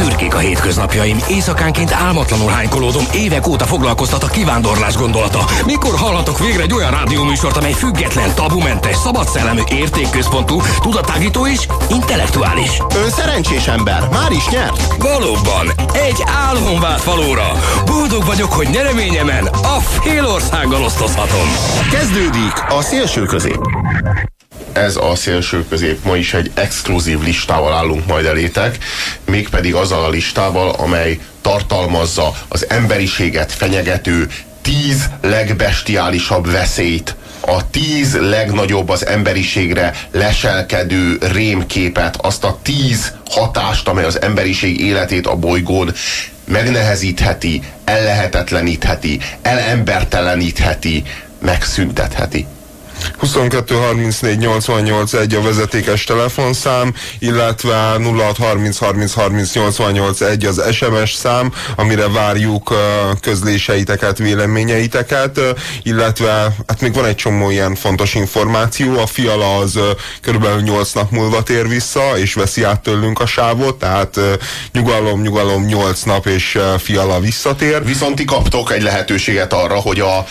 Szürkék a hétköznapjaim, éjszakánként álmatlanul hánykolódom, évek óta foglalkoztat a kivándorlás gondolata. Mikor hallhatok végre egy olyan rádióműsort, amely független, tabumentes, szabadszellemű, értékközpontú, tudatágító és intellektuális? Ön szerencsés ember, már is nyert. Valóban, egy álom vált valóra. Boldog vagyok, hogy nyereményemen a fél országgal osztozhatom. Kezdődik a szélső közép. Ez a szélső közép ma is egy exkluzív listával állunk majd elétek, mégpedig azzal a listával, amely tartalmazza az emberiséget fenyegető tíz legbestiálisabb veszélyt, a tíz legnagyobb az emberiségre leselkedő rémképet, azt a tíz hatást, amely az emberiség életét a bolygón megnehezítheti, ellehetetlenítheti, elembertelenítheti, megszüntetheti. 22 34 88 1 a vezetékes telefonszám, illetve 06 30 30 30 88 1 az SMS szám, amire várjuk közléseiteket, véleményeiteket, illetve hát még van egy csomó ilyen fontos információ, a fiala az körülbelül 8 nap múlva tér vissza, és veszi át tőlünk a sávot, tehát nyugalom, nyugalom 8 nap, és fiala visszatér. Viszont ti kaptok egy lehetőséget arra, hogy a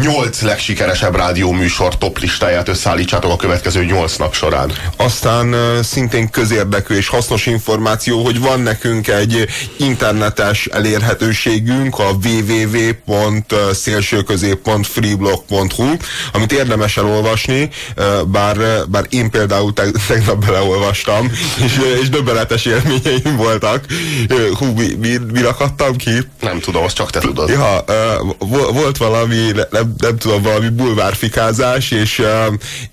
nyolc legsikeresebb rádióműsor top listáját összeállítsátok a következő nyolc nap során. Aztán szintén közérdekű és hasznos információ, hogy van nekünk egy internetes elérhetőségünk a www.szélsőközép.freeblog.hu, amit érdemes elolvasni, bár, bár én például te, tegnap beleolvastam, és, és döbbenetes élményeim voltak. Hú, mi, mi, mi rakadtam ki? Nem tudom, azt csak te tudod. Ja, volt valami, nem, nem tudom, valami bulvárfikázás, és,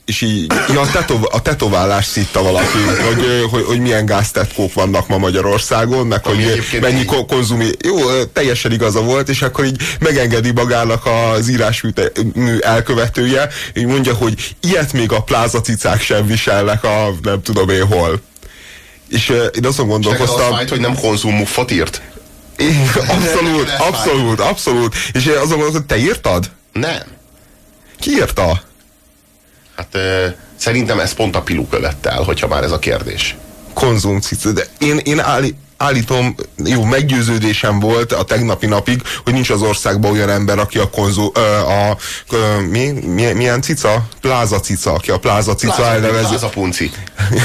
és így ja, a, tetov, a tetoválás szitta valaki, hogy, hogy, hogy milyen gáztetkók vannak ma Magyarországon, meg Ami hogy mennyi konzumi. Jó, teljesen igaza volt, és akkor így megengedi magának az írásmű elkövetője, így mondja, hogy ilyet még a plázacicák sem viselnek a nem tudom én hol. És én azon gondolkoztam... És hogy nem konzummuffot írt? Én, abszolút, abszolút, abszolút. És azon gondolkoztam, hogy te írtad? Nem. Ki írta? Hát ö, szerintem ez pont a Pilu követte el, hogyha már ez a kérdés. Konzumcica, de én, én állí, állítom, jó, meggyőződésem volt a tegnapi napig, hogy nincs az országban olyan ember, aki a konzul, a, a, a mi, mi, milyen cica? Pláza cica, aki a pláza cica pláza, elnevezi. Pláza punci.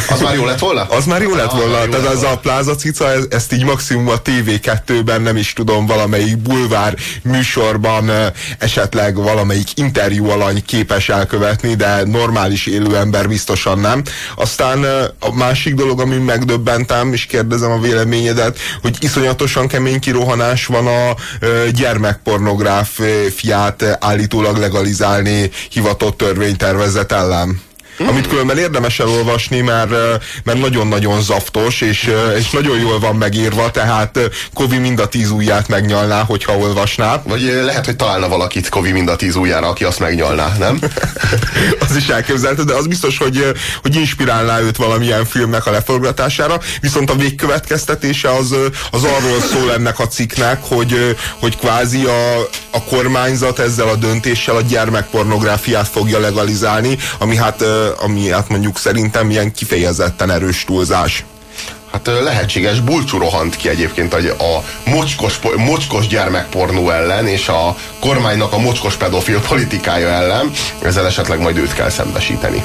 Az már jó lett volna? Az már jó lett volna, tehát ez a pláza cica, ez, ezt így maximum a TV2-ben nem is tudom, valamelyik bulvár műsorban esetleg valamelyik interjú alany képes elkövetni, de normális élő ember biztosan nem. Aztán a másik dolog, ami megdöbbentem, és kérdezem a vélemény véleményedet, hogy iszonyatosan kemény kirohanás van a gyermekpornográfiát állítólag legalizálni hivatott törvénytervezet ellen. Amit különben érdemes elolvasni, mert, mert nagyon-nagyon zaftos, és, és nagyon jól van megírva, tehát Kovi mind a tíz ujját megnyalná, hogyha olvasná. Vagy lehet, hogy találna valakit Kovi mind a tíz ujjára, aki azt megnyalná, nem? az is elképzelhető, de az biztos, hogy, hogy inspirálná őt valamilyen filmnek a leforgatására, viszont a végkövetkeztetése az, az arról szól ennek a cikknek, hogy, hogy kvázi a, a kormányzat ezzel a döntéssel a gyermekpornográfiát fogja legalizálni, ami hát ami hát mondjuk szerintem ilyen kifejezetten erős túlzás. Hát lehetséges, Bulcsú rohant ki egyébként a mocskos, mocskos gyermekpornó ellen, és a kormánynak a mocskos pedofil politikája ellen, ezzel esetleg majd őt kell szembesíteni.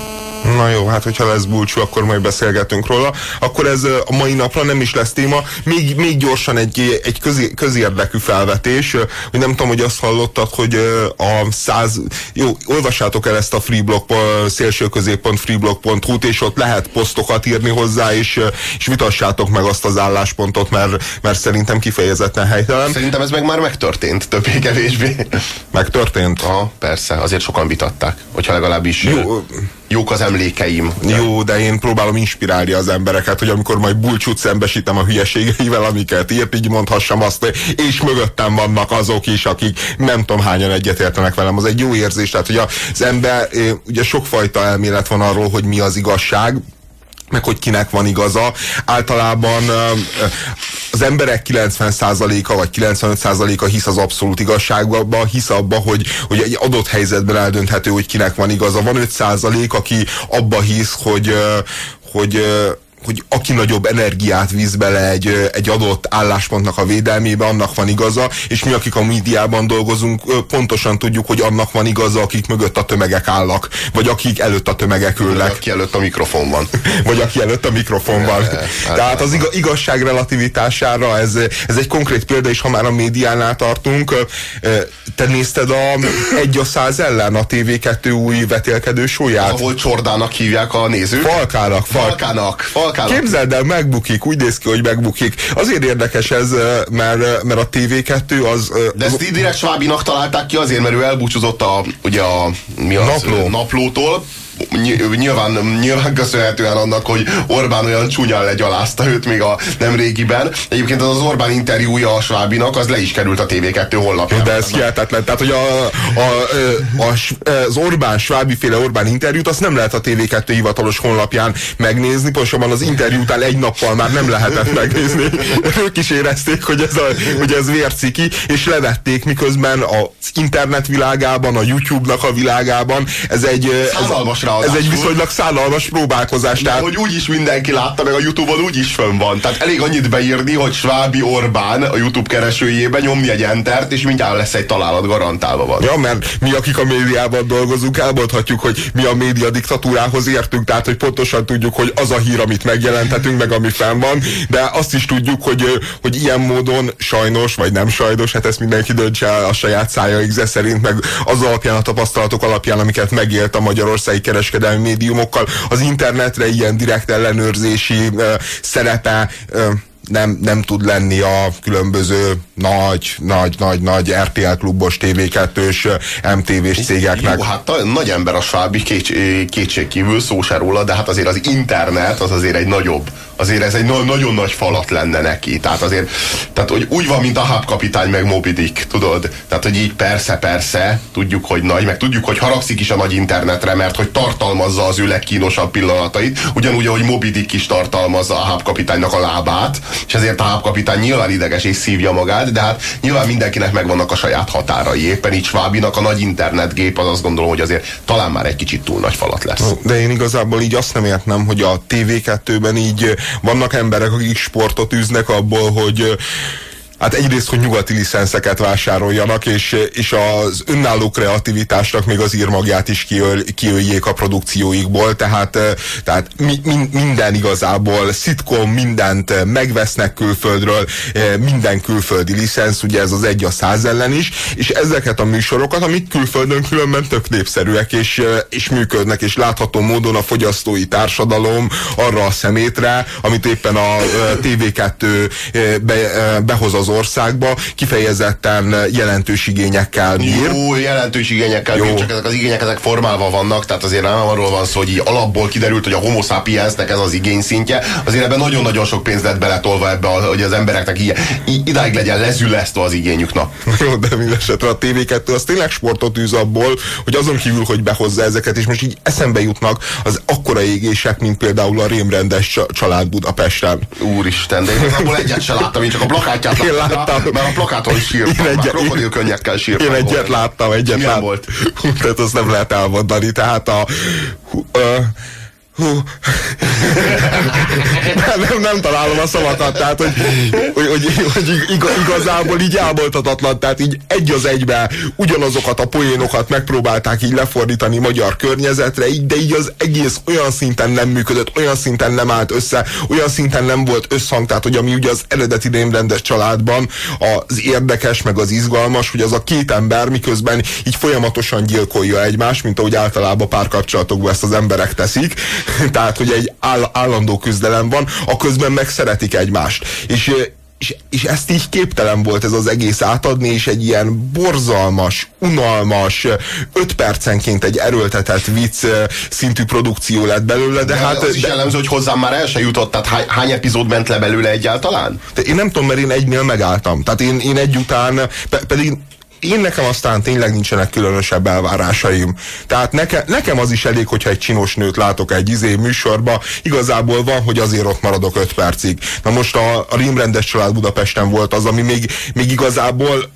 Na jó, hát hogyha lesz búcsú, akkor majd beszélgetünk róla. Akkor ez a mai napra nem is lesz téma. Még, még gyorsan egy, egy közi, közérdekű felvetés, hogy nem tudom, hogy azt hallottad, hogy a száz... Jó, olvassátok el ezt a freeblog, szélsőközép.freeblog.hu-t, és ott lehet posztokat írni hozzá, és, és vitassátok meg azt az álláspontot, mert, mert szerintem kifejezetten helytelen. Szerintem ez meg már megtörtént, többé-kevésbé. Megtörtént? Aha, persze, azért sokan vitatták, hogyha legalábbis... Jó, jók az emlékeim. De... Jó, de én próbálom inspirálni az embereket, hogy amikor majd bulcsút szembesítem a hülyeségeivel, amiket írt, így mondhassam azt, és mögöttem vannak azok is, akik nem tudom hányan egyetértenek velem. Az egy jó érzés, tehát hogy az ember, ugye sokfajta elmélet van arról, hogy mi az igazság, meg hogy kinek van igaza. Általában az emberek 90%-a vagy 95%-a hisz az abszolút igazságban, hisz abba, hogy, hogy egy adott helyzetben eldönthető, hogy kinek van igaza. Van 5% aki abba hisz, hogy, hogy hogy aki nagyobb energiát víz bele egy, egy adott álláspontnak a védelmébe, annak van igaza, és mi, akik a médiában dolgozunk, pontosan tudjuk, hogy annak van igaza, akik mögött a tömegek állnak, vagy akik előtt a tömegek ülnek. Vagy aki előtt a mikrofon van. vagy aki előtt a mikrofon van. Tehát az igazság relativitására ez, ez egy konkrét példa, és ha már a médiánál tartunk, te nézted a egy a száz ellen a TV2 új vetélkedő sóját? Ahol Csordának hívják a nézők? Falkának, Falkának, Falkának. Képzeld el, megbukik, úgy néz ki, hogy megbukik. Azért érdekes ez, mert, mert a TV2 az... De ezt direkt Svábinak találták ki azért, mert ő elbúcsúzott a, ugye a, mi az, Napló. naplótól, nyilván, nyilván köszönhetően annak, hogy Orbán olyan csúnyán legyalázta őt még a nem régiben. Egyébként az, az Orbán interjúja a Svábinak, az le is került a TV2 honlapján. De ez hihetetlen. Tehát, hogy a, a, a, az Orbán, Svábi féle Orbán interjút, azt nem lehet a TV2 hivatalos honlapján megnézni, pontosabban az interjú után egy nappal már nem lehetett megnézni. Ők is érezték, hogy ez, a, hogy ez vérciki, és levették, miközben az internet világában, a YouTube-nak a világában ez egy... Százalmas ráadásul. Ez egy viszonylag szállalmas próbálkozás. Tehát... Hogy úgyis mindenki látta, meg a Youtube-on úgyis fönn van. Tehát elég annyit beírni, hogy Svábi Orbán a Youtube keresőjében nyomni egy entert, és mindjárt lesz egy találat garantálva van. Ja, mert mi, akik a médiában dolgozunk, elmondhatjuk, hogy mi a média diktatúrához értünk, tehát hogy pontosan tudjuk, hogy az a hír, amit megjelentetünk, meg ami fenn van, de azt is tudjuk, hogy, hogy ilyen módon sajnos, vagy nem sajnos, hát ezt mindenki döntse a saját szája szerint, meg az alapján, a tapasztalatok alapján, amiket megélt a magyarországi kereskedelmi médiumokkal, az internetre ilyen direkt ellenőrzési uh, szerepe uh, nem, nem tud lenni a különböző nagy, nagy, nagy, nagy RTL klubos, TV2-s, MTV-s cégeknek. Jó, hát nagy ember a Svábi kétség kívül, szó se róla, de hát azért az internet az azért egy nagyobb azért ez egy no nagyon nagy falat lenne neki. Tehát azért, tehát hogy úgy van, mint a Hub kapitány meg Moby Dick, tudod? Tehát, hogy így persze, persze, tudjuk, hogy nagy, meg tudjuk, hogy haragszik is a nagy internetre, mert hogy tartalmazza az ő legkínosabb pillanatait, ugyanúgy, ahogy Moby Dick is tartalmazza a Hub kapitánynak a lábát, és ezért a Hub kapitány nyilván ideges és szívja magát, de hát nyilván mindenkinek megvannak a saját határai. Éppen így Schwabinak a nagy internetgép az azt gondolom, hogy azért talán már egy kicsit túl nagy falat lesz. De én igazából így azt nem értem, hogy a TV2-ben így vannak emberek, akik sportot űznek abból, hogy Hát egyrészt, hogy nyugati licenszeket vásároljanak, és, és az önálló kreativitásnak még az írmagját is kiöl, kiöljék a produkcióikból, tehát, tehát mi, mi, minden igazából, szitkom, mindent megvesznek külföldről, minden külföldi licensz, ugye ez az egy a száz ellen is, és ezeket a műsorokat, amik külföldön különben tök népszerűek, és, és működnek, és látható módon a fogyasztói társadalom arra a szemétre, amit éppen a TV2 be, behoz az országba, kifejezetten jelentős igényekkel bír. Jó, jelentős igényekkel Jó. bír, csak ezek az igények ezek formálva vannak, tehát azért nem arról van szó, hogy alapból kiderült, hogy a homo sapiensnek ez az igény szintje, azért ebben nagyon-nagyon sok pénz lett beletolva ebbe, hogy az embereknek ilyen, idáig legyen lezülesztve az igényük. Na. Jó, de mindesetre a TV2 az tényleg sportot űz abból, hogy azon kívül, hogy behozza ezeket, és most így eszembe jutnak az akkora égések, mint például a rémrendes család Budapesten. Úristen, de én abból egyet se láttam, én csak a plakátját láttam láttam. Mert a plakáton is sírtam, én egy, krokodilkönnyekkel sírtam. Én egyet láttam, egyet láttam. volt? Tehát azt nem lehet elmondani. Tehát a... Uh, hú, nem, nem találom a szavakat, tehát hogy, hogy, hogy, hogy igazából így elmondhatatlan, tehát így egy az egybe ugyanazokat a poénokat megpróbálták így lefordítani magyar környezetre, így, de így az egész olyan szinten nem működött, olyan szinten nem állt össze, olyan szinten nem volt összhang, tehát hogy ami ugye az eredeti rémrendes családban az érdekes, meg az izgalmas, hogy az a két ember miközben így folyamatosan gyilkolja egymást, mint ahogy általában párkapcsolatokban ezt az emberek teszik, tehát hogy egy áll, állandó küzdelem van, a közben meg szeretik egymást. És és, és ezt így képtelen volt ez az egész átadni, és egy ilyen borzalmas, unalmas, öt percenként egy erőltetett vicc szintű produkció lett belőle, de, de hát... Az is de, jellemző, hogy hozzám már el se jutott, tehát hány, hány epizód ment le belőle egyáltalán? De én nem tudom, mert én egynél megálltam. Tehát én, én egy után, pedig én nekem aztán tényleg nincsenek különösebb elvárásaim. Tehát neke, nekem az is elég, hogyha egy csinos nőt látok egy izé műsorba, igazából van, hogy azért ott maradok öt percig. Na most a, a Rímrendes család Budapesten volt az, ami még, még igazából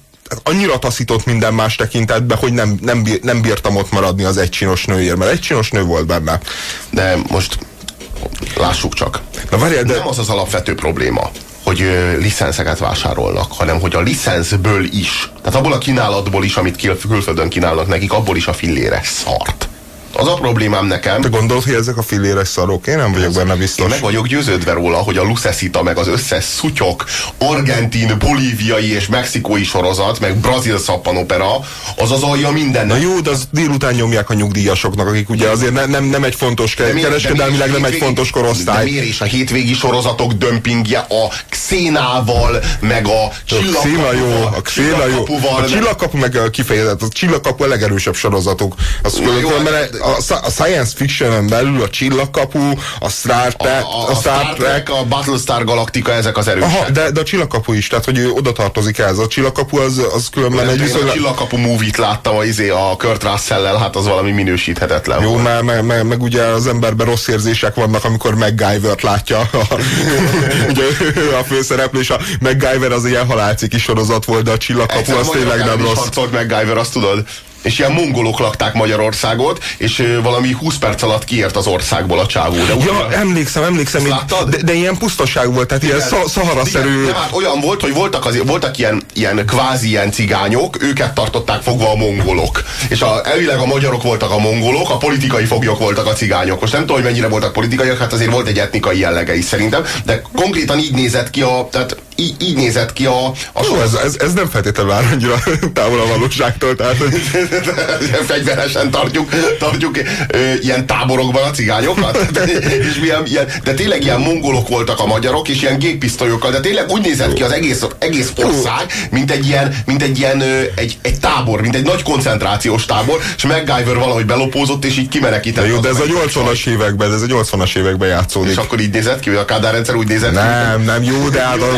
annyira taszított minden más tekintetbe, hogy nem, nem, nem bírtam ott maradni az egy csinos nőért, mert egy csinos nő volt benne. De most Lássuk csak. Na várjál, de... Nem az az alapvető probléma, hogy licenszeket vásárolnak, hanem hogy a licenszből is, tehát abból a kínálatból is, amit kül- külföldön kínálnak nekik, abból is a fillére szart. Az a problémám nekem, Te gondolod, hogy ezek a filléres szarok? Én nem vagyok benne én biztos. meg vagyok győződve róla, hogy a Lucesita, meg az összes szutyok, argentin, bolíviai és mexikói sorozat, meg brazil szappanopera, az az alja Na mindennek. jó, de az délután nyomják a nyugdíjasoknak, akik ugye azért ne, nem, nem egy fontos De miért- kereskedelmileg, de nem egy fontos korosztály. De miért is a hétvégi sorozatok dömpingje a Xénával, meg a Xéna jó, a Xéna jó. csillagkapuval, A csillagkapu meg a kifejezett, a csillagkapu a legerősebb sorozatok. Az jó, hát- a, a, a science fictionen belül a csillagkapu, a Star a, Trek, a, a Star Trek, a Battlestar Galactica, ezek az erősek. Aha, de, de a csillagkapu is, tehát hogy oda tartozik ez. A csillagkapu az, az különben Mert egy én a viszonylag... csillagkapu movie-t láttam a, izé, a Kurt Russell-lel, hát az valami minősíthetetlen Jó, volt. meg, meg, meg, ugye az emberben rossz érzések vannak, amikor MacGyver-t látja. A, ugye a főszereplő, és a MacGyver az ilyen halálciki sorozat volt, de a csillagkapu az tényleg nem rossz. harcolt MacGyver, azt tudod? És ilyen mongolok lakták Magyarországot, és valami 20 perc alatt kiért az országból a csávó. De Ja, emlékszem, emlékszem, én, de, de ilyen pusztaság volt, tehát ilyen Igen. sza- szaharaszerű... Igen, de hát olyan volt, hogy voltak, azért, voltak ilyen, ilyen kvázi ilyen cigányok, őket tartották fogva a mongolok. És a, elvileg a magyarok voltak a mongolok, a politikai foglyok voltak a cigányok. Most nem tudom, hogy mennyire voltak politikaiak, hát azért volt egy etnikai jellege is szerintem, de konkrétan így nézett ki a, tehát így, így nézett ki a, a Jó, ez, ez, ez nem feltétlenül áll annyira távol a valóságtól, tehát hogy fegyveresen tartjuk, tartjuk ilyen táborokban a cigányokat. és milyen, ilyen, de tényleg ilyen mongolok voltak a magyarok, és ilyen géppisztolyokkal, de tényleg úgy nézett ki az egész, egész ország, mint egy ilyen, mint egy, ilyen egy, egy tábor, mint egy nagy koncentrációs tábor, és MacGyver valahogy belopózott, és így kimenekített. jó, de ez a az 80-as években, ez a 80-as években játszódik. És akkor így nézett ki, hogy a Kádár rendszer úgy nézett ki. Nem, nem, jó, de hát a,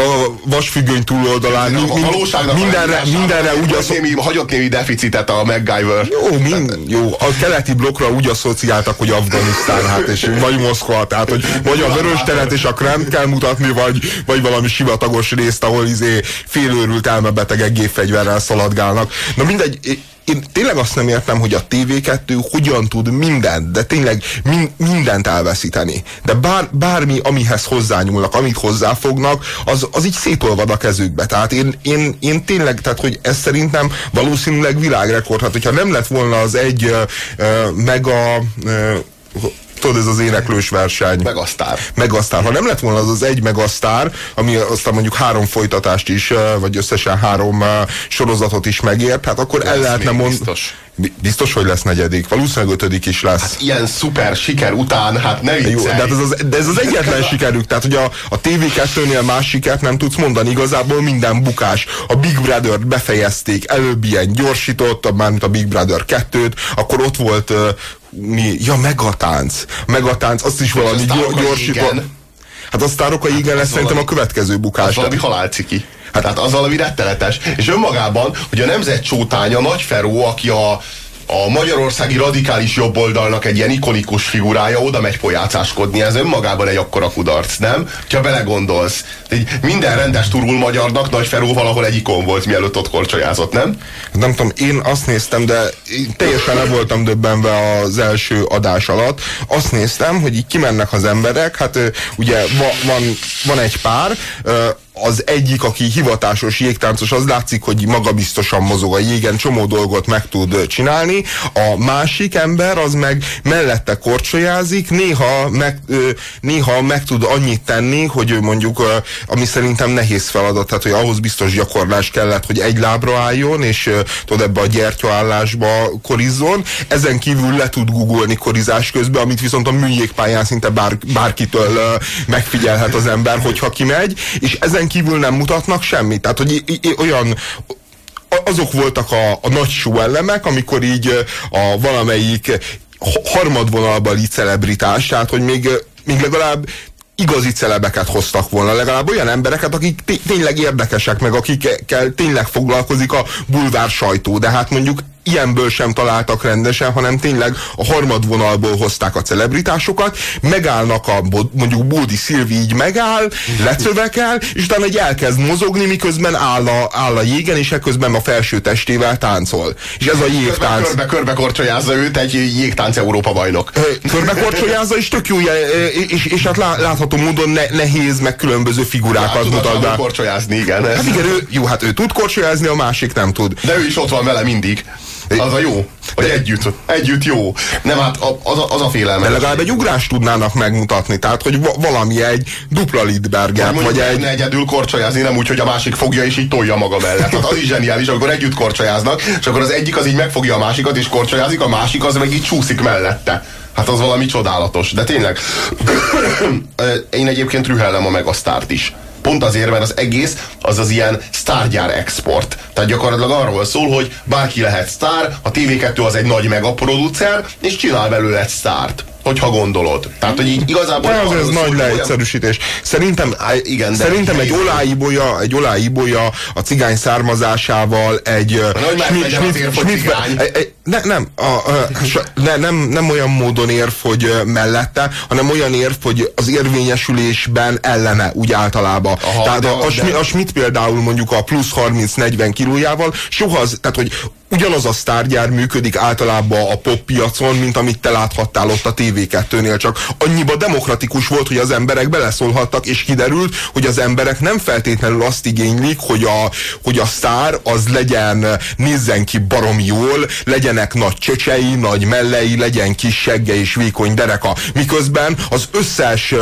a vasfüggöny túloldalán A mi- mi- valóságnak a mindenre, leírására mindenre úgy hagyott az, némi, hagyott némi deficitet a MacGyver. jó, mind, jó, a keleti blokkra úgy asszociáltak, hogy Afganisztán, hát, és vagy Moszkva, tehát, hogy vagy a vörös teret és a krem kell mutatni, vagy, vagy valami sivatagos részt, ahol izé félőrült elmebetegek gépfegyverrel szaladgálnak. Na mindegy, én tényleg azt nem értem, hogy a TV2 hogyan tud mindent, de tényleg min, mindent elveszíteni. De bár, bármi, amihez hozzányúlnak, amit hozzáfognak, az, az így szétolvad a kezükbe. Tehát én, én, én tényleg, tehát hogy ez szerintem valószínűleg világrekord. Hát hogyha nem lett volna az egy uh, uh, mega uh, tudod, ez az éneklős verseny. Megasztár. Megasztár. Ha nem lett volna az az egy megasztár, ami aztán mondjuk három folytatást is, vagy összesen három sorozatot is megért, hát akkor el Lesz lehetne még mondani. biztos. Biztos, hogy lesz negyedik. Valószínűleg ötödik is lesz. Ilyen szuper siker után, hát ne Jó, viccelj. de, hát ez az, de ez az egyetlen sikerük, tehát hogy a, a TV2-nél más sikert nem tudsz mondani, igazából minden bukás. A Big Brother-t befejezték, előbb ilyen gyorsított, mármint a Big Brother 2-t, akkor ott volt mi, ja, Megatánc. Megatánc, azt is valami a a gyorsított. jégen? Hát a sztárok a jégen lesz az szerintem a valami- következő Az bukás. valami halálciki. Hát, hát az valami rettenetes. És önmagában, hogy a nemzet csótánya Nagy Feró, aki a, a magyarországi radikális jobboldalnak egy ilyen ikonikus figurája, oda megy pojácáskodni, ez önmagában egy akkora kudarc, nem? Ha belegondolsz. Egy minden rendes turul magyarnak Nagy Feró valahol egy ikon volt, mielőtt ott korcsolyázott, nem? Nem tudom, én azt néztem, de teljesen le voltam döbbenve az első adás alatt. Azt néztem, hogy így kimennek az emberek, hát ugye va, van, van egy pár, az egyik, aki hivatásos jégtáncos, az látszik, hogy magabiztosan mozog a jégen, csomó dolgot meg tud csinálni. A másik ember az meg mellette korcsolyázik, néha meg, néha meg tud annyit tenni, hogy ő mondjuk, ami szerintem nehéz feladat, tehát hogy ahhoz biztos gyakorlás kellett, hogy egy lábra álljon, és tudod ebbe a gyertyaállásba korizzon. Ezen kívül le tud googolni korizás közben, amit viszont a műjégpályán szinte bár, bárkitől megfigyelhet az ember, hogyha kimegy, és ezen kívül nem mutatnak semmit. Tehát, hogy olyan azok voltak a, a nagy elemek, amikor így a valamelyik ha- harmadvonalbeli celebritás, tehát hogy még, még legalább igazi celebeket hoztak volna, legalább olyan embereket, akik té- tényleg érdekesek, meg akikkel tényleg foglalkozik a bulvár sajtó, de hát mondjuk ilyenből sem találtak rendesen, hanem tényleg a harmadvonalból hozták a celebritásokat, megállnak a, mondjuk Bódi Szilvi így megáll, lecövekel, és utána egy elkezd mozogni, miközben áll a, áll a jégen, és ekközben a felső testével táncol. És ez a jégtánc. Körbe, körbe korcsolyázza őt egy jégtánc Európa bajnok. Körbe korcsolyázza, és tök jó, és, és hát látható módon ne, nehéz, meg különböző figurákat mutat be. korcsolyázni, igen. Hát igen, ő, jó, hát ő tud korcsolyázni, a másik nem tud. De ő is ott van vele mindig. Az a jó. Hogy együtt, együtt jó. Nem, hát az a, az a félelme. De legalább egy ugrást tudnának megmutatni, tehát hogy valami egy dupla Lidberger, vagy, vagy egy... Ne egyedül korcsolyázni, nem úgy, hogy a másik fogja és így tolja maga mellett. Tehát az is zseniális, akkor együtt korcsolyáznak, és akkor az egyik az így megfogja a másikat és korcsolyázik, a másik az meg így csúszik mellette. Hát az valami csodálatos. De tényleg, én egyébként rühellem a Megasztárt is. Pont azért, mert az egész az az ilyen sztárgyár export. Tehát gyakorlatilag arról szól, hogy bárki lehet sztár, a TV2 az egy nagy megaproducer, és csinál belőle sztárt hogyha gondolod. Tehát, hogy így igazából... Ez, ez nagy leegyszerűsítés. Szerintem, igen, szerintem egy oláibolya, egy oláibolya a cigány származásával, egy... Ne, nem, a, a, ne, nem, nem olyan módon érv, hogy mellette, hanem olyan érv, hogy az érvényesülésben ellene, úgy általában. Aha, tehát de, a, a, de... a Schmidt például mondjuk a plusz 30-40 kilójával soha az, tehát hogy ugyanaz a sztárgyár működik általában a pop piacon, mint amit te láthattál ott a TV2-nél, csak annyiba demokratikus volt, hogy az emberek beleszólhattak, és kiderült, hogy az emberek nem feltétlenül azt igénylik, hogy a, hogy a sztár az legyen, nézzen ki barom jól, legyenek nagy csöcsei, nagy mellei, legyen kis segge és vékony dereka. Miközben az összes,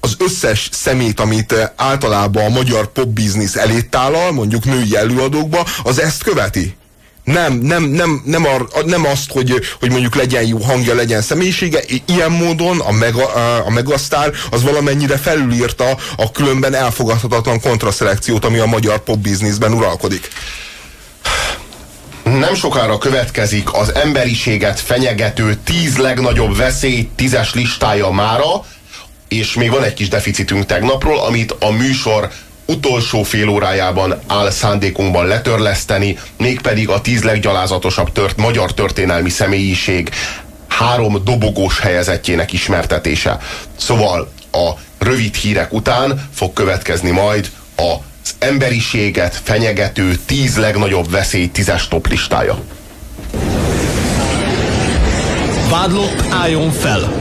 az összes szemét, amit általában a magyar pop biznisz elétálal, mondjuk női előadókba, az ezt követi nem, nem, nem, nem, ar, nem azt, hogy, hogy mondjuk legyen jó hangja, legyen személyisége. Ilyen módon a, mega, a Megasztár az valamennyire felülírta a különben elfogadhatatlan kontraszelekciót, ami a magyar popbizniszben uralkodik. Nem sokára következik az emberiséget fenyegető tíz legnagyobb veszély tízes listája mára, és még van egy kis deficitünk tegnapról, amit a műsor utolsó fél órájában áll szándékunkban letörleszteni, mégpedig a tíz leggyalázatosabb tört, magyar történelmi személyiség három dobogós helyezettjének ismertetése. Szóval a rövid hírek után fog következni majd az emberiséget fenyegető tíz legnagyobb veszély tízes toplistája. Vádlott álljon fel!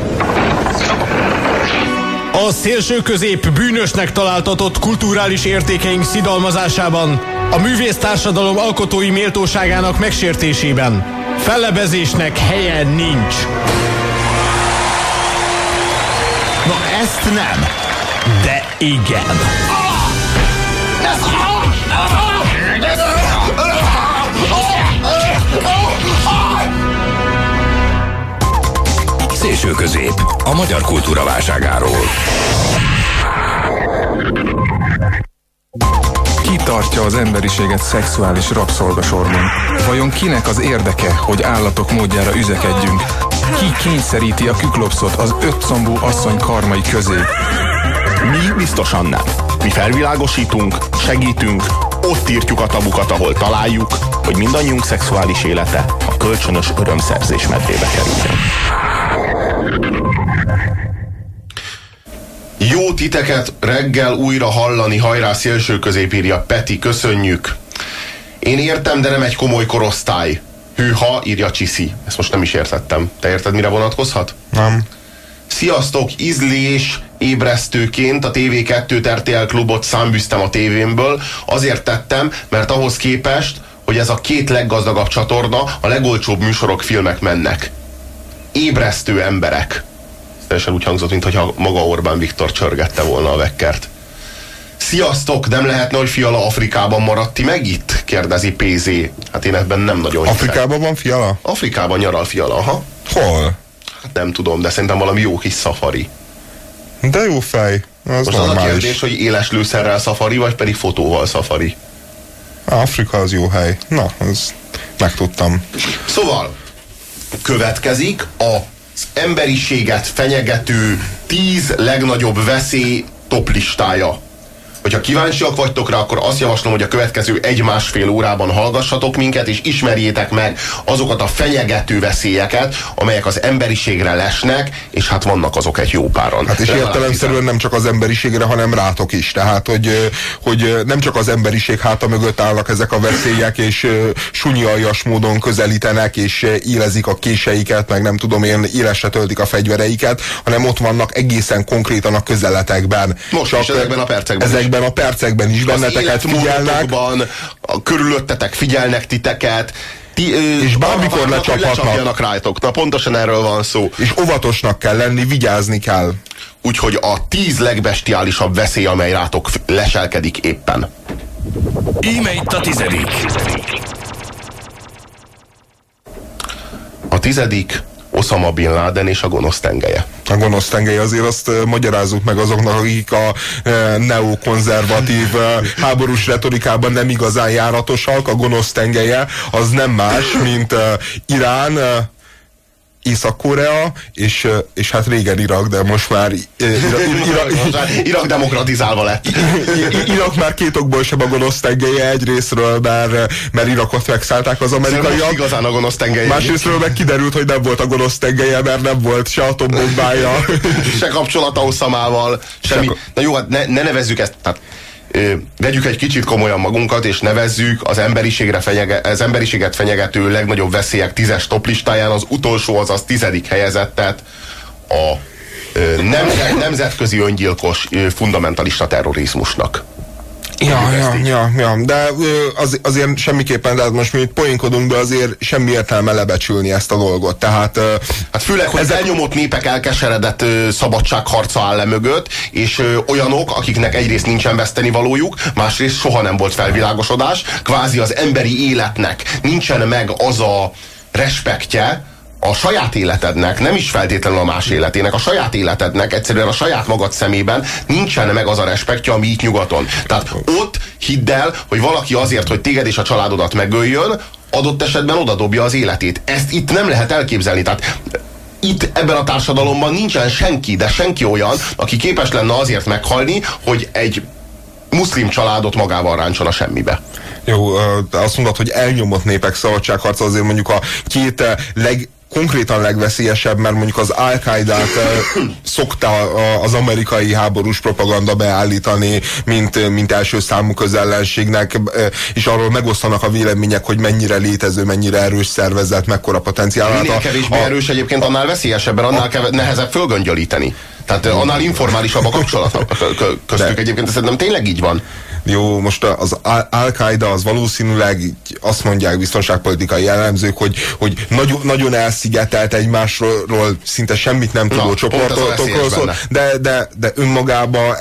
A szélső közép bűnösnek találtatott kulturális értékeink szidalmazásában, a művész társadalom alkotói méltóságának megsértésében. Fellebezésnek helye nincs. Na ezt nem, de igen. Szélső közép. A magyar kultúra válságáról. Ki tartja az emberiséget szexuális rabszolgasorban? Vajon kinek az érdeke, hogy állatok módjára üzekedjünk? Ki kényszeríti a küklopszot az ötszombú asszony karmai közé? Mi biztosan nem. Mi felvilágosítunk, segítünk, ott írtjuk a tabukat, ahol találjuk, hogy mindannyiunk szexuális élete a kölcsönös örömszerzés medrébe kerüljön. Jó titeket reggel újra hallani, hajrá szélső középírja Peti, köszönjük. Én értem, de nem egy komoly korosztály. Hűha, írja Csiszi. Ezt most nem is értettem. Te érted, mire vonatkozhat? Nem. Sziasztok, ízlés ébresztőként a TV2 RTL klubot számbűztem a tévémből. Azért tettem, mert ahhoz képest, hogy ez a két leggazdagabb csatorna, a legolcsóbb műsorok, filmek mennek. Ébresztő emberek teljesen úgy hangzott, mintha maga Orbán Viktor csörgette volna a vekkert. Sziasztok, nem lehetne, hogy Fiala Afrikában maradt ti meg itt? Kérdezi PZ. Hát én ebben nem nagyon Afrikában van Fiala? Afrikában nyaral Fiala, aha. Hol? Hát nem tudom, de szerintem valami jó kis szafari. De jó fej. Az Most normális. az a kérdés, hogy éles lőszerrel szafari, vagy pedig fotóval szafari. Afrika az jó hely. Na, ez megtudtam. Szóval, következik az emberiséget fenyegető tíz legnagyobb veszély toplistája. Hogyha kíváncsiak vagytok rá, akkor azt javaslom, hogy a következő egy-másfél órában hallgassatok minket, és ismerjétek meg azokat a fenyegető veszélyeket, amelyek az emberiségre lesnek, és hát vannak azok egy jó páran. Hát és értelemszerűen nem csak az emberiségre, hanem rátok is. Tehát, hogy, hogy nem csak az emberiség háta mögött állnak ezek a veszélyek, és ö, sunyaljas módon közelítenek, és élezik a késeiket, meg nem tudom én, élesre töltik a fegyvereiket, hanem ott vannak egészen konkrétan a közeletekben. Most is, ezekben a percekben is. Ezekben a percekben is benneteket figyelnek. a körülöttetek figyelnek titeket, ti, ö, És bármikor lecsaphatnak. rájtok. Na pontosan erről van szó. És óvatosnak kell lenni, vigyázni kell. Úgyhogy a tíz legbestiálisabb veszély, amely rátok leselkedik éppen. Íme itt a tizedik. A tizedik Osama Bin Laden és a gonosz tengelye. a gonosz tengely, azért azt magyarázzuk meg azoknak, akik a neokonzervatív háborús retorikában nem igazán járatosak. A gonosz tengelye az nem más, mint Irán, Észak-Korea, és, és hát régen Irak, de most már Ira, Ira, Ira, Irak demokratizálva lett. Irak már két okból sem a gonosz tengelye, egyrésztről, mert, mert Irakot megszállták az amerikaiak, igazán a gonosz tengelye. másrésztről meg kiderült, hogy nem volt a gonosz tengelye, mert nem volt se atombombája. se kapcsolata Oszamával, semmi. Na jó, hát ne, ne nevezzük ezt, tehát vegyük egy kicsit komolyan magunkat, és nevezzük az, emberiségre fenyege, az emberiséget fenyegető legnagyobb veszélyek tízes toplistáján az utolsó, azaz tizedik helyezettet a nemzet, nemzetközi öngyilkos fundamentalista terrorizmusnak. Ja, ja, ja, ja, de az, azért semmiképpen, de hát most mi itt poénkodunk, de azért semmi értelme lebecsülni ezt a dolgot. Tehát Hát főleg, hogy Ezek... elnyomott népek elkeseredett ö, szabadságharca áll le mögött, és ö, olyanok, akiknek egyrészt nincsen vesztenivalójuk, másrészt soha nem volt felvilágosodás, kvázi az emberi életnek nincsen meg az a respektje, a saját életednek, nem is feltétlenül a más életének, a saját életednek, egyszerűen a saját magad szemében nincsen meg az a respektje, ami itt nyugaton. Tehát ott hidd el, hogy valaki azért, hogy téged és a családodat megöljön, adott esetben odadobja az életét. Ezt itt nem lehet elképzelni. Tehát itt ebben a társadalomban nincsen senki, de senki olyan, aki képes lenne azért meghalni, hogy egy muszlim családot magával ráncson a semmibe. jó, azt mondod, hogy elnyomott népek szabadságharca, azért mondjuk a két leg, konkrétan legveszélyesebb, mert mondjuk az al szokta a- az amerikai háborús propaganda beállítani, mint, mint első számú közellenségnek, és arról megosztanak a vélemények, hogy mennyire létező, mennyire erős szervezet, mekkora potenciál. Hát Minél a- kevésbé a- erős egyébként, annál veszélyesebben, annál keve, nehezebb fölgöngyölíteni. Tehát annál informálisabb a kapcsolat kö- kö- köztük. De- Egyébként szerintem tényleg így van. Jó, most az Al- Al-Qaeda az valószínűleg így azt mondják biztonságpolitikai jellemzők, hogy, hogy nagyon, nagyon elszigetelt egymásról, szinte semmit nem tudó pont ez a csoportokról szól, de, de, de önmagában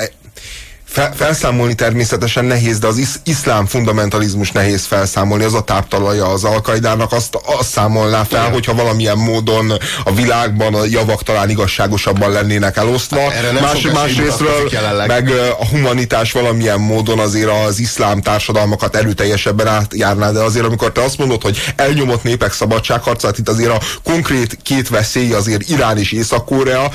fel, felszámolni természetesen nehéz, de az isz, iszlám fundamentalizmus nehéz felszámolni, az a táptalaja az alkaidának, azt, azt számolná fel, Igen. hogyha valamilyen módon a világban a javak talán igazságosabban lennének elosztva. Erre nem Más, másrésztről meg a humanitás valamilyen módon azért az iszlám társadalmakat erőteljesebben átjárná, de azért amikor te azt mondod, hogy elnyomott népek szabadságharcát, itt azért a konkrét két veszély azért Irán és Észak-Korea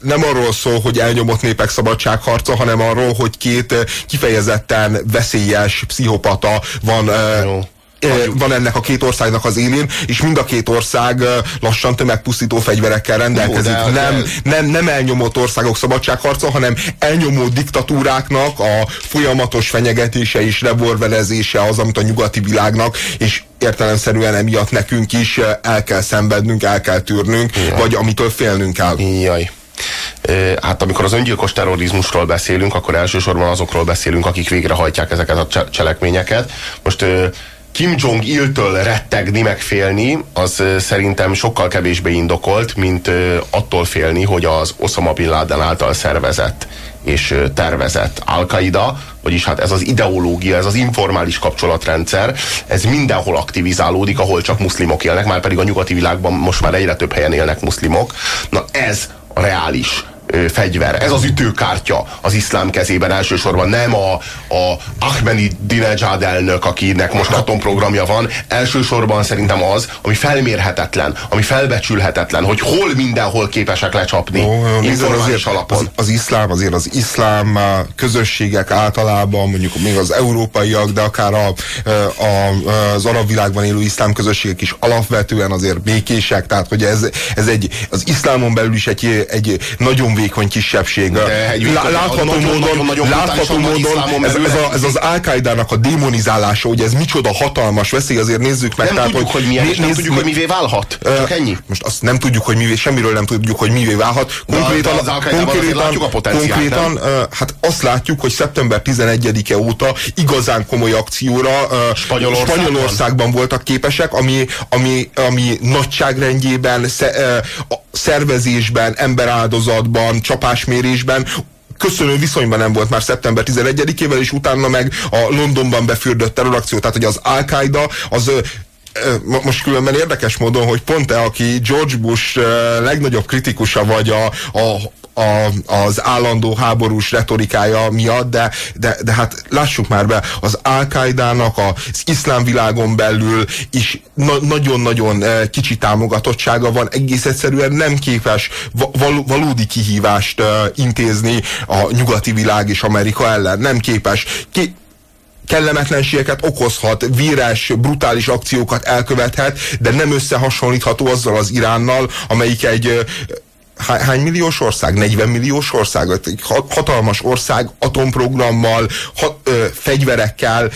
nem arról szól, hogy elnyomott népek szabadságharca, hanem arról, hogy két ö, kifejezetten veszélyes pszichopata van ö, Jó. ö, van ennek a két országnak az élén, és mind a két ország lassan tömegpusztító fegyverekkel rendelkezik. Jó, de- nem, nem, nem elnyomott országok szabadságharca, hanem elnyomó diktatúráknak a folyamatos fenyegetése és revolverezése az, amit a nyugati világnak, és értelemszerűen emiatt nekünk is eh, el kell szenvednünk, el kell tűrnünk, vagy amitől félnünk kell. Jaj. Hát amikor az öngyilkos terrorizmusról beszélünk, akkor elsősorban azokról beszélünk, akik végrehajtják ezeket a cse- cselekményeket. Most Kim Jong-iltől rettegni, meg félni, az szerintem sokkal kevésbé indokolt, mint attól félni, hogy az Osama Bin Laden által szervezett és tervezett Al-Qaida, vagyis hát ez az ideológia, ez az informális kapcsolatrendszer, ez mindenhol aktivizálódik, ahol csak muszlimok élnek, már pedig a nyugati világban most már egyre több helyen élnek muszlimok. Na ez reális fegyver, ez az ütőkártya az iszlám kezében elsősorban, nem a, a Ahmadinejad elnök, akinek most atomprogramja van, elsősorban szerintem az, ami felmérhetetlen, ami felbecsülhetetlen, hogy hol mindenhol képesek lecsapni informális azért alapon. Az, az iszlám, azért az iszlám közösségek általában, mondjuk még az európaiak, de akár a, a, az arab világban élő iszlám közösségek is alapvetően azért békések, tehát hogy ez, ez egy, az iszlámon belül is egy, egy nagyon vékony kisebbség. Vékony- látható nagyon- módon, látható módon ez, belül ez, a, lehet ez az Al-Qaidának a démonizálása, hogy ez micsoda hatalmas veszély, azért nézzük meg. Nem tehát, tudjuk, hogy milyen, és nem nézd- tudjuk, hogy mivé válhat. Csak ennyi. most azt nem tudjuk, hogy mivé, semmiről nem tudjuk, hogy mivé válhat. Konkrétan, de látjuk a konkrétan ö, hát azt látjuk, hogy szeptember 11-e óta igazán komoly akcióra ö, Spanyolországban? Spanyolországban voltak képesek, ami, ami, ami nagyságrendjében, sze, a szervezésben, emberáldozatban, csapásmérésben. Köszönő viszonyban nem volt már szeptember 11-ével, és utána meg a Londonban befürdött terrorakció, tehát hogy az Al-Qaida az most különben érdekes módon, hogy pont te, aki George Bush legnagyobb kritikusa vagy a, a a, az állandó háborús retorikája miatt, de, de, de hát lássuk már be, az al az iszlám világon belül is na, nagyon-nagyon kicsi támogatottsága van, egész egyszerűen nem képes va- val, valódi kihívást intézni a nyugati világ és Amerika ellen, nem képes. Ki, kellemetlenségeket okozhat, víres, brutális akciókat elkövethet, de nem összehasonlítható azzal az Iránnal, amelyik egy hány milliós ország? 40 milliós ország? Egy ha- hatalmas ország atomprogrammal, ha, ö, fegyverekkel,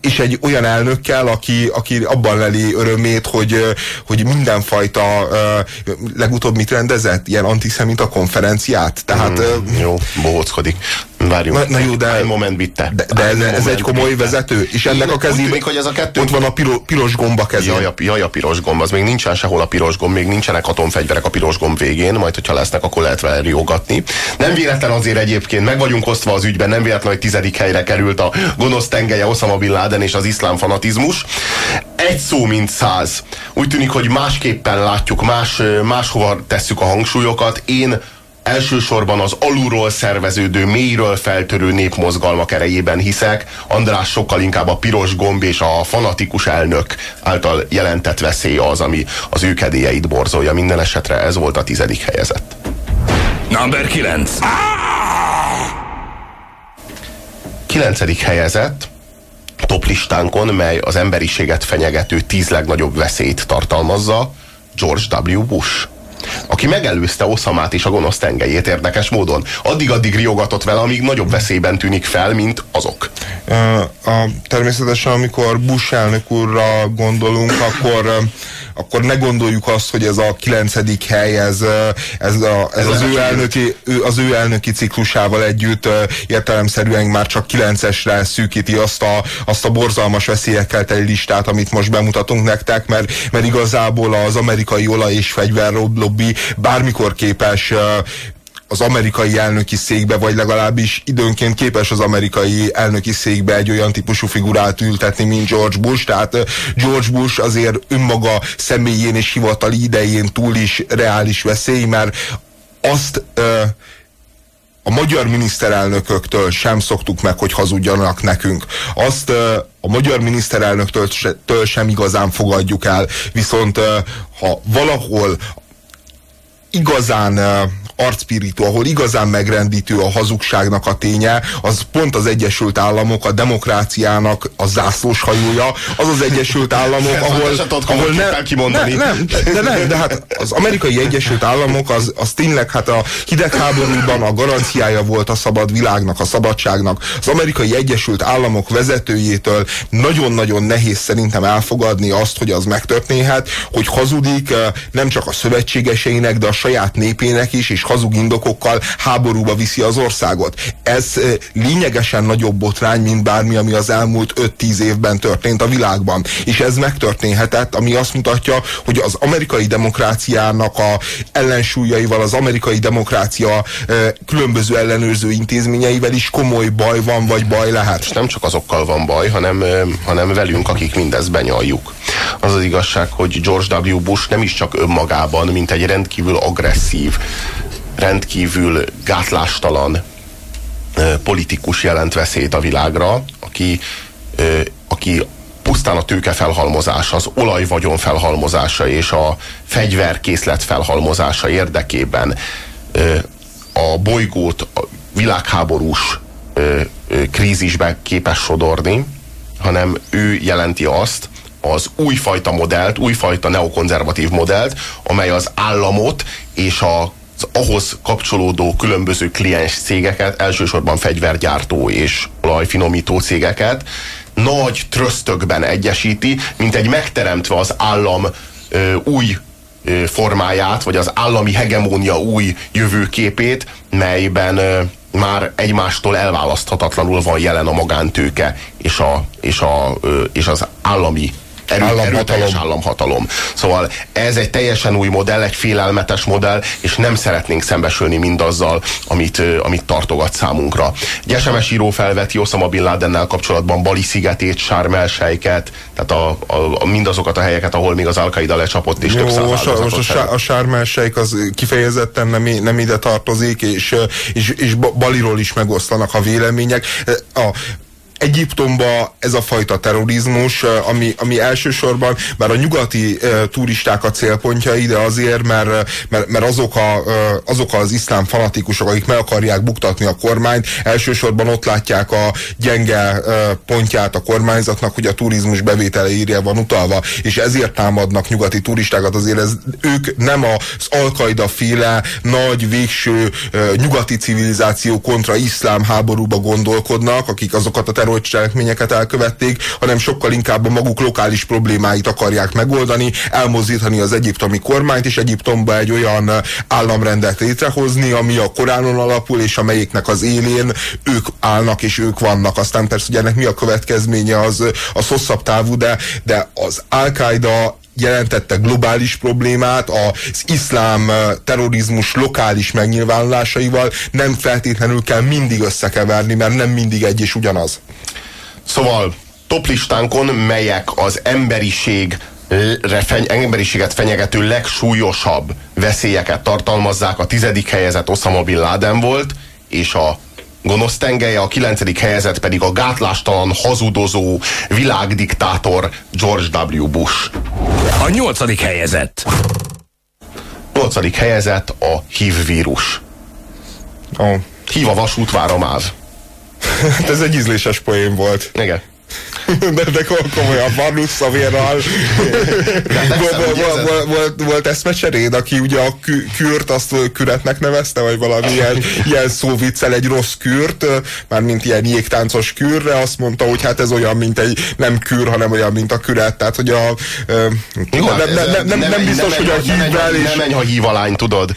és egy olyan elnökkel, aki, aki abban leli örömét, hogy, hogy mindenfajta legutóbb mit rendezett? Ilyen antiszemita konferenciát. Tehát ö, Jó, bohóckodik. Várjunk. Na, na jó, de, Egy moment bitte. de, de ez, Egy ez egy komoly bitte. vezető, és ennek a úgy kezében tűnik, hogy ez a kettő- ott van a piro, piros gomba kezén. Jaj, a, jaj, a piros gomb, az még nincsen sehol a piros gomb, még nincsenek atomfegyverek a piros gomb végén, majd hogyha lesznek, akkor lehet vele riogatni. Nem véletlen azért egyébként, meg vagyunk osztva az ügyben, nem véletlen, hogy tizedik helyre került a gonosz tengelye Osama Bin Laden és az iszlám fanatizmus. Egy szó, mint száz. Úgy tűnik, hogy másképpen látjuk, más, máshova tesszük a hangsúlyokat. Én elsősorban az alulról szerveződő, mélyről feltörő népmozgalmak erejében hiszek. András sokkal inkább a piros gomb és a fanatikus elnök által jelentett veszély az, ami az ő kedélyeit borzolja. Minden esetre ez volt a tizedik helyezett. Number 9. Kilencedik helyezett top listánkon, mely az emberiséget fenyegető tíz legnagyobb veszélyt tartalmazza, George W. Bush aki megelőzte Oszamát és a gonosz tengelyét érdekes módon. Addig-addig riogatott vele, amíg nagyobb veszélyben tűnik fel, mint azok. A, természetesen, amikor Bush elnök úrra gondolunk, akkor, akkor ne gondoljuk azt, hogy ez a kilencedik hely, ez, ez, a, ez, az, ő elnöki, az ő elnöki ciklusával együtt értelemszerűen már csak kilencesre szűkíti azt a, azt a borzalmas veszélyekkel teli listát, amit most bemutatunk nektek, mert, mert igazából az amerikai olaj és fegyver lobby bármikor képes az amerikai elnöki székbe, vagy legalábbis időnként képes az amerikai elnöki székbe egy olyan típusú figurát ültetni, mint George Bush. Tehát George Bush azért önmaga személyén és hivatali idején túl is reális veszély, mert azt a magyar miniszterelnököktől sem szoktuk meg, hogy hazudjanak nekünk. Azt a magyar miniszterelnöktől se, től sem igazán fogadjuk el, viszont ha valahol igazán arcpirító, ahol igazán megrendítő a hazugságnak a ténye, az pont az Egyesült Államok, a demokráciának a zászlós hajója, az az Egyesült Államok, ahol, ahol konkrétan kimondani. ne, nem, de, nem, de hát az amerikai Egyesült Államok az, az tényleg hát a hidegháborúban a garanciája volt a szabad világnak, a szabadságnak. Az amerikai Egyesült Államok vezetőjétől nagyon-nagyon nehéz szerintem elfogadni azt, hogy az megtörténhet, hogy hazudik nem csak a szövetségeseinek, de a saját népének is, és hazug indokokkal háborúba viszi az országot. Ez lényegesen nagyobb botrány, mint bármi, ami az elmúlt 5-10 évben történt a világban. És ez megtörténhetett, ami azt mutatja, hogy az amerikai demokráciának a ellensúlyaival, az amerikai demokrácia különböző ellenőrző intézményeivel is komoly baj van, vagy baj lehet. És nem csak azokkal van baj, hanem, hanem velünk, akik mindezt benyaljuk. Az az igazság, hogy George W. Bush nem is csak önmagában, mint egy rendkívül agresszív, rendkívül gátlástalan politikus jelent veszélyt a világra, aki, aki pusztán a tőke felhalmozása, az olajvagyon felhalmozása és a fegyverkészlet felhalmozása érdekében a bolygót a világháborús krízisbe képes sodorni, hanem ő jelenti azt, az újfajta modellt, újfajta neokonzervatív modellt, amely az államot és a ahhoz kapcsolódó különböző kliens cégeket, elsősorban fegyvergyártó és olajfinomító cégeket nagy trösztökben egyesíti, mint egy megteremtve az állam ö, új ö, formáját, vagy az állami hegemónia új jövőképét, melyben ö, már egymástól elválaszthatatlanul van jelen a magántőke és, a, és, a, ö, és az állami erő, erőteljes államhatalom. Szóval ez egy teljesen új modell, egy félelmetes modell, és nem szeretnénk szembesülni mindazzal, amit, amit tartogat számunkra. Egy SMS író felveti Osama Bin Ladennel kapcsolatban Bali szigetét, Sármelsejket, tehát a, a, a, mindazokat a helyeket, ahol még az al lecsapott, és Jó, több most, a, most a, a Sármelsejk az kifejezetten nem, nem ide tartozik, és, és, és Baliról is megoszlanak a vélemények. A, Egyiptomba ez a fajta terrorizmus, ami, ami elsősorban, bár a nyugati turisták a célpontja ide azért, mert, mert, mert azok, a, azok az iszlám fanatikusok, akik meg akarják buktatni a kormányt, elsősorban ott látják a gyenge pontját a kormányzatnak, hogy a turizmus bevétele írja van utalva, és ezért támadnak nyugati turistákat, azért ez, ők nem az alkaida féle nagy végső nyugati civilizáció kontra iszlám háborúba gondolkodnak, akik azokat a terrorcselekményeket elkövették, hanem sokkal inkább a maguk lokális problémáit akarják megoldani, elmozdítani az egyiptomi kormányt, és Egyiptomba egy olyan államrendet létrehozni, ami a Koránon alapul, és amelyiknek az élén ők állnak, és ők vannak. Aztán persze, hogy ennek mi a következménye, az, az hosszabb távú, de, de az Al-Qaeda jelentette globális problémát, az iszlám terrorizmus lokális megnyilvánulásaival nem feltétlenül kell mindig összekeverni, mert nem mindig egy és ugyanaz. Szóval toplistánkon melyek az emberiség feny, emberiséget fenyegető legsúlyosabb veszélyeket tartalmazzák. A tizedik helyezett Osama Bin Laden volt, és a gonosz tengelye, a kilencedik helyezett pedig a gátlástalan, hazudozó világdiktátor George W. Bush. A nyolcadik helyezett. Nyolcadik helyezett a HIV vírus. Oh. Hív a vasútvára máv. Ez egy ízléses poén volt. Igen. De, de komolyan, Barnusz Szavérral volt, volt, volt eszmecseréd, aki ugye a kürt azt küretnek nevezte, vagy valami ilyen, szóviccel egy rossz kürt, mármint ilyen jégtáncos kürre, azt mondta, hogy hát ez olyan, mint egy nem kür, hanem olyan, mint a küret. Tehát, hogy a Jó, nem, nem, nem, nem, nem, biztos, hogy a hívvel is... Nem menj, ha hív a lány, tudod.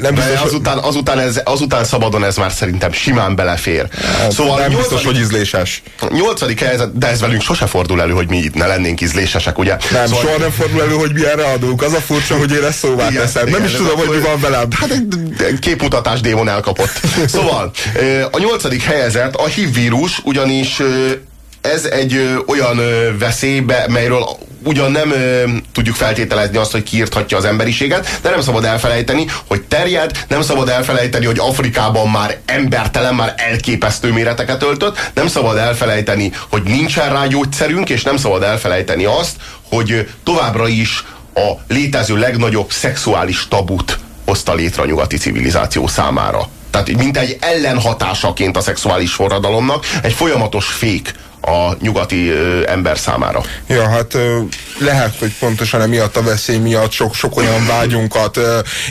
Nem biztos, azután, azután, ez, azután szabadon ez már szerintem simán belefér. Hát, szóval nem biztos, hogy ízléses. Nyolcadik helyzet, de ez velünk sose fordul elő, hogy mi itt ne lennénk ízlésesek, ugye? Nem, szóval... soha nem fordul elő, hogy mi erre adunk. Az a furcsa, hogy én ezt szóvá igen, teszem. Igen, nem is tudom, hogy mi van velem. Hát egy képmutatás démon elkapott. Szóval, a nyolcadik helyezett a HIV vírus, ugyanis ez egy olyan veszélybe, melyről ugyan nem ö, tudjuk feltételezni azt, hogy kiírthatja az emberiséget, de nem szabad elfelejteni, hogy terjed, nem szabad elfelejteni, hogy Afrikában már embertelen, már elképesztő méreteket öltött, nem szabad elfelejteni, hogy nincsen rá gyógyszerünk, és nem szabad elfelejteni azt, hogy továbbra is a létező legnagyobb szexuális tabut hozta létre a nyugati civilizáció számára. Tehát mint egy ellenhatásaként a szexuális forradalomnak, egy folyamatos fék a nyugati ember számára. Ja, hát lehet, hogy pontosan emiatt a veszély miatt sok, sok olyan vágyunkat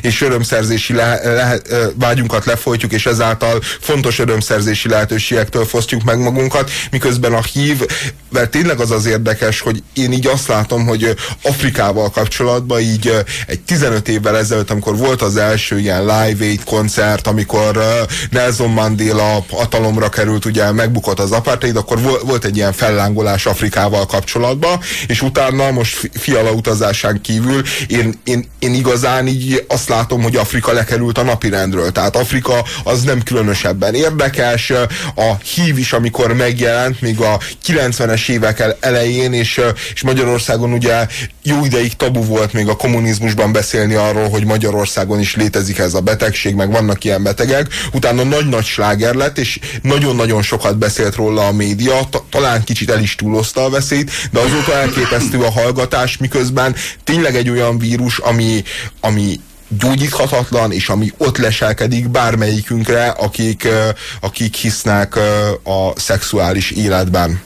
és örömszerzési le, le, vágyunkat lefolytjuk, és ezáltal fontos örömszerzési lehetőségektől fosztjuk meg magunkat, miközben a hív, mert tényleg az az érdekes, hogy én így azt látom, hogy Afrikával kapcsolatban így egy 15 évvel ezelőtt, amikor volt az első ilyen Live Aid koncert, amikor Nelson Mandela hatalomra került, ugye megbukott az apartheid, akkor volt volt egy ilyen fellángolás Afrikával kapcsolatban, és utána most fiala utazásán kívül én, én, én igazán így azt látom, hogy Afrika lekerült a napirendről. Tehát Afrika az nem különösebben érdekes. A hív is, amikor megjelent, még a 90-es évek elején, és, és Magyarországon ugye jó ideig tabu volt még a kommunizmusban beszélni arról, hogy Magyarországon is létezik ez a betegség, meg vannak ilyen betegek. Utána nagy-nagy sláger lett, és nagyon-nagyon sokat beszélt róla a média, talán kicsit el is túlozta a veszélyt, de azóta elképesztő a hallgatás, miközben tényleg egy olyan vírus, ami, ami gyógyíthatatlan, és ami ott leselkedik bármelyikünkre, akik, akik hisznek a szexuális életben.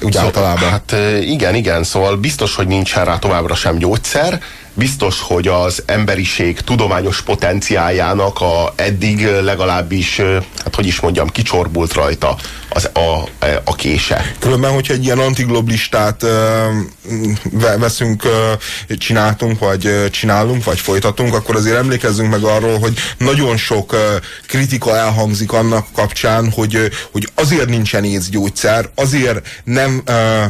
Úgy szóval, általában. Hát igen, igen, szóval biztos, hogy nincsen rá továbbra sem gyógyszer, biztos, hogy az emberiség tudományos potenciáljának a eddig legalábbis, hát hogy is mondjam, kicsorbult rajta az, a, a kése. Különben, hogyha egy ilyen antigloblistát veszünk, csináltunk, vagy csinálunk, vagy folytatunk, akkor azért emlékezzünk meg arról, hogy nagyon sok kritika elhangzik annak kapcsán, hogy, hogy azért nincsen észgyógyszer, azért nem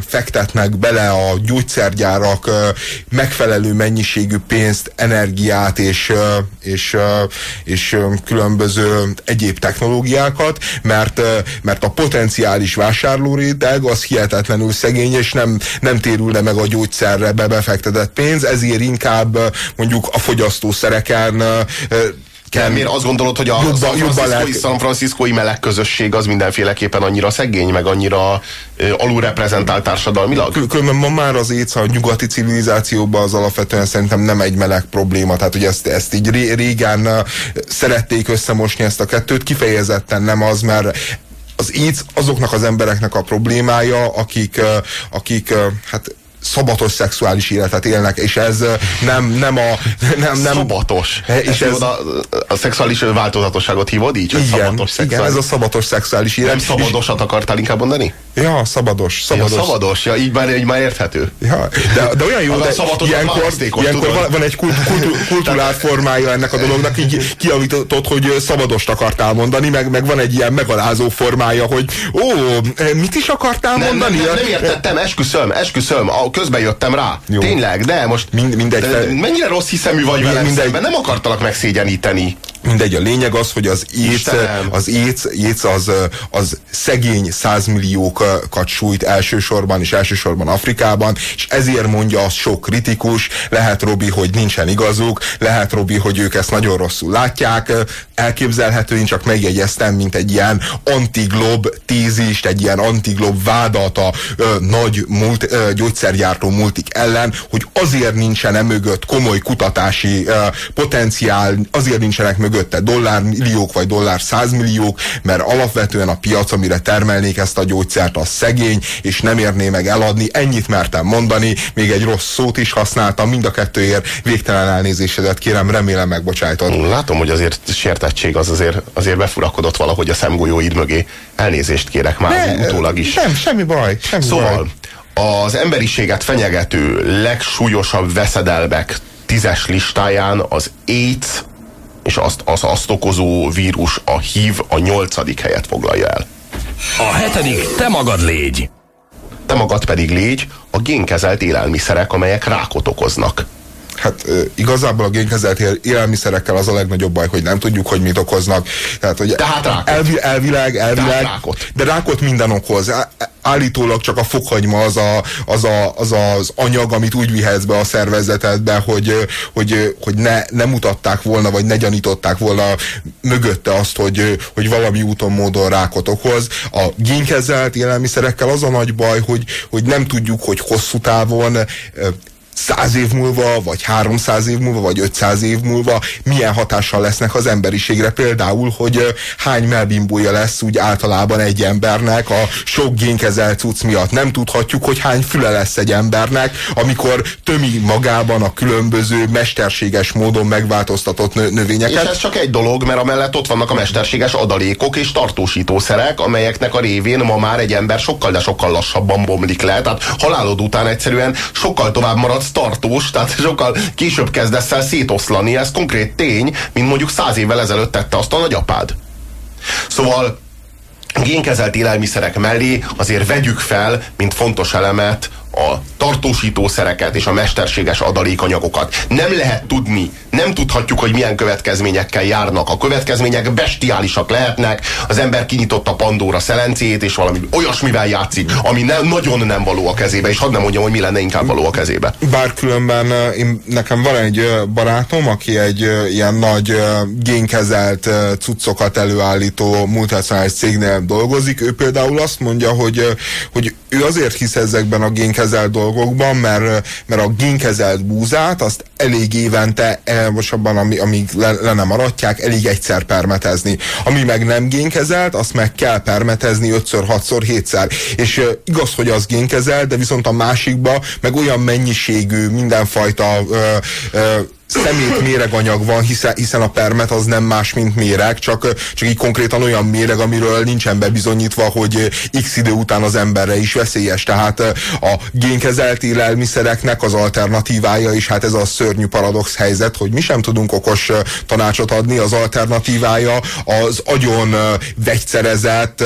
fektetnek bele a gyógyszergyárak megfelelő mennyiségű pénzt, energiát és, és, és különböző egyéb technológiákat, mert, mert a potenciális vásárlóréteg az hihetetlenül szegény, és nem, nem térül le meg a gyógyszerre befektetett pénz, ezért inkább mondjuk a fogyasztószereken kell. Miért azt gondolod, hogy a jobba, San, Francisco, San Franciscoi meleg közösség az mindenféleképpen annyira szegény, meg annyira alulreprezentált társadalmilag? Különben ma már az éjsz a nyugati civilizációban az alapvetően szerintem nem egy meleg probléma, tehát hogy ezt, ezt így régen szerették összemosni ezt a kettőt, kifejezetten nem az, mert az AIDS azoknak az embereknek a problémája, akik, akik hát szabatos szexuális életet élnek, és ez nem, nem a... Nem, nem, szabatos. És ez, a, a szexuális változatosságot hívod így? Igen, szabatos igen, ez a szabatos szexuális élet. Nem szabadosat akartál inkább mondani? Ja, szabados. Szabados, ja, szabados. Ja, így már, így már érthető. Ja, de, de olyan jó, de ilyenkor, ilyenkor van, van egy kult, kult, kulturált formája ennek a dolognak, így kiavított, hogy szabadost akartál mondani, meg, meg van egy ilyen megalázó formája, hogy ó, mit is akartál nem, mondani? Nem, nem, nem értettem, esküszöm, esküszöm, a, közben jöttem rá. Jó. Tényleg, de most Mind, mindegy, de, mennyire rossz hiszemű vagy velem szemben, nem akartalak megszégyeníteni. Mindegy, a lényeg az, hogy az éc, az éc, éc az, az szegény százmilliókat sújt elsősorban, és elsősorban Afrikában, és ezért mondja azt sok kritikus, lehet Robi, hogy nincsen igazuk, lehet Robi, hogy ők ezt nagyon rosszul látják, elképzelhető, én csak megjegyeztem, mint egy ilyen antiglob tézist, egy ilyen antiglob vádat a ö, nagy multi, ö, gyógyszergyártó multik ellen, hogy azért nincsen e mögött komoly kutatási ö, potenciál, azért nincsenek mögött mögötte dollármilliók vagy dollár százmilliók, mert alapvetően a piac, amire termelnék ezt a gyógyszert, az szegény, és nem érné meg eladni. Ennyit mertem mondani, még egy rossz szót is használtam, mind a kettőért végtelen elnézésedet kérem, remélem megbocsájtod. Látom, hogy azért sértettség az azért, azért befurakodott valahogy a szemgolyóid mögé. Elnézést kérek már ne, utólag is. Nem, semmi baj. Semmi szóval, baj. az emberiséget fenyegető legsúlyosabb veszedelmek tízes listáján az AIDS és azt, az azt okozó vírus, a HIV a nyolcadik helyet foglalja el. A hetedik te magad légy. Te magad pedig légy a génkezelt élelmiszerek, amelyek rákot okoznak. Hát igazából a génkezelt élelmiszerekkel az a legnagyobb baj, hogy nem tudjuk, hogy mit okoznak. Tehát, hogy Tehát rákot. Elvi, elvileg, elvileg, Tehát rákot. de rákot minden okoz állítólag csak a fokhagyma az, a, az, a, az az anyag, amit úgy vihetsz be a szervezetedbe, hogy, hogy, hogy ne, ne mutatták volna, vagy ne gyanították volna mögötte azt, hogy, hogy valami úton, módon rákot okoz. A génkezelt élelmiszerekkel az a nagy baj, hogy, hogy nem tudjuk, hogy hosszú távon száz év múlva, vagy 300 év múlva, vagy 500 év múlva milyen hatással lesznek az emberiségre. Például, hogy hány melbimbója lesz úgy általában egy embernek a sok génkezelt cucc miatt. Nem tudhatjuk, hogy hány füle lesz egy embernek, amikor tömi magában a különböző mesterséges módon megváltoztatott növényeket. És ez csak egy dolog, mert amellett ott vannak a mesterséges adalékok és tartósítószerek, amelyeknek a révén ma már egy ember sokkal, de sokkal lassabban bomlik le. Tehát halálod után egyszerűen sokkal tovább maradsz tartós, tehát sokkal később kezdesz el szétoszlani, ez konkrét tény, mint mondjuk száz évvel ezelőtt tette azt a nagyapád. Szóval génkezelt élelmiszerek mellé azért vegyük fel, mint fontos elemet a tartósítószereket és a mesterséges adalékanyagokat. Nem lehet tudni, nem tudhatjuk, hogy milyen következményekkel járnak. A következmények bestiálisak lehetnek, az ember kinyitotta Pandora szelencét, és valami olyasmivel játszik, ami ne, nagyon nem való a kezébe, és hadd nem mondjam, hogy mi lenne inkább való a kezébe. Bár különben eh, nekem van egy eh, barátom, aki egy eh, ilyen nagy génkezelt cuccokat előállító multinacionális cégnél dolgozik. Ő például azt mondja, hogy, hogy ő azért hisz ezekben a génkezelt dolgokban, mert, mert a génkezelt búzát azt elég évente, most abban, ami, amíg le, le nem aratják, elég egyszer permetezni. Ami meg nem génkezelt, azt meg kell permetezni 5-ször, 6-szor, 7-szer. És igaz, hogy az génkezelt, de viszont a másikba meg olyan mennyiségű mindenfajta uh, uh, szemét méreganyag van, hiszen, hiszen a permet az nem más, mint méreg, csak, csak így konkrétan olyan méreg, amiről nincsen bebizonyítva, hogy x idő után az emberre is veszélyes. Tehát a génkezelt élelmiszereknek az alternatívája is, hát ez a szörnyű paradox helyzet, hogy mi sem tudunk okos tanácsot adni, az alternatívája az agyon vegyszerezett,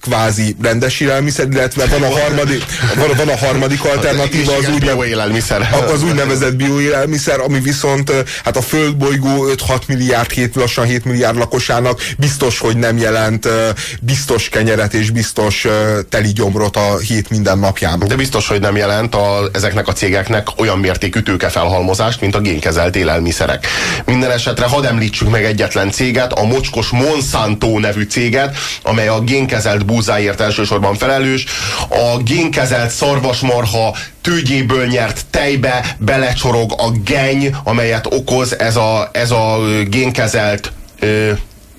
kvázi rendes élelmiszer, illetve van a harmadik, van, van a harmadik alternatíva, az, úgy, az úgynevezett bioélelmiszer, ami viszont viszont hát a földbolygó 5-6 milliárd, 7, lassan 7 milliárd lakosának biztos, hogy nem jelent biztos kenyeret és biztos teli gyomrot a hét minden napján. De biztos, hogy nem jelent a, ezeknek a cégeknek olyan mértékű tőkefelhalmozást, mint a génkezelt élelmiszerek. Minden esetre hadd említsük meg egyetlen céget, a mocskos Monsanto nevű céget, amely a génkezelt búzáért elsősorban felelős. A génkezelt szarvasmarha tőgyéből nyert tejbe belecsorog a geny, amelyet okoz ez a, ez a génkezelt ö,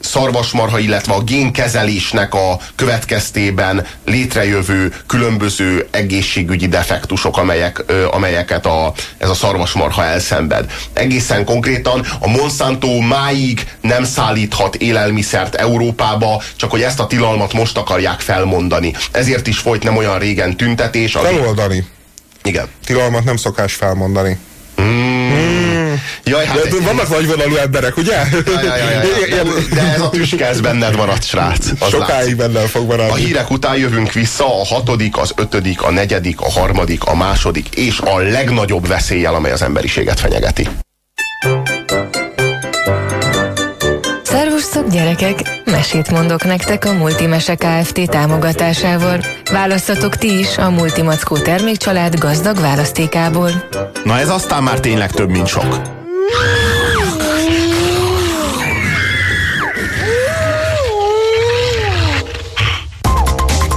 szarvasmarha, illetve a génkezelésnek a következtében létrejövő különböző egészségügyi defektusok, amelyek, amelyeket a, ez a szarvasmarha elszenved. Egészen konkrétan a Monsanto máig nem szállíthat élelmiszert Európába, csak hogy ezt a tilalmat most akarják felmondani. Ezért is folyt nem olyan régen tüntetés. Feloldani. Igen. Tilalmat nem szokás felmondani. Mm. Jaj, hát de, vannak nagyvonalú emberek, ugye? Jaj, jaj, jaj, jaj. De, de ez a tüske, ez benned maradt, srác. Az Sokáig benned fog maradni. A hírek után jövünk vissza a hatodik, az ötödik, a negyedik, a harmadik, a második és a legnagyobb veszéllyel, amely az emberiséget fenyegeti. Szervusztok gyerekek! Mesét mondok nektek a Multimese Kft. támogatásával. Választatok ti is a Multimackó termékcsalád gazdag választékából. Na ez aztán már tényleg több, mint sok.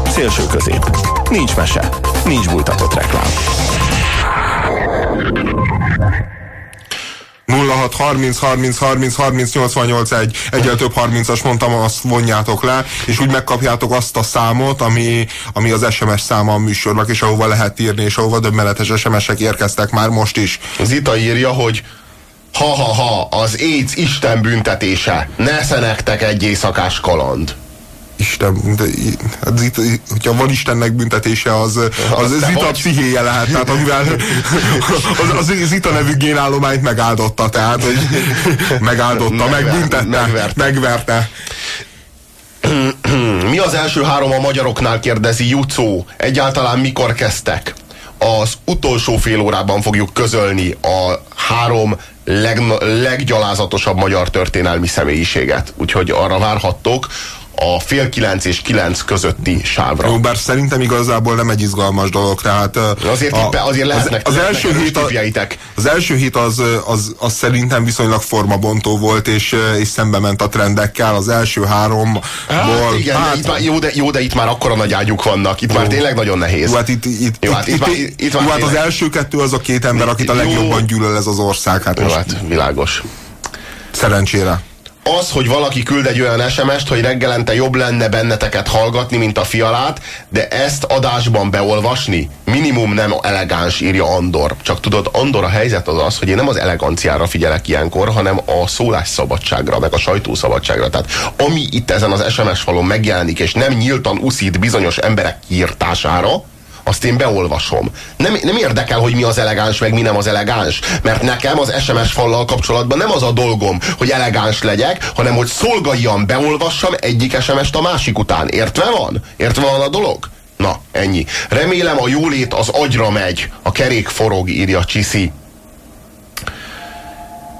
Szélső közép. Nincs mese. Nincs bújtatott reklám. 06 30 30 30 30 88 1 egyel több 30-as mondtam, azt vonjátok le, és úgy megkapjátok azt a számot, ami, ami az SMS száma a műsornak, és ahova lehet írni, és ahova döbbenetes SMS-ek érkeztek már most is. Zita írja, hogy ha-ha-ha, az AIDS Isten büntetése, ne nektek egy éjszakás kaland. Isten, de, hát zita, hogyha van Istennek büntetése, az, az, az Zita pszichéje lehet, tehát amivel az, az Zita nevű génállományt megáldotta, tehát hogy megáldotta, megbüntette, megverte. megverte. Mi az első három a magyaroknál, kérdezi Jucó. Egyáltalán mikor kezdtek? Az utolsó fél órában fogjuk közölni a három leg, leggyalázatosabb magyar történelmi személyiséget. Úgyhogy arra várhattok, a fél kilenc és kilenc közötti sávra. Jó, bár szerintem igazából nem egy izgalmas dolog, tehát azért, a, itt, azért lehetnek, az, az, első hét a, az első hét az, az, az szerintem viszonylag formabontó volt, és, és szembe ment a trendekkel. Az első három hát, igen, hát, itt már, jó, de, jó, de itt már akkora nagy ágyuk vannak, itt jó. már tényleg nagyon nehéz. Jó, hát itt, itt, jó, hát itt, itt, itt, itt, jó, hát az első kettő az a két ember, akit a legjobban gyűlöl ez az ország. Hát jó, most hát világos. Szerencsére az, hogy valaki küld egy olyan SMS-t, hogy reggelente jobb lenne benneteket hallgatni, mint a fialát, de ezt adásban beolvasni minimum nem elegáns, írja Andor. Csak tudod, Andor a helyzet az az, hogy én nem az eleganciára figyelek ilyenkor, hanem a szólásszabadságra, meg a sajtószabadságra. Tehát ami itt ezen az SMS falon megjelenik, és nem nyíltan uszít bizonyos emberek írtására, azt én beolvasom. Nem, nem érdekel, hogy mi az elegáns, meg mi nem az elegáns, mert nekem az SMS fallal kapcsolatban nem az a dolgom, hogy elegáns legyek, hanem hogy szolgaljam, beolvassam egyik SMS-t a másik után. Értve van? Értve van a dolog? Na, ennyi. Remélem a jólét az agyra megy. A kerék forog, írja Csiszi.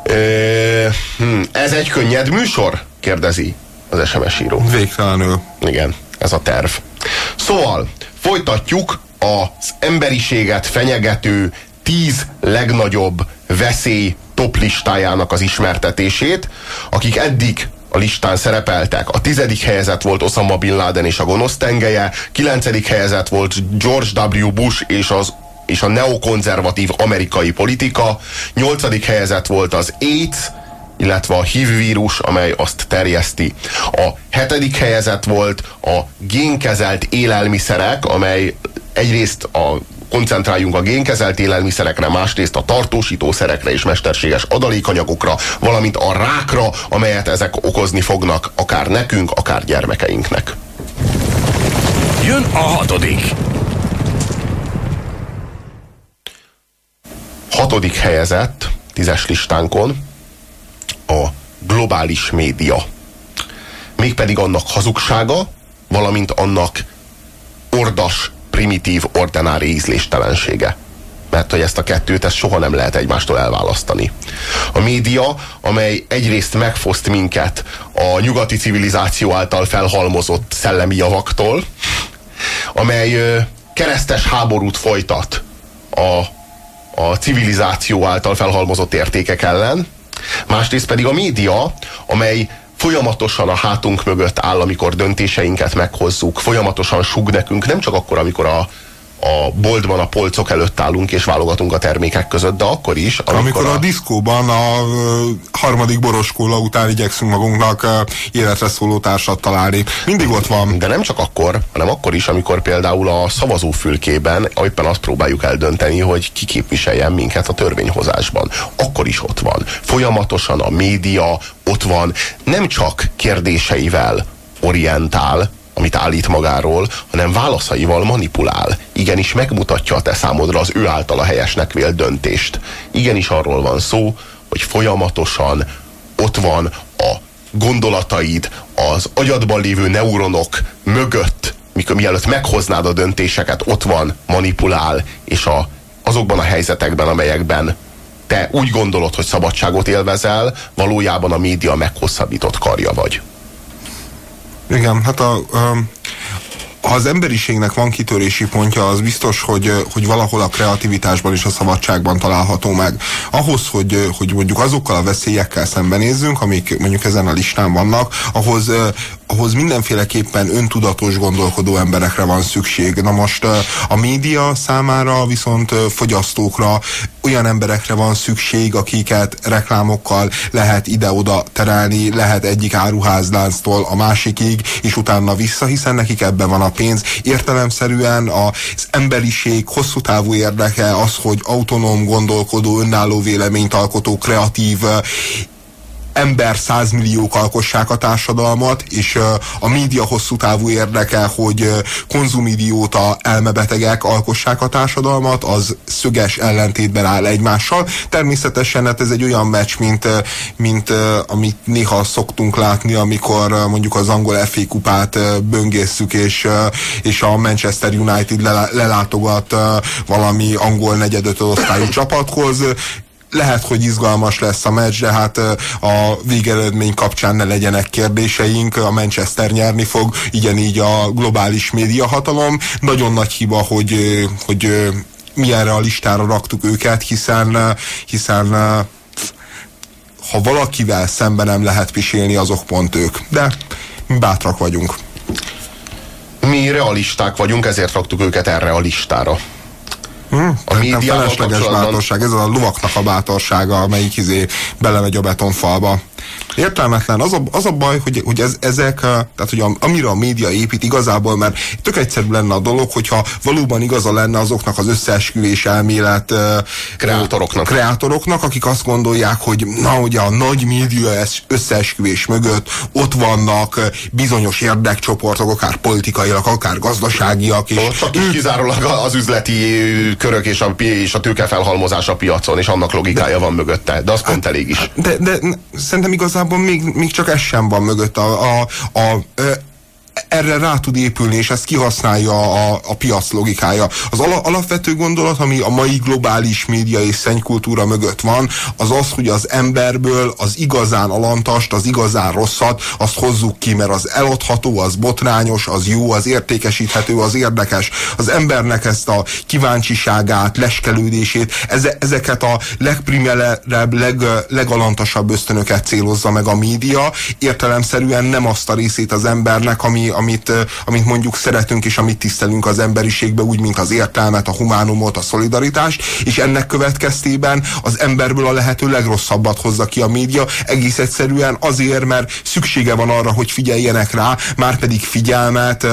Ö, hm, ez egy könnyed műsor? kérdezi az SMS író. Végtelenül. Igen, ez a terv. Szóval, folytatjuk az emberiséget fenyegető tíz legnagyobb veszély top listájának az ismertetését, akik eddig a listán szerepeltek. A tizedik helyezett volt Osama Bin Laden és a gonosz tengelye, kilencedik helyezett volt George W. Bush és az és a neokonzervatív amerikai politika, nyolcadik helyezett volt az AIDS, illetve a HIV vírus, amely azt terjeszti. A hetedik helyezett volt a génkezelt élelmiszerek, amely egyrészt a koncentráljunk a génkezelt élelmiszerekre, másrészt a tartósítószerekre és mesterséges adalékanyagokra, valamint a rákra, amelyet ezek okozni fognak akár nekünk, akár gyermekeinknek. Jön a hatodik. Hatodik helyezett tízes listánkon a globális média. Mégpedig annak hazugsága, valamint annak ordas, primitív, ordinári ízléstelensége. Mert hogy ezt a kettőt, ezt soha nem lehet egymástól elválasztani. A média, amely egyrészt megfoszt minket a nyugati civilizáció által felhalmozott szellemi javaktól, amely keresztes háborút folytat a, a civilizáció által felhalmozott értékek ellen, másrészt pedig a média, amely folyamatosan a hátunk mögött áll, amikor döntéseinket meghozzuk, folyamatosan sug nekünk, nem csak akkor, amikor a, a boltban a polcok előtt állunk és válogatunk a termékek között, de akkor is, amikor, amikor a, a diszkóban a harmadik boroskóla után igyekszünk magunknak életre szóló társat találni. Mindig ott van. De nem csak akkor, hanem akkor is, amikor például a szavazófülkében éppen azt próbáljuk eldönteni, hogy ki képviseljen minket a törvényhozásban. Akkor is ott van. Folyamatosan a média ott van, nem csak kérdéseivel orientál, amit állít magáról, hanem válaszaival manipulál. Igenis megmutatja a te számodra az ő általa helyesnek vélt döntést. Igenis arról van szó, hogy folyamatosan ott van a gondolataid, az agyadban lévő neuronok mögött, mikor mielőtt meghoznád a döntéseket, ott van, manipulál, és a, azokban a helyzetekben, amelyekben te úgy gondolod, hogy szabadságot élvezel, valójában a média meghosszabbított karja vagy. Igen, hát a, ha az emberiségnek van kitörési pontja, az biztos, hogy, hogy valahol a kreativitásban és a szabadságban található meg. Ahhoz, hogy, hogy mondjuk azokkal a veszélyekkel szembenézzünk, amik mondjuk ezen a listán vannak, ahhoz, ahhoz mindenféleképpen öntudatos gondolkodó emberekre van szükség. Na most a média számára viszont fogyasztókra olyan emberekre van szükség, akiket reklámokkal lehet ide-oda terelni, lehet egyik áruházlánctól a másikig, és utána vissza, hiszen nekik ebben van a pénz. Értelemszerűen az emberiség hosszú távú érdeke az, hogy autonóm, gondolkodó, önálló véleményt alkotó, kreatív ember százmilliók alkossák a társadalmat, és a média hosszú távú érdeke, hogy konzumidióta elmebetegek alkossák a társadalmat, az szöges ellentétben áll egymással. Természetesen hát ez egy olyan meccs, mint, mint amit néha szoktunk látni, amikor mondjuk az angol FA kupát böngészük, és, és a Manchester United lelátogat valami angol negyedöt osztályú csapathoz, lehet, hogy izgalmas lesz a meccs, de hát a végeredmény kapcsán ne legyenek kérdéseink, a Manchester nyerni fog, így a globális média hatalom. Nagyon nagy hiba, hogy, hogy mi erre a listára raktuk őket, hiszen, hiszen ha valakivel szemben nem lehet pisélni, azok pont ők. De bátrak vagyunk. Mi realisták vagyunk, ezért raktuk őket erre a listára. A médiával felesleges bátorság, ez a lovaknak a bátorsága, amelyik izé belemegy a betonfalba. Értelmetlen. Az a, az a baj, hogy, hogy ez, ezek, tehát hogy a, amire a média épít igazából, mert tök egyszerű lenne a dolog, hogyha valóban igaza lenne azoknak az összeesküvés elmélet kreátoroknak. kreátoroknak, akik azt gondolják, hogy na ugye a nagy média összeesküvés mögött ott vannak bizonyos érdekcsoportok, akár politikaiak, akár gazdaságiak. És ott csak ők... kizárólag az üzleti körök és a, és a tőke felhalmozás a piacon, és annak logikája de, van mögötte, de az pont hát, elég is. De, de szerintem igazából még, még csak ez sem van mögött. A, a, a, a erre rá tud épülni, és ezt kihasználja a, a piac logikája. Az ala, alapvető gondolat, ami a mai globális média és szennykultúra mögött van, az az, hogy az emberből az igazán alantast, az igazán rosszat, azt hozzuk ki, mert az eladható, az botrányos, az jó, az értékesíthető, az érdekes. Az embernek ezt a kíváncsiságát, leskelődését, eze, ezeket a legprimelebb, leg, legalantasabb ösztönöket célozza meg a média, értelemszerűen nem azt a részét az embernek, ami amit, amit mondjuk szeretünk és amit tisztelünk az emberiségbe, úgy, mint az értelmet, a humánumot, a szolidaritást, és ennek következtében az emberből a lehető legrosszabbat hozza ki a média, egész egyszerűen azért, mert szüksége van arra, hogy figyeljenek rá, már pedig figyelmet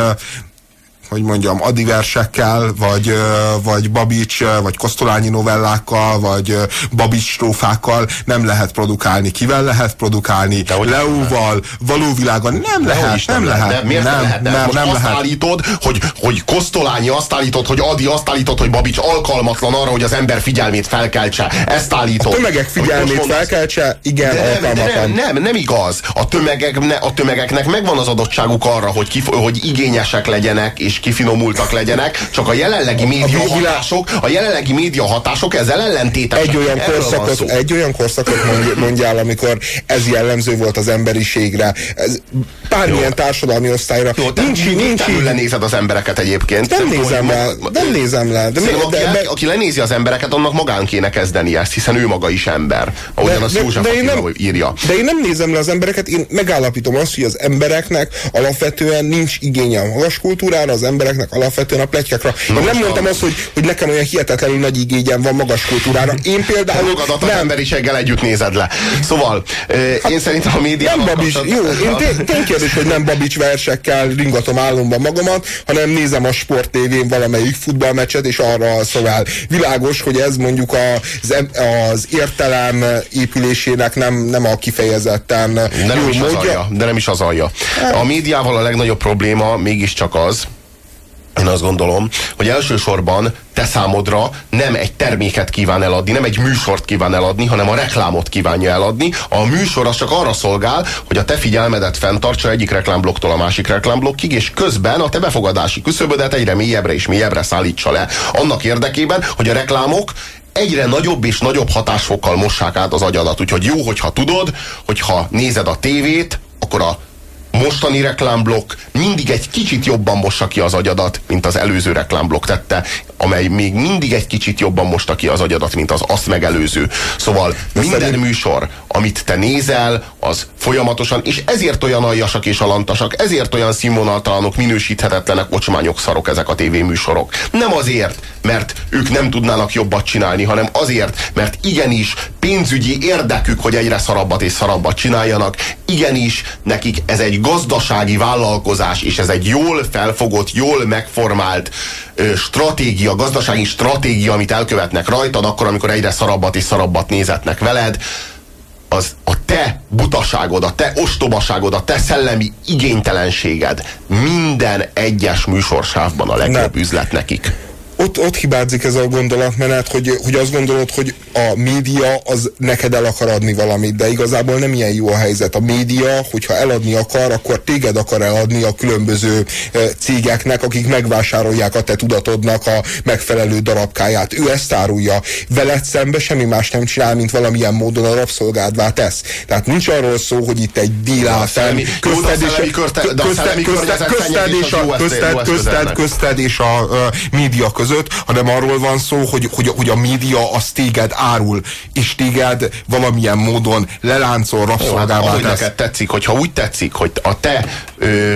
hogy mondjam, adiversekkel, vagy, vagy Babics, vagy Kosztolányi novellákkal, vagy Babics trófákkal nem lehet produkálni. Kivel lehet produkálni? Leóval, valóvilágon nem lehet, nem, nem lehet. De miért nem, lehet? Nem, Most nem azt lehet. állítod, hogy, hogy Kosztolányi azt állítod, hogy Adi azt állítod, hogy Babics alkalmatlan arra, hogy az ember figyelmét felkeltse. Ezt állítod. A tömegek figyelmét felkeltse, igen, de nem, de nem, nem, nem igaz. A, tömegek, a tömegeknek megvan az adottságuk arra, hogy, kif, hogy igényesek legyenek, és kifinomultak legyenek, csak a jelenlegi média a hatások, a jelenlegi média hatások ezzel ellentétesek. Egy olyan, korszakot, egy olyan korszakot mondjál, amikor ez jellemző volt az emberiségre. Ez bármilyen társadalmi osztályra. Jó, nincs, nincs, nincs lenézed az embereket egyébként. Nem, nézem le, nem nézem le. De, de, aki, de, aki lenézi az embereket, annak magán kéne kezdeni ezt, hiszen ő maga is ember. Ahogyan de, az József de én nem, írja. De én nem nézem le az embereket, én megállapítom azt, hogy az embereknek alapvetően nincs igénye a magas kultúrára, az embereknek alapvetően a pletykákra. Én nem mondtam azt, hogy, hogy nekem olyan hihetetlenül nagy igényem van magas kultúrára. Én például... Magadat nem. az emberiséggel együtt nézed le. Szóval, hát, én szerintem a média... Nem Babics, jó, én tény kérdés, hogy nem Babics versekkel ringatom álomban magamat, hanem nézem a sport tévén valamelyik futballmeccset, és arra szolgál. Világos, hogy ez mondjuk az, az értelem épülésének nem, nem a kifejezetten de nem jó is módja. Az alja, de nem is az alja. A médiával a legnagyobb probléma mégiscsak az, én azt gondolom, hogy elsősorban te számodra nem egy terméket kíván eladni, nem egy műsort kíván eladni, hanem a reklámot kívánja eladni. A műsor az csak arra szolgál, hogy a te figyelmedet fenntartsa egyik reklámblokktól a másik reklámblokkig, és közben a te befogadási küszöbödet egyre mélyebbre és mélyebbre szállítsa le. Annak érdekében, hogy a reklámok egyre nagyobb és nagyobb hatásfokkal mossák át az agyadat. Úgyhogy jó, hogyha tudod, hogyha nézed a tévét, akkor a mostani reklámblokk mindig egy kicsit jobban mossa ki az agyadat, mint az előző reklámblokk tette, amely még mindig egy kicsit jobban mosta ki az agyadat, mint az azt megelőző. Szóval De minden szerint... műsor, amit te nézel, az folyamatosan, és ezért olyan aljasak és alantasak, ezért olyan színvonaltalanok, minősíthetetlenek, ocsmányok, szarok ezek a tévéműsorok. Nem azért, mert ők nem tudnának jobbat csinálni, hanem azért, mert igenis pénzügyi érdekük, hogy egyre szarabbat és szarabbat csináljanak, igenis nekik ez egy gazdasági vállalkozás, és ez egy jól felfogott, jól megformált ö, stratégia, gazdasági stratégia, amit elkövetnek rajtad, akkor, amikor egyre szarabbat és szarabbat nézetnek veled, az a te butaságod, a te ostobaságod, a te szellemi igénytelenséged minden egyes műsorsávban a legjobb Nem. üzlet nekik ott, ott hibázik ez a gondolatmenet, hogy, hogy azt gondolod, hogy a média az neked el akar adni valamit, de igazából nem ilyen jó a helyzet. A média, hogyha eladni akar, akkor téged akar eladni a különböző cégeknek, akik megvásárolják a te tudatodnak a megfelelő darabkáját. Ő ezt árulja. Veled szembe semmi más nem csinál, mint valamilyen módon a rabszolgádvá tesz. Tehát nincs arról szó, hogy itt egy díl közted és a média között között, hanem arról van szó, hogy, hogy, hogy a média az téged árul, és téged valamilyen módon leláncol, rabszolgává tesz. neked tetszik, hogyha úgy tetszik, hogy a te ö,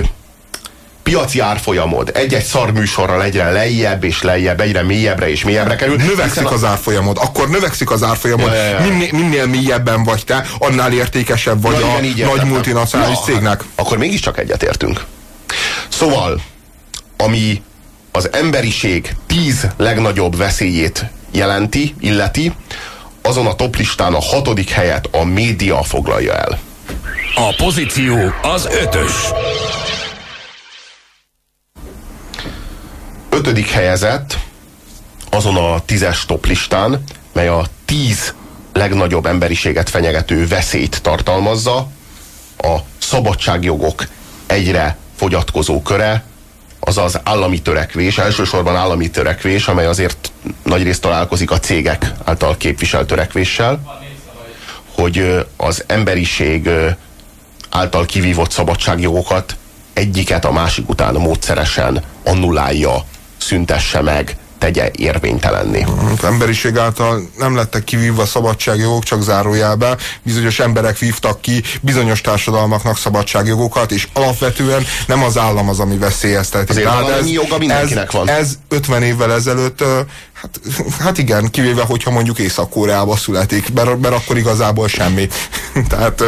piaci árfolyamod egy-egy szar műsorral egyre lejjebb és lejjebb, egyre mélyebbre és mélyebbre kerül. Növekszik az árfolyamod, akkor növekszik az árfolyamod. Ja, ja, ja. Minél, minél mélyebben vagy te, annál értékesebb vagy Na, a igen, nagy multinacionális Na, cégnek. Akkor mégiscsak egyetértünk. Szóval, ami az emberiség tíz legnagyobb veszélyét jelenti, illeti, azon a toplistán a hatodik helyet a média foglalja el. A pozíció az ötös. Ötödik helyezett azon a tízes toplistán, mely a tíz legnagyobb emberiséget fenyegető veszélyt tartalmazza, a szabadságjogok egyre fogyatkozó köre, azaz állami törekvés, elsősorban állami törekvés, amely azért nagyrészt találkozik a cégek által képviselt törekvéssel, hogy az emberiség által kivívott szabadságjogokat egyiket a másik után módszeresen annulálja, szüntesse meg, tegye érvénytelenné. Az emberiség által nem lettek kivívva szabadságjogok, csak zárójelbe. Bizonyos emberek vívtak ki bizonyos társadalmaknak szabadságjogokat, és alapvetően nem az állam az, ami veszélyezteti. Azért Tehát valamennyi joga mindenkinek ez, van. Ez 50 évvel ezelőtt, hát, hát igen, kivéve, hogyha mondjuk Észak-Koreába születik, mert, mert akkor igazából semmi. Tehát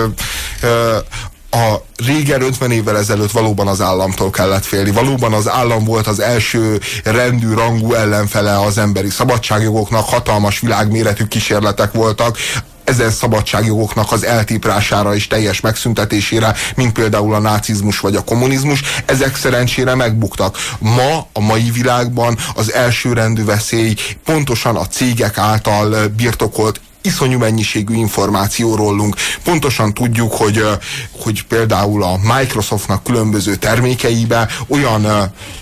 a régen 50 évvel ezelőtt valóban az államtól kellett félni. Valóban az állam volt az első rendű, rangú ellenfele az emberi szabadságjogoknak, hatalmas világméretű kísérletek voltak, ezen szabadságjogoknak az eltiprására és teljes megszüntetésére, mint például a nácizmus vagy a kommunizmus, ezek szerencsére megbuktak. Ma, a mai világban az elsőrendű veszély pontosan a cégek által birtokolt iszonyú mennyiségű információ rólunk. Pontosan tudjuk, hogy, hogy például a Microsoftnak különböző termékeibe olyan,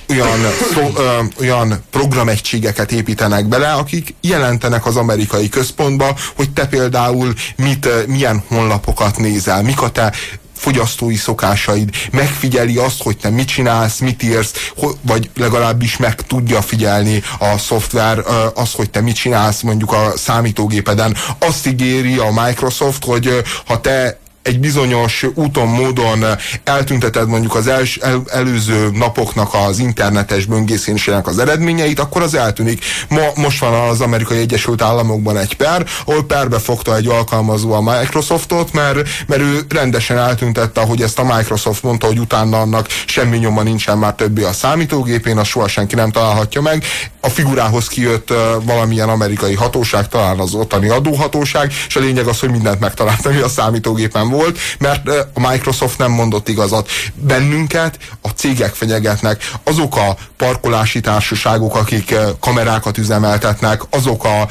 olyan, szó, olyan programegységeket építenek bele, akik jelentenek az amerikai központba, hogy te például mit, milyen honlapokat nézel, mik a te fogyasztói szokásaid, megfigyeli azt, hogy te mit csinálsz, mit írsz, vagy legalábbis meg tudja figyelni a szoftver azt, hogy te mit csinálsz mondjuk a számítógépeden. Azt ígéri a Microsoft, hogy ha te egy bizonyos úton, módon eltünteted mondjuk az els, el, előző napoknak az internetes böngészésének az eredményeit, akkor az eltűnik. Ma, most van az Amerikai Egyesült Államokban egy per, ahol perbe fogta egy alkalmazó a Microsoftot, mert, mert ő rendesen eltüntette, hogy ezt a Microsoft mondta, hogy utána annak semmi nyoma nincsen már többé a számítógépén, azt soha senki nem találhatja meg. A figurához kijött valamilyen amerikai hatóság, talán az ottani adóhatóság, és a lényeg az, hogy mindent megtalált, ami a számítógépen volt, mert uh, a Microsoft nem mondott igazat. Bennünket a cégek fenyegetnek, azok a parkolási társaságok, akik kamerákat üzemeltetnek, azok a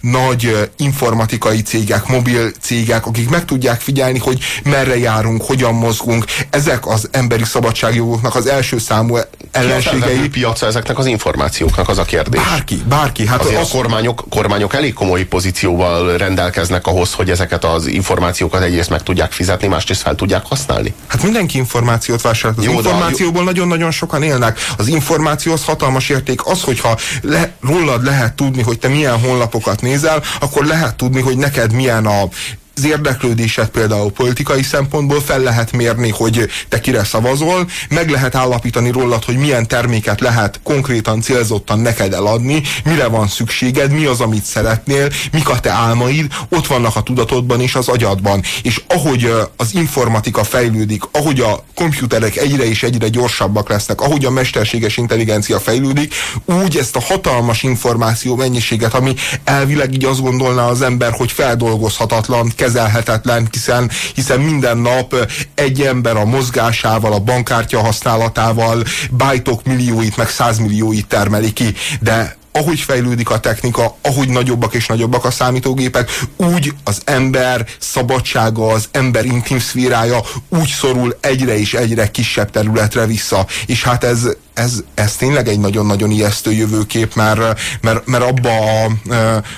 nagy informatikai cégek, mobil cégek, akik meg tudják figyelni, hogy merre járunk, hogyan mozgunk. Ezek az emberi szabadságjogoknak az első számú ellenségei. piaca ezeknek az információknak az a kérdés. Bárki, bárki. Hát Azért az, a kormányok, kormányok elég komoly pozícióval rendelkeznek ahhoz, hogy ezeket az információkat egyrészt meg tudják fizetni, másrészt fel tudják használni. Hát mindenki információt vásárolt. Az Jó, információból nagyon-nagyon sokan élnek. Az információ az hatalmas érték. Az, hogyha le, rólad lehet tudni, hogy te milyen honlapokat nézel, akkor lehet tudni, hogy neked milyen a az érdeklődésed például politikai szempontból fel lehet mérni, hogy te kire szavazol, meg lehet állapítani rólad, hogy milyen terméket lehet konkrétan célzottan neked eladni, mire van szükséged, mi az, amit szeretnél, mik a te álmaid, ott vannak a tudatodban és az agyadban. És ahogy az informatika fejlődik, ahogy a komputerek egyre és egyre gyorsabbak lesznek, ahogy a mesterséges intelligencia fejlődik, úgy ezt a hatalmas információ mennyiséget, ami elvileg így azt gondolná az ember, hogy feldolgozhatatlan, kezelhetetlen, hiszen, hiszen minden nap egy ember a mozgásával, a bankkártya használatával bájtok millióit, meg százmillióit termeli ki, de ahogy fejlődik a technika, ahogy nagyobbak és nagyobbak a számítógépek, úgy az ember szabadsága, az ember intim szférája úgy szorul egyre és egyre kisebb területre vissza. És hát ez, ez, ez tényleg egy nagyon-nagyon ijesztő jövőkép, mert, mert, mert abba a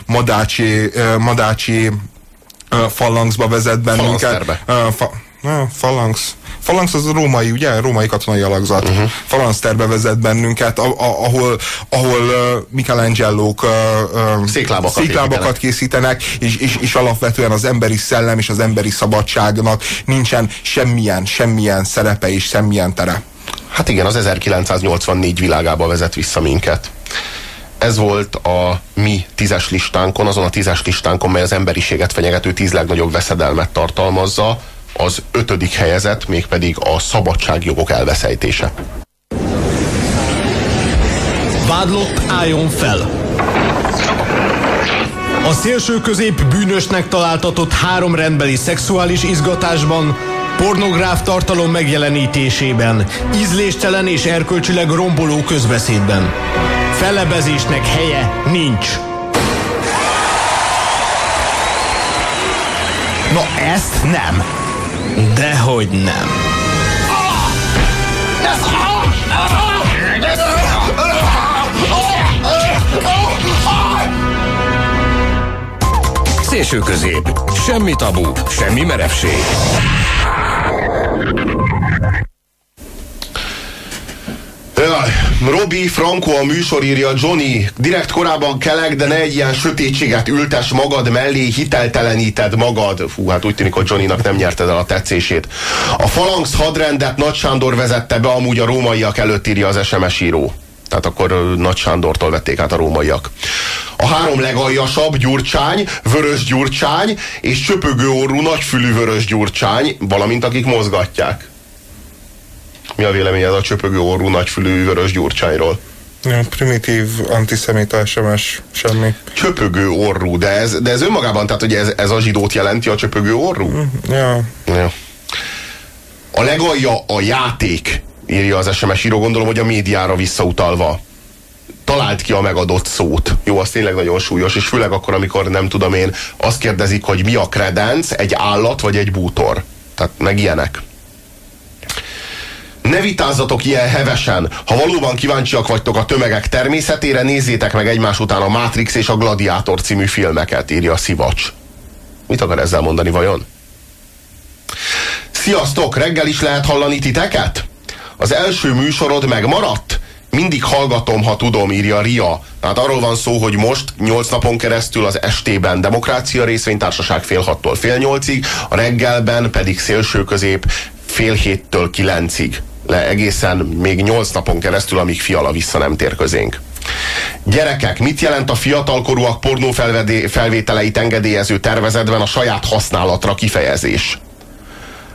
madácsi, madácsi phalanxba vezet bennünket. Falanszterbe. Fa, phalanx. Phalanx az a római, ugye? Római katonai alakzat. Uh-huh. Phalanxterbe vezet bennünket, a, a, ahol, ahol Michelangelo-k uh, Széklábakat széklábakat készítenek, és, és, és alapvetően az emberi szellem és az emberi szabadságnak nincsen semmilyen, semmilyen szerepe és semmilyen tere. Hát igen, az 1984 világába vezet vissza minket. Ez volt a mi tízes listánkon, azon a tízes listánkon, mely az emberiséget fenyegető tíz legnagyobb veszedelmet tartalmazza, az ötödik helyezett, mégpedig a szabadságjogok elveszejtése. Vádlott álljon fel! A szélső közép bűnösnek találtatott három rendbeli szexuális izgatásban, pornográf tartalom megjelenítésében, ízléstelen és erkölcsileg romboló közbeszédben. Fellebezésnek helye nincs. Na ezt nem. Dehogy nem. Szélső közép. Semmi tabu, semmi merevség. Robi Franco a műsorírja, Johnny, direkt korában keleg, de ne egy ilyen sötétséget ültes magad mellé, hitelteleníted magad. Fú, hát úgy tűnik, hogy Johnnynak nem nyerted el a tetszését. A falanx hadrendet Nagy Sándor vezette be, amúgy a rómaiak előtt írja az SMS író. Tehát akkor Nagy Sándortól vették át a rómaiak. A három legaljasabb gyurcsány, vörös gyurcsány és csöpögő orrú nagyfülű vörös gyurcsány, valamint akik mozgatják. Mi a véleményed a csöpögő orrú nagyfülű vörös gyurcsányról? Primitív antiszemita SMS, semmi. Csöpögő orrú, de ez, de ez önmagában, tehát hogy ez, ez a zsidót jelenti a csöpögő orrú? Ja. Ja. A legalja a játék, írja az SMS író, gondolom, hogy a médiára visszautalva. Talált ki a megadott szót. Jó, az tényleg nagyon súlyos, és főleg akkor, amikor nem tudom én, azt kérdezik, hogy mi a kredenc, egy állat vagy egy bútor. Tehát meg ilyenek. Ne vitázzatok ilyen hevesen. Ha valóban kíváncsiak vagytok a tömegek természetére, nézzétek meg egymás után a Matrix és a Gladiátor című filmeket, írja Szivacs. Mit akar ezzel mondani vajon? Sziasztok, reggel is lehet hallani titeket? Az első műsorod megmaradt? Mindig hallgatom, ha tudom, írja Ria. Tehát arról van szó, hogy most 8 napon keresztül az estében Demokrácia Részvénytársaság fél hattól fél nyolcig, a reggelben pedig szélső közép fél héttől kilencig. Le egészen még 8 napon keresztül, amíg Fiala vissza nem tér közénk. Gyerekek, mit jelent a fiatalkorúak pornó felvételeit engedélyező tervezetben a saját használatra kifejezés?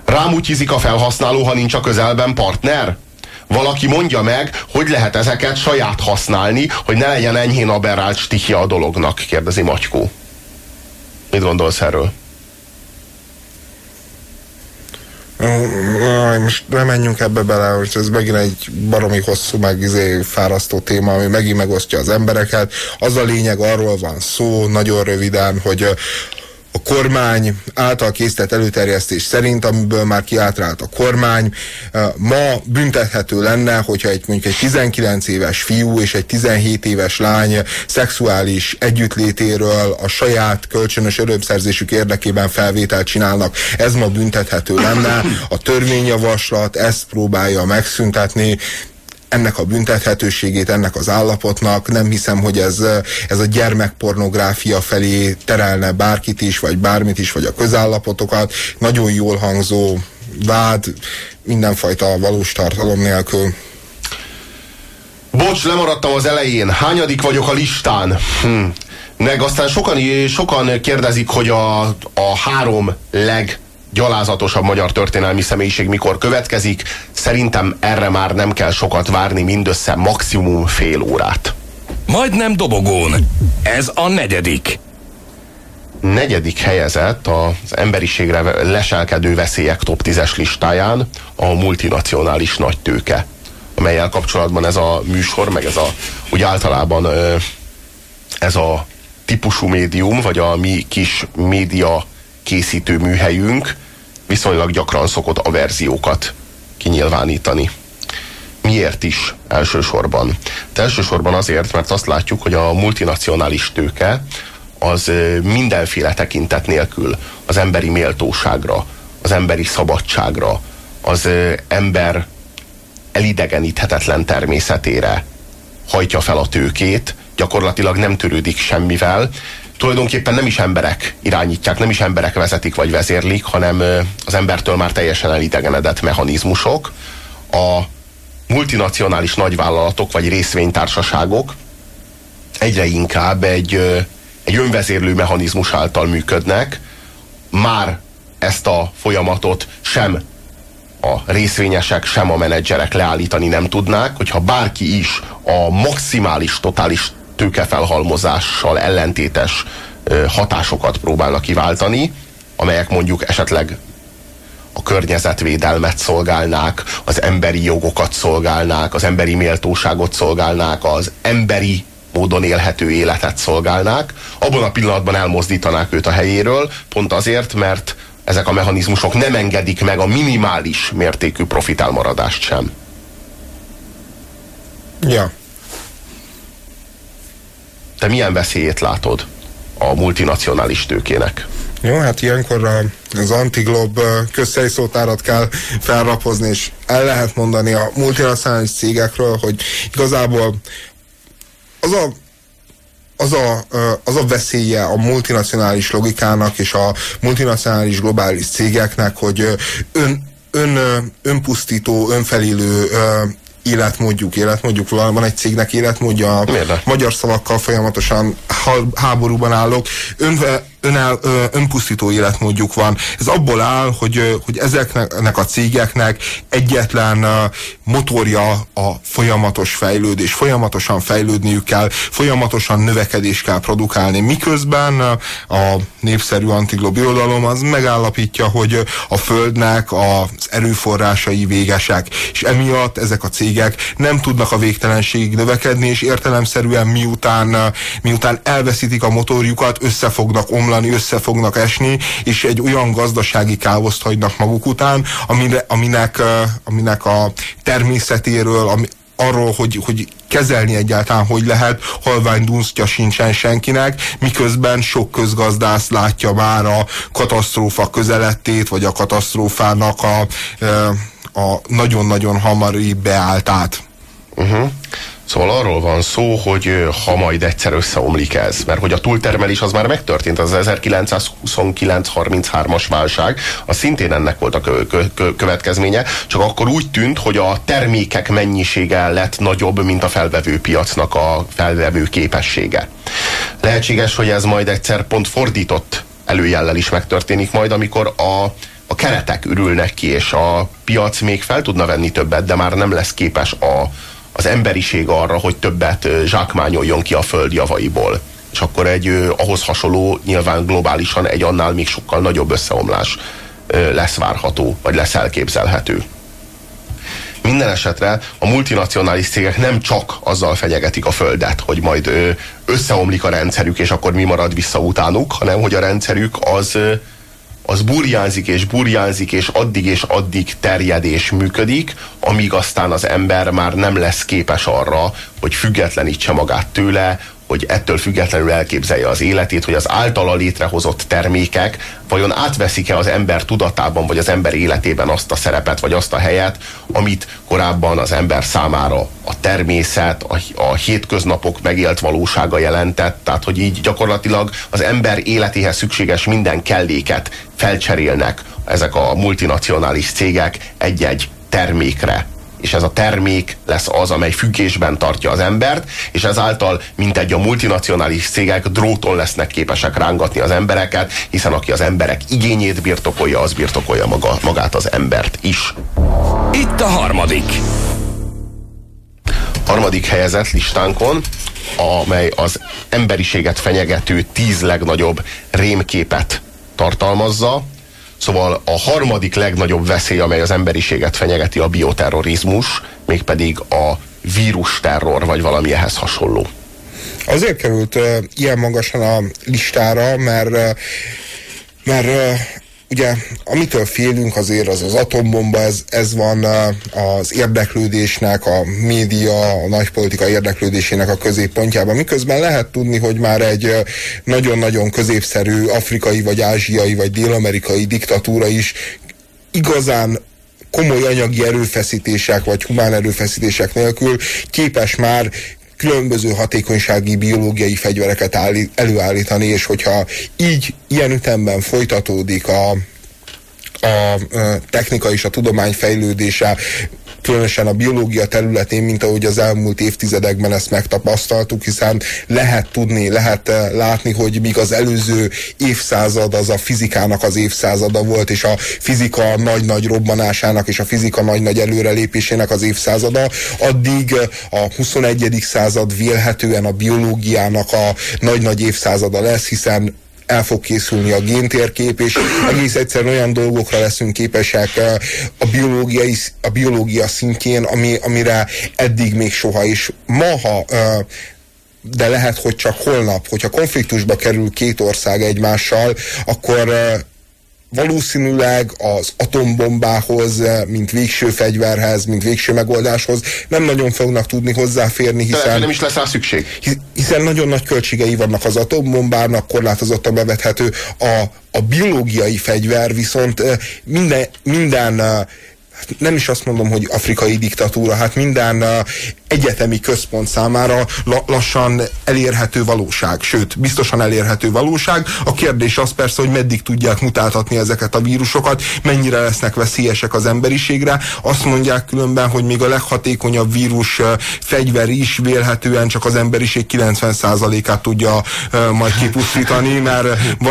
Rámutyizik a felhasználó, ha nincs a közelben partner? Valaki mondja meg, hogy lehet ezeket saját használni, hogy ne legyen enyhén aberrált stihja a dolognak, kérdezi Magykó. Mit gondolsz erről? Most nem menjünk ebbe bele, hogy ez megint egy baromi hosszú, meg izé fárasztó téma, ami megint megosztja az embereket. Az a lényeg, arról van szó, nagyon röviden, hogy a kormány által készített előterjesztés szerint, amiből már kiátrált a kormány, ma büntethető lenne, hogyha egy mondjuk egy 19 éves fiú és egy 17 éves lány szexuális együttlétéről a saját kölcsönös örömszerzésük érdekében felvételt csinálnak. Ez ma büntethető lenne. A törvényjavaslat ezt próbálja megszüntetni ennek a büntethetőségét, ennek az állapotnak. Nem hiszem, hogy ez, ez a gyermekpornográfia felé terelne bárkit is, vagy bármit is, vagy a közállapotokat. Nagyon jól hangzó vád, mindenfajta valós tartalom nélkül. Bocs, lemaradtam az elején. Hányadik vagyok a listán? Hm. Meg aztán sokan, sokan kérdezik, hogy a, a három leg gyalázatosabb magyar történelmi személyiség mikor következik. Szerintem erre már nem kell sokat várni, mindössze maximum fél órát. Majdnem dobogón. Ez a negyedik. Negyedik helyezett az emberiségre leselkedő veszélyek top 10-es listáján a multinacionális nagytőke, amelyel kapcsolatban ez a műsor, meg ez a, úgy általában ez a típusú médium, vagy a mi kis média készítő műhelyünk viszonylag gyakran szokott averziókat kinyilvánítani. Miért is elsősorban? De elsősorban azért, mert azt látjuk, hogy a multinacionális tőke az mindenféle tekintet nélkül az emberi méltóságra, az emberi szabadságra, az ember elidegeníthetetlen természetére hajtja fel a tőkét, gyakorlatilag nem törődik semmivel, tulajdonképpen nem is emberek irányítják, nem is emberek vezetik vagy vezérlik, hanem az embertől már teljesen elidegenedett mechanizmusok. A multinacionális nagyvállalatok vagy részvénytársaságok egyre inkább egy, egy önvezérlő mechanizmus által működnek, már ezt a folyamatot sem a részvényesek, sem a menedzserek leállítani nem tudnák, hogyha bárki is a maximális, totális tőkefelhalmozással ellentétes hatásokat próbálnak kiváltani, amelyek mondjuk esetleg a környezetvédelmet szolgálnák, az emberi jogokat szolgálnák, az emberi méltóságot szolgálnák, az emberi módon élhető életet szolgálnák, abban a pillanatban elmozdítanák őt a helyéről, pont azért, mert ezek a mechanizmusok nem engedik meg a minimális mértékű profitálmaradást sem. Ja. Te milyen veszélyét látod a multinacionális tőkének? Jó, hát ilyenkor az antiglob közszelyszótárat kell felrapozni, és el lehet mondani a multinacionális cégekről, hogy igazából az a az a, az a veszélye a multinacionális logikának és a multinacionális globális cégeknek, hogy ön, ön, önpusztító, önfelélő életmódjuk, életmódjuk, van egy cégnek életmódja, Miért? magyar szavakkal folyamatosan háborúban állok, önve, önel, önpusztító életmódjuk van. Ez abból áll, hogy, hogy ezeknek a cégeknek egyetlen motorja a folyamatos fejlődés. Folyamatosan fejlődniük kell, folyamatosan növekedést kell produkálni. Miközben a népszerű antiglobirodalom az megállapítja, hogy a Földnek az erőforrásai végesek, és emiatt ezek a cégek nem tudnak a végtelenségig növekedni, és értelemszerűen miután, miután elveszítik a motorjukat, össze fognak omlani össze fognak esni, és egy olyan gazdasági káoszt hagynak maguk után, aminek, aminek a természetéről, ami, arról, hogy, hogy kezelni egyáltalán hogy lehet, halvány dunsztja sincsen senkinek, miközben sok közgazdász látja már a katasztrófa közelettét, vagy a katasztrófának a, nagyon-nagyon hamari beálltát. Uh-huh. Szóval arról van szó, hogy ha majd egyszer összeomlik ez, mert hogy a túltermelés az már megtörtént, az 1929-33-as válság, az szintén ennek volt a kö- kö- következménye, csak akkor úgy tűnt, hogy a termékek mennyisége lett nagyobb, mint a felvevő piacnak a felvevő képessége. Lehetséges, hogy ez majd egyszer pont fordított előjellel is megtörténik majd, amikor a a keretek ürülnek ki, és a piac még fel tudna venni többet, de már nem lesz képes a, az emberiség arra, hogy többet zsákmányoljon ki a föld javaiból. És akkor egy ahhoz hasonló, nyilván globálisan egy annál még sokkal nagyobb összeomlás lesz várható, vagy lesz elképzelhető. Minden esetre a multinacionális cégek nem csak azzal fenyegetik a földet, hogy majd összeomlik a rendszerük, és akkor mi marad vissza utánuk, hanem hogy a rendszerük az az burjánzik és burjánzik, és addig és addig terjed és működik, amíg aztán az ember már nem lesz képes arra, hogy függetlenítse magát tőle, hogy ettől függetlenül elképzelje az életét, hogy az általa létrehozott termékek vajon átveszik-e az ember tudatában, vagy az ember életében azt a szerepet, vagy azt a helyet, amit korábban az ember számára a természet, a, a hétköznapok megélt valósága jelentett, tehát hogy így gyakorlatilag az ember életéhez szükséges minden kelléket felcserélnek ezek a multinacionális cégek egy-egy termékre és ez a termék lesz az, amely függésben tartja az embert, és ezáltal, mint egy a multinacionális cégek dróton lesznek képesek rángatni az embereket, hiszen aki az emberek igényét birtokolja, az birtokolja maga, magát az embert is. Itt a harmadik. Harmadik helyezett listánkon, amely az emberiséget fenyegető tíz legnagyobb rémképet tartalmazza, Szóval a harmadik legnagyobb veszély, amely az emberiséget fenyegeti, a bioterrorizmus, mégpedig a vírusterror, vagy valami ehhez hasonló. Azért került uh, ilyen magasan a listára, mert, uh, mert uh, ugye amitől félünk azért az az atombomba, ez, ez van az érdeklődésnek, a média, a nagypolitika érdeklődésének a középpontjában, miközben lehet tudni, hogy már egy nagyon-nagyon középszerű afrikai, vagy ázsiai, vagy dél-amerikai diktatúra is igazán komoly anyagi erőfeszítések, vagy humán erőfeszítések nélkül képes már különböző hatékonysági biológiai fegyvereket állít, előállítani, és hogyha így ilyen ütemben folytatódik a, a technika és a tudomány fejlődése, különösen a biológia területén, mint ahogy az elmúlt évtizedekben ezt megtapasztaltuk, hiszen lehet tudni, lehet látni, hogy míg az előző évszázad az a fizikának az évszázada volt, és a fizika nagy-nagy robbanásának és a fizika nagy-nagy előrelépésének az évszázada, addig a 21. század vélhetően a biológiának a nagy-nagy évszázada lesz, hiszen el fog készülni a géntérkép, és egész egyszerűen olyan dolgokra leszünk képesek a, biológiai, a biológia szintjén, ami, amire eddig még soha is. Ma, ha de lehet, hogy csak holnap, hogyha konfliktusba kerül két ország egymással, akkor valószínűleg az atombombához, mint végső fegyverhez, mint végső megoldáshoz nem nagyon fognak tudni hozzáférni, hiszen... nem is lesz rá szükség. Hiszen nagyon nagy költségei vannak az atombombának, korlátozottan bevethető. A, a biológiai fegyver viszont minden, minden nem is azt mondom, hogy afrikai diktatúra, hát minden uh, egyetemi központ számára la lassan elérhető valóság, sőt, biztosan elérhető valóság. A kérdés az persze, hogy meddig tudják mutáltatni ezeket a vírusokat, mennyire lesznek veszélyesek az emberiségre. Azt mondják különben, hogy még a leghatékonyabb vírus uh, fegyver is vélhetően csak az emberiség 90%-át tudja uh, majd kipusztítani, mert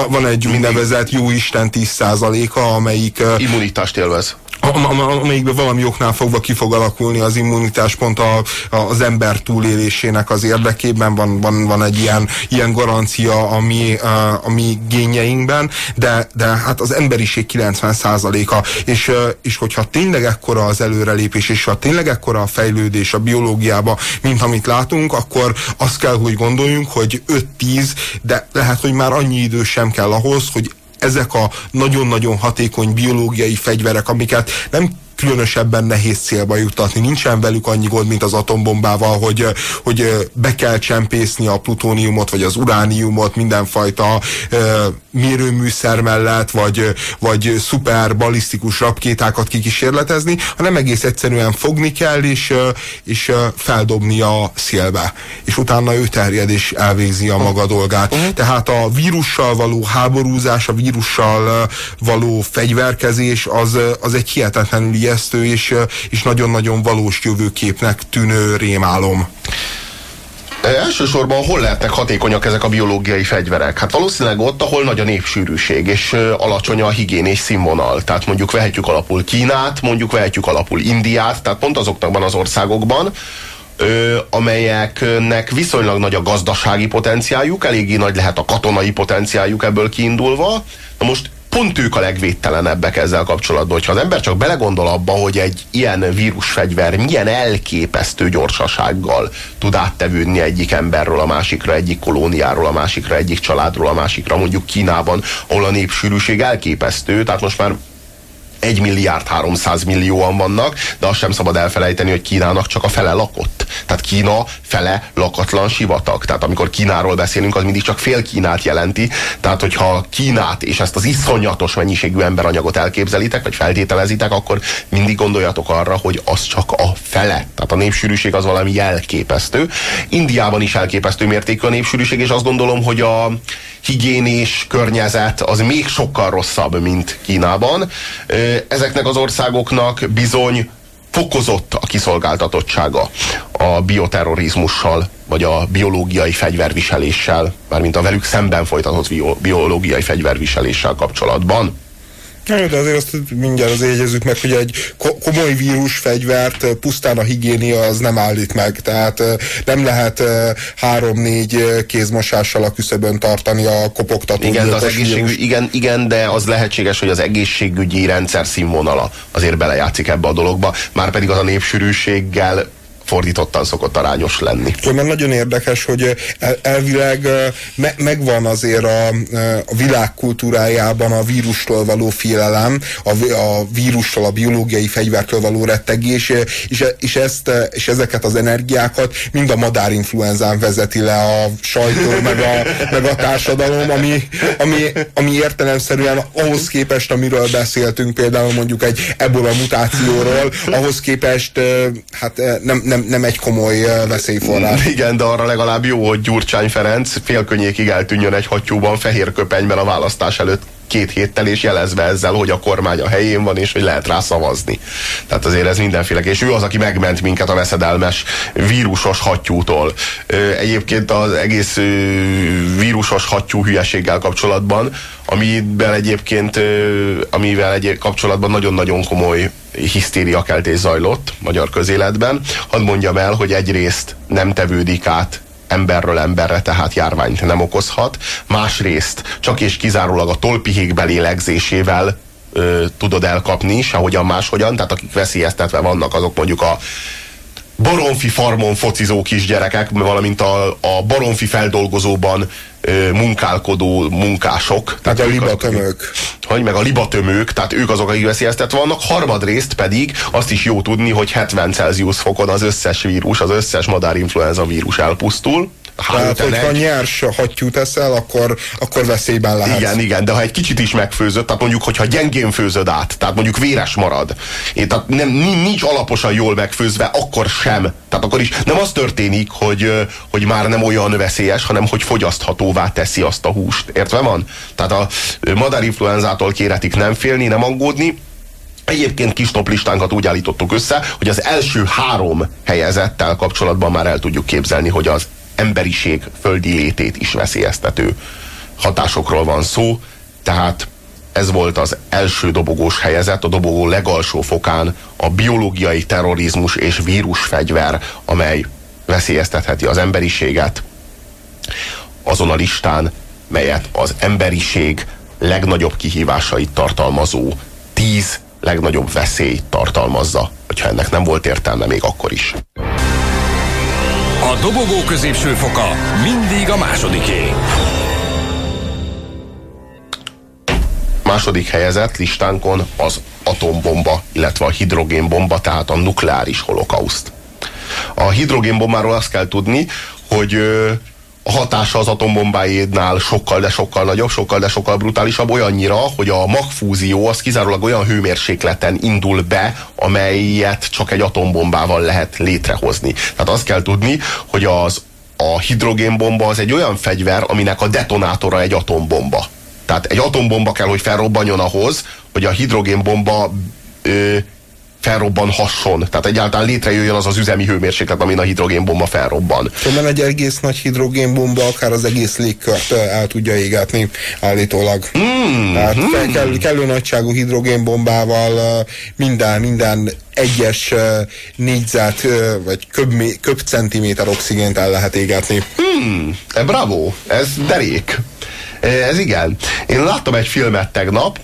van egy úgynevezett jó Isten 10%-a, amelyik immunitást élvez amelyikben valami oknál fogva ki fog alakulni az immunitás pont a, a, az ember túlélésének az érdekében, van, van, van egy ilyen, ilyen garancia a mi, a, a mi génjeinkben, de, de hát az emberiség 90%-a, és, és hogyha tényleg ekkora az előrelépés, és ha tényleg ekkora a fejlődés a biológiába, mint amit látunk, akkor azt kell, hogy gondoljunk, hogy 5-10, de lehet, hogy már annyi idő sem kell ahhoz, hogy ezek a nagyon-nagyon hatékony biológiai fegyverek, amiket nem különösebben nehéz célba jutatni. Nincsen velük annyi gond, mint az atombombával, hogy, hogy be kell csempészni a plutóniumot, vagy az urániumot mindenfajta mérőműszer mellett, vagy, vagy szuper balisztikus rapkétákat kikísérletezni, hanem egész egyszerűen fogni kell, és, és feldobni a szélbe. És utána ő terjed, és elvégzi a maga dolgát. Tehát a vírussal való háborúzás, a vírussal való fegyverkezés, az, az egy hihetetlenül ijesztő és, és nagyon-nagyon valós jövőképnek tűnő rémálom. Elsősorban hol lehetnek hatékonyak ezek a biológiai fegyverek? Hát valószínűleg ott, ahol nagy a népsűrűség és alacsony a higiénés színvonal. Tehát mondjuk vehetjük alapul Kínát, mondjuk vehetjük alapul Indiát, tehát pont azokban az országokban, ö, amelyeknek viszonylag nagy a gazdasági potenciáljuk, eléggé nagy lehet a katonai potenciáljuk ebből kiindulva. Na most pont ők a legvédtelenebbek ezzel kapcsolatban, hogyha az ember csak belegondol abba, hogy egy ilyen vírusfegyver milyen elképesztő gyorsasággal tud áttevődni egyik emberről a másikra, egyik kolóniáról a másikra, egyik családról a másikra, mondjuk Kínában, ahol a népsűrűség elképesztő, tehát most már 1 milliárd 300 millióan vannak, de azt sem szabad elfelejteni, hogy Kínának csak a fele lakott. Tehát Kína fele lakatlan sivatag. Tehát amikor Kínáról beszélünk, az mindig csak fél Kínát jelenti. Tehát hogyha Kínát és ezt az iszonyatos mennyiségű emberanyagot elképzelitek, vagy feltételezitek, akkor mindig gondoljatok arra, hogy az csak a fele. Tehát a népsűrűség az valami elképesztő. Indiában is elképesztő mértékű a népsűrűség, és azt gondolom, hogy a higiénés környezet az még sokkal rosszabb, mint Kínában. Ezeknek az országoknak bizony fokozott a kiszolgáltatottsága a bioterrorizmussal, vagy a biológiai fegyverviseléssel, mármint a velük szemben folytatott biológiai fegyverviseléssel kapcsolatban. De azért azt mindjárt az jegyezzük meg, hogy egy komoly vírusfegyvert pusztán a higiénia az nem állít meg. Tehát nem lehet három-négy kézmosással a küszöbön tartani a kopogtató igen, az egészségügy, igen, igen, de az lehetséges, hogy az egészségügyi rendszer színvonala azért belejátszik ebbe a dologba, már pedig az a népsűrűséggel fordítottan szokott arányos lenni. Mert nagyon érdekes, hogy el, elvileg me, megvan azért a, a világ kultúrájában a vírustól való félelem, a, a vírustól, a biológiai fegyvertől való rettegés, és, és, ezt, és ezeket az energiákat mind a madárinfluenzán vezeti le a sajtó, meg a, meg a társadalom, ami, ami, ami értelemszerűen ahhoz képest, amiről beszéltünk, például mondjuk egy ebola mutációról, ahhoz képest hát nem, nem nem, nem egy komoly veszélyforrás. Igen, de arra legalább jó, hogy Gyurcsány Ferenc félkönnyékig eltűnjön egy hattyúban, fehér köpenyben a választás előtt. Két héttel, és jelezve ezzel, hogy a kormány a helyén van, és hogy lehet rá szavazni. Tehát azért ez mindenféle. És ő az, aki megment minket a veszedelmes vírusos hattyútól. Egyébként az egész vírusos hattyú hülyeséggel kapcsolatban, amivel egyébként, amivel egy kapcsolatban nagyon-nagyon komoly hisztériakeltés zajlott magyar közéletben. Hadd mondjam el, hogy egyrészt nem tevődik át emberről emberre, tehát járványt nem okozhat. Másrészt csak és kizárólag a tolpihék belélegzésével ö, tudod elkapni, sehogyan máshogyan, tehát akik veszélyeztetve vannak, azok mondjuk a baromfi farmon focizó kisgyerekek, valamint a, a baromfi feldolgozóban munkálkodó munkások. Tehát a libatömők. Hogy meg a libatömők, tehát ők azok, akik veszélyeztetve vannak. Harmadrészt pedig azt is jó tudni, hogy 70 Celsius fokon az összes vírus, az összes madárinfluenza vírus elpusztul. Tehát, hogyha nyers hattyút eszel, akkor, akkor veszélyben lehet. Igen, igen, de ha egy kicsit is megfőzött, tehát mondjuk, hogyha gyengén főzöd át, tehát mondjuk véres marad, és tehát nem, nincs alaposan jól megfőzve, akkor sem. Tehát akkor is nem az történik, hogy, hogy már nem olyan veszélyes, hanem hogy fogyaszthatóvá teszi azt a húst. Értve van? Tehát a madárinfluenzától kéretik nem félni, nem aggódni, Egyébként kis toplistánkat úgy állítottuk össze, hogy az első három helyezettel kapcsolatban már el tudjuk képzelni, hogy az emberiség földi létét is veszélyeztető hatásokról van szó, tehát ez volt az első dobogós helyezet, a dobogó legalsó fokán a biológiai terrorizmus és vírusfegyver, amely veszélyeztetheti az emberiséget azon a listán, melyet az emberiség legnagyobb kihívásait tartalmazó tíz legnagyobb veszélyt tartalmazza, hogyha ennek nem volt értelme még akkor is. A dobogó középső foka mindig a másodiké. Második helyezett listánkon az atombomba, illetve a hidrogénbomba, tehát a nukleáris holokauszt. A hidrogénbombáról azt kell tudni, hogy a hatása az atombombáédnál sokkal, de sokkal nagyobb, sokkal, de sokkal brutálisabb, olyannyira, hogy a magfúzió az kizárólag olyan hőmérsékleten indul be, amelyet csak egy atombombával lehet létrehozni. Tehát azt kell tudni, hogy az a hidrogénbomba az egy olyan fegyver, aminek a detonátora egy atombomba. Tehát egy atombomba kell, hogy felrobbanjon ahhoz, hogy a hidrogénbomba ö, felrobbanhasson. Tehát egyáltalán létrejöjjön az az üzemi hőmérséklet, amin a hidrogénbomba felrobban. Szóval egy egész nagy hidrogénbomba akár az egész légkört el tudja égetni állítólag. Mm, Tehát mm. Kell, kellő nagyságú hidrogénbombával minden, minden egyes négyzet vagy köb, köbcentiméter oxigént el lehet égetni. Mm, bravo, ez derék. Ez igen. Én láttam egy filmet tegnap,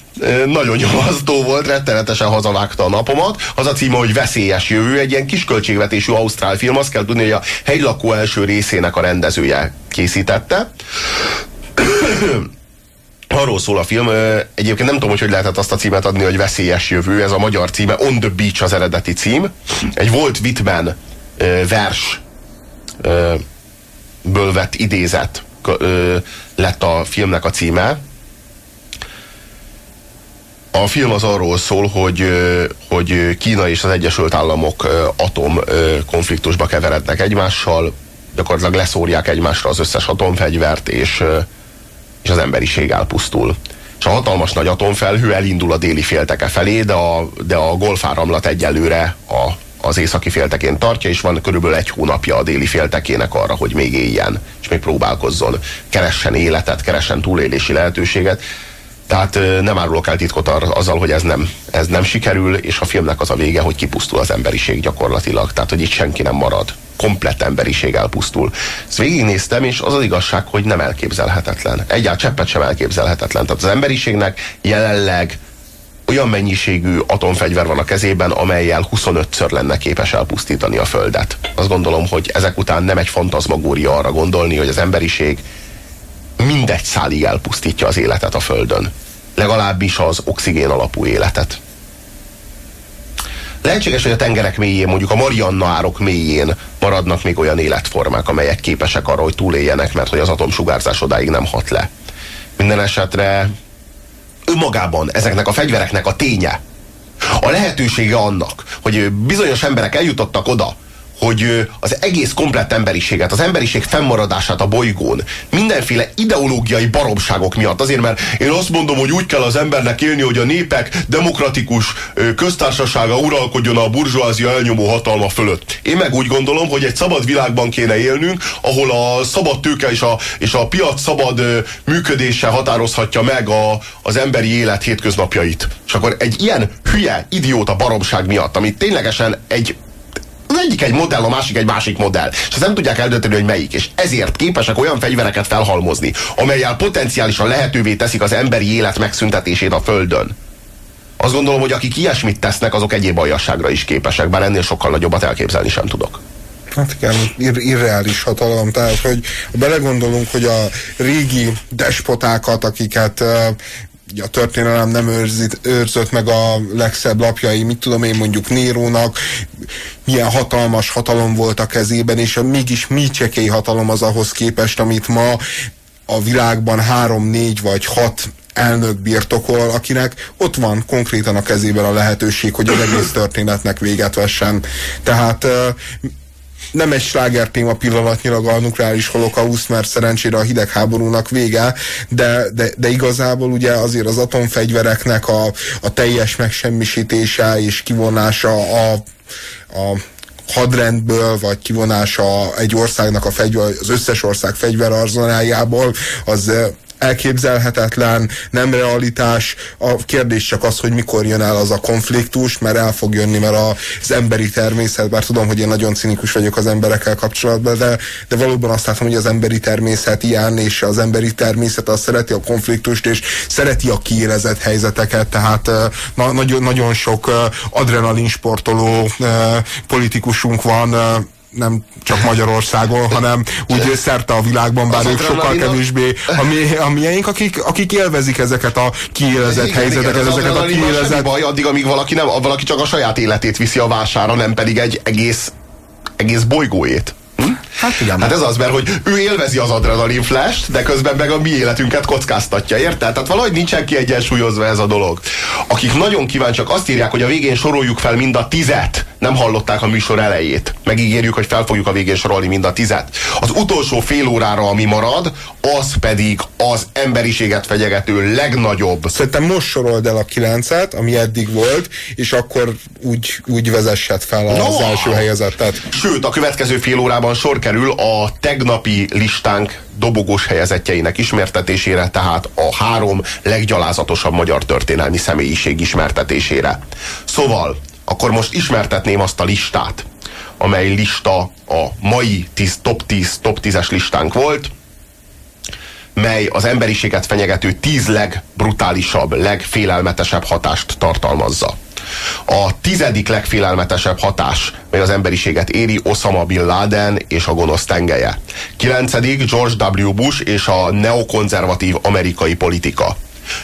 nagyon nyomasztó volt, rettenetesen hazavágta a napomat. Az a címe, hogy Veszélyes jövő, egy ilyen kisköltségvetésű ausztrál film. Azt kell tudni, hogy a helylakó első részének a rendezője készítette. Arról szól a film, egyébként nem tudom, hogy hogy lehetett azt a címet adni, hogy Veszélyes jövő, ez a magyar címe, On the Beach az eredeti cím. Egy Walt Whitman vers ből vett idézet lett a filmnek a címe, a film az arról szól, hogy, hogy Kína és az Egyesült Államok atom konfliktusba keverednek egymással, gyakorlatilag leszórják egymásra az összes atomfegyvert, és, és az emberiség elpusztul. És a hatalmas nagy atomfelhő elindul a déli félteke felé, de a, de a golfáramlat egyelőre a, az északi féltekén tartja, és van körülbelül egy hónapja a déli féltekének arra, hogy még éljen, és még próbálkozzon, keressen életet, keressen túlélési lehetőséget tehát nem árulok el titkot azzal, hogy ez nem, ez nem sikerül, és a filmnek az a vége, hogy kipusztul az emberiség gyakorlatilag. Tehát, hogy itt senki nem marad. Komplett emberiség elpusztul. Ezt végignéztem, és az az igazság, hogy nem elképzelhetetlen. Egyáltalán cseppet sem elképzelhetetlen. Tehát az emberiségnek jelenleg olyan mennyiségű atomfegyver van a kezében, amelyel 25-ször lenne képes elpusztítani a Földet. Azt gondolom, hogy ezek után nem egy fantazmagória arra gondolni, hogy az emberiség mindegy szálig elpusztítja az életet a Földön. Legalábbis az oxigén alapú életet. Lehetséges, hogy a tengerek mélyén, mondjuk a Marianna árok mélyén maradnak még olyan életformák, amelyek képesek arra, hogy túléljenek, mert hogy az atomsugárzás odáig nem hat le. Minden esetre önmagában ezeknek a fegyvereknek a ténye, a lehetősége annak, hogy bizonyos emberek eljutottak oda, hogy az egész komplett emberiséget, az emberiség fennmaradását a bolygón mindenféle ideológiai baromságok miatt. Azért, mert én azt mondom, hogy úgy kell az embernek élni, hogy a népek demokratikus köztársasága uralkodjon a burzsóázia elnyomó hatalma fölött. Én meg úgy gondolom, hogy egy szabad világban kéne élnünk, ahol a szabad tőke és a, és a piac szabad működése határozhatja meg a, az emberi élet hétköznapjait. És akkor egy ilyen hülye, idióta baromság miatt, amit ténylegesen egy az egyik egy modell, a másik egy másik modell. És ezt nem tudják eldönteni, hogy melyik. És ezért képesek olyan fegyvereket felhalmozni, amelyel potenciálisan lehetővé teszik az emberi élet megszüntetését a Földön. Azt gondolom, hogy akik ilyesmit tesznek, azok egyéb aljasságra is képesek, bár ennél sokkal nagyobbat elképzelni sem tudok. Hát igen, ir- irreális hatalom. Tehát, hogy belegondolunk, hogy a régi despotákat, akiket a történelem nem őrzít, őrzött meg a legszebb lapjai, mit tudom én mondjuk Nérónak, milyen hatalmas hatalom volt a kezében, és a mégis mi csekély hatalom az ahhoz képest, amit ma a világban három, négy vagy hat elnök birtokol, akinek ott van konkrétan a kezében a lehetőség, hogy az egész történetnek véget vessen. Tehát nem egy sláger téma pillanatnyilag a nukleáris holokauszt, mert szerencsére a hidegháborúnak vége, de, de, de igazából ugye azért az atomfegyvereknek a, a teljes megsemmisítése és kivonása a, a hadrendből, vagy kivonása egy országnak a fegyver, az összes ország fegyverarzonájából, az elképzelhetetlen, nem realitás. A kérdés csak az, hogy mikor jön el az a konfliktus, mert el fog jönni, mert az emberi természet, bár tudom, hogy én nagyon cinikus vagyok az emberekkel kapcsolatban, de, de valóban azt látom, hogy az emberi természet ilyen, és az emberi természet az szereti a konfliktust, és szereti a kiélezett helyzeteket, tehát na, nagyon, nagyon sok adrenalin sportoló politikusunk van, nem csak Magyarországon, hanem úgy szerte a világban, bár ők sokkal kevésbé a, mi, a miénk, akik, akik élvezik ezeket a kiélezett igen, helyzeteket, igen, ezeket a kiélezett... baj, addig, amíg valaki, nem, valaki csak a saját életét viszi a vására, nem pedig egy egész, egész bolygóét. Hát igen. Hát ez az, mert hogy ő élvezi az adrenalin flash de közben meg a mi életünket kockáztatja, érted? Tehát valahogy nincsen kiegyensúlyozva ez a dolog. Akik nagyon kíváncsiak, azt írják, hogy a végén soroljuk fel mind a tizet. Nem hallották a műsor elejét. Megígérjük, hogy fel fogjuk a végén sorolni mind a tizet. Az utolsó fél órára, ami marad, az pedig az emberiséget fegyegető legnagyobb. Szerintem most sorold el a kilencet, ami eddig volt, és akkor úgy, úgy vezessed fel az no. első helyezettet. Sőt, a következő fél órában sor kerül a tegnapi listánk dobogós helyezetjeinek ismertetésére, tehát a három leggyalázatosabb magyar történelmi személyiség ismertetésére. Szóval, akkor most ismertetném azt a listát, amely lista a mai 10, top 10, top 10-es listánk volt, mely az emberiséget fenyegető tíz legbrutálisabb, legfélelmetesebb hatást tartalmazza. A tizedik legfélelmetesebb hatás, mely az emberiséget éri, Osama Bin Laden és a gonosz tengelye. Kilencedik George W. Bush és a neokonzervatív amerikai politika.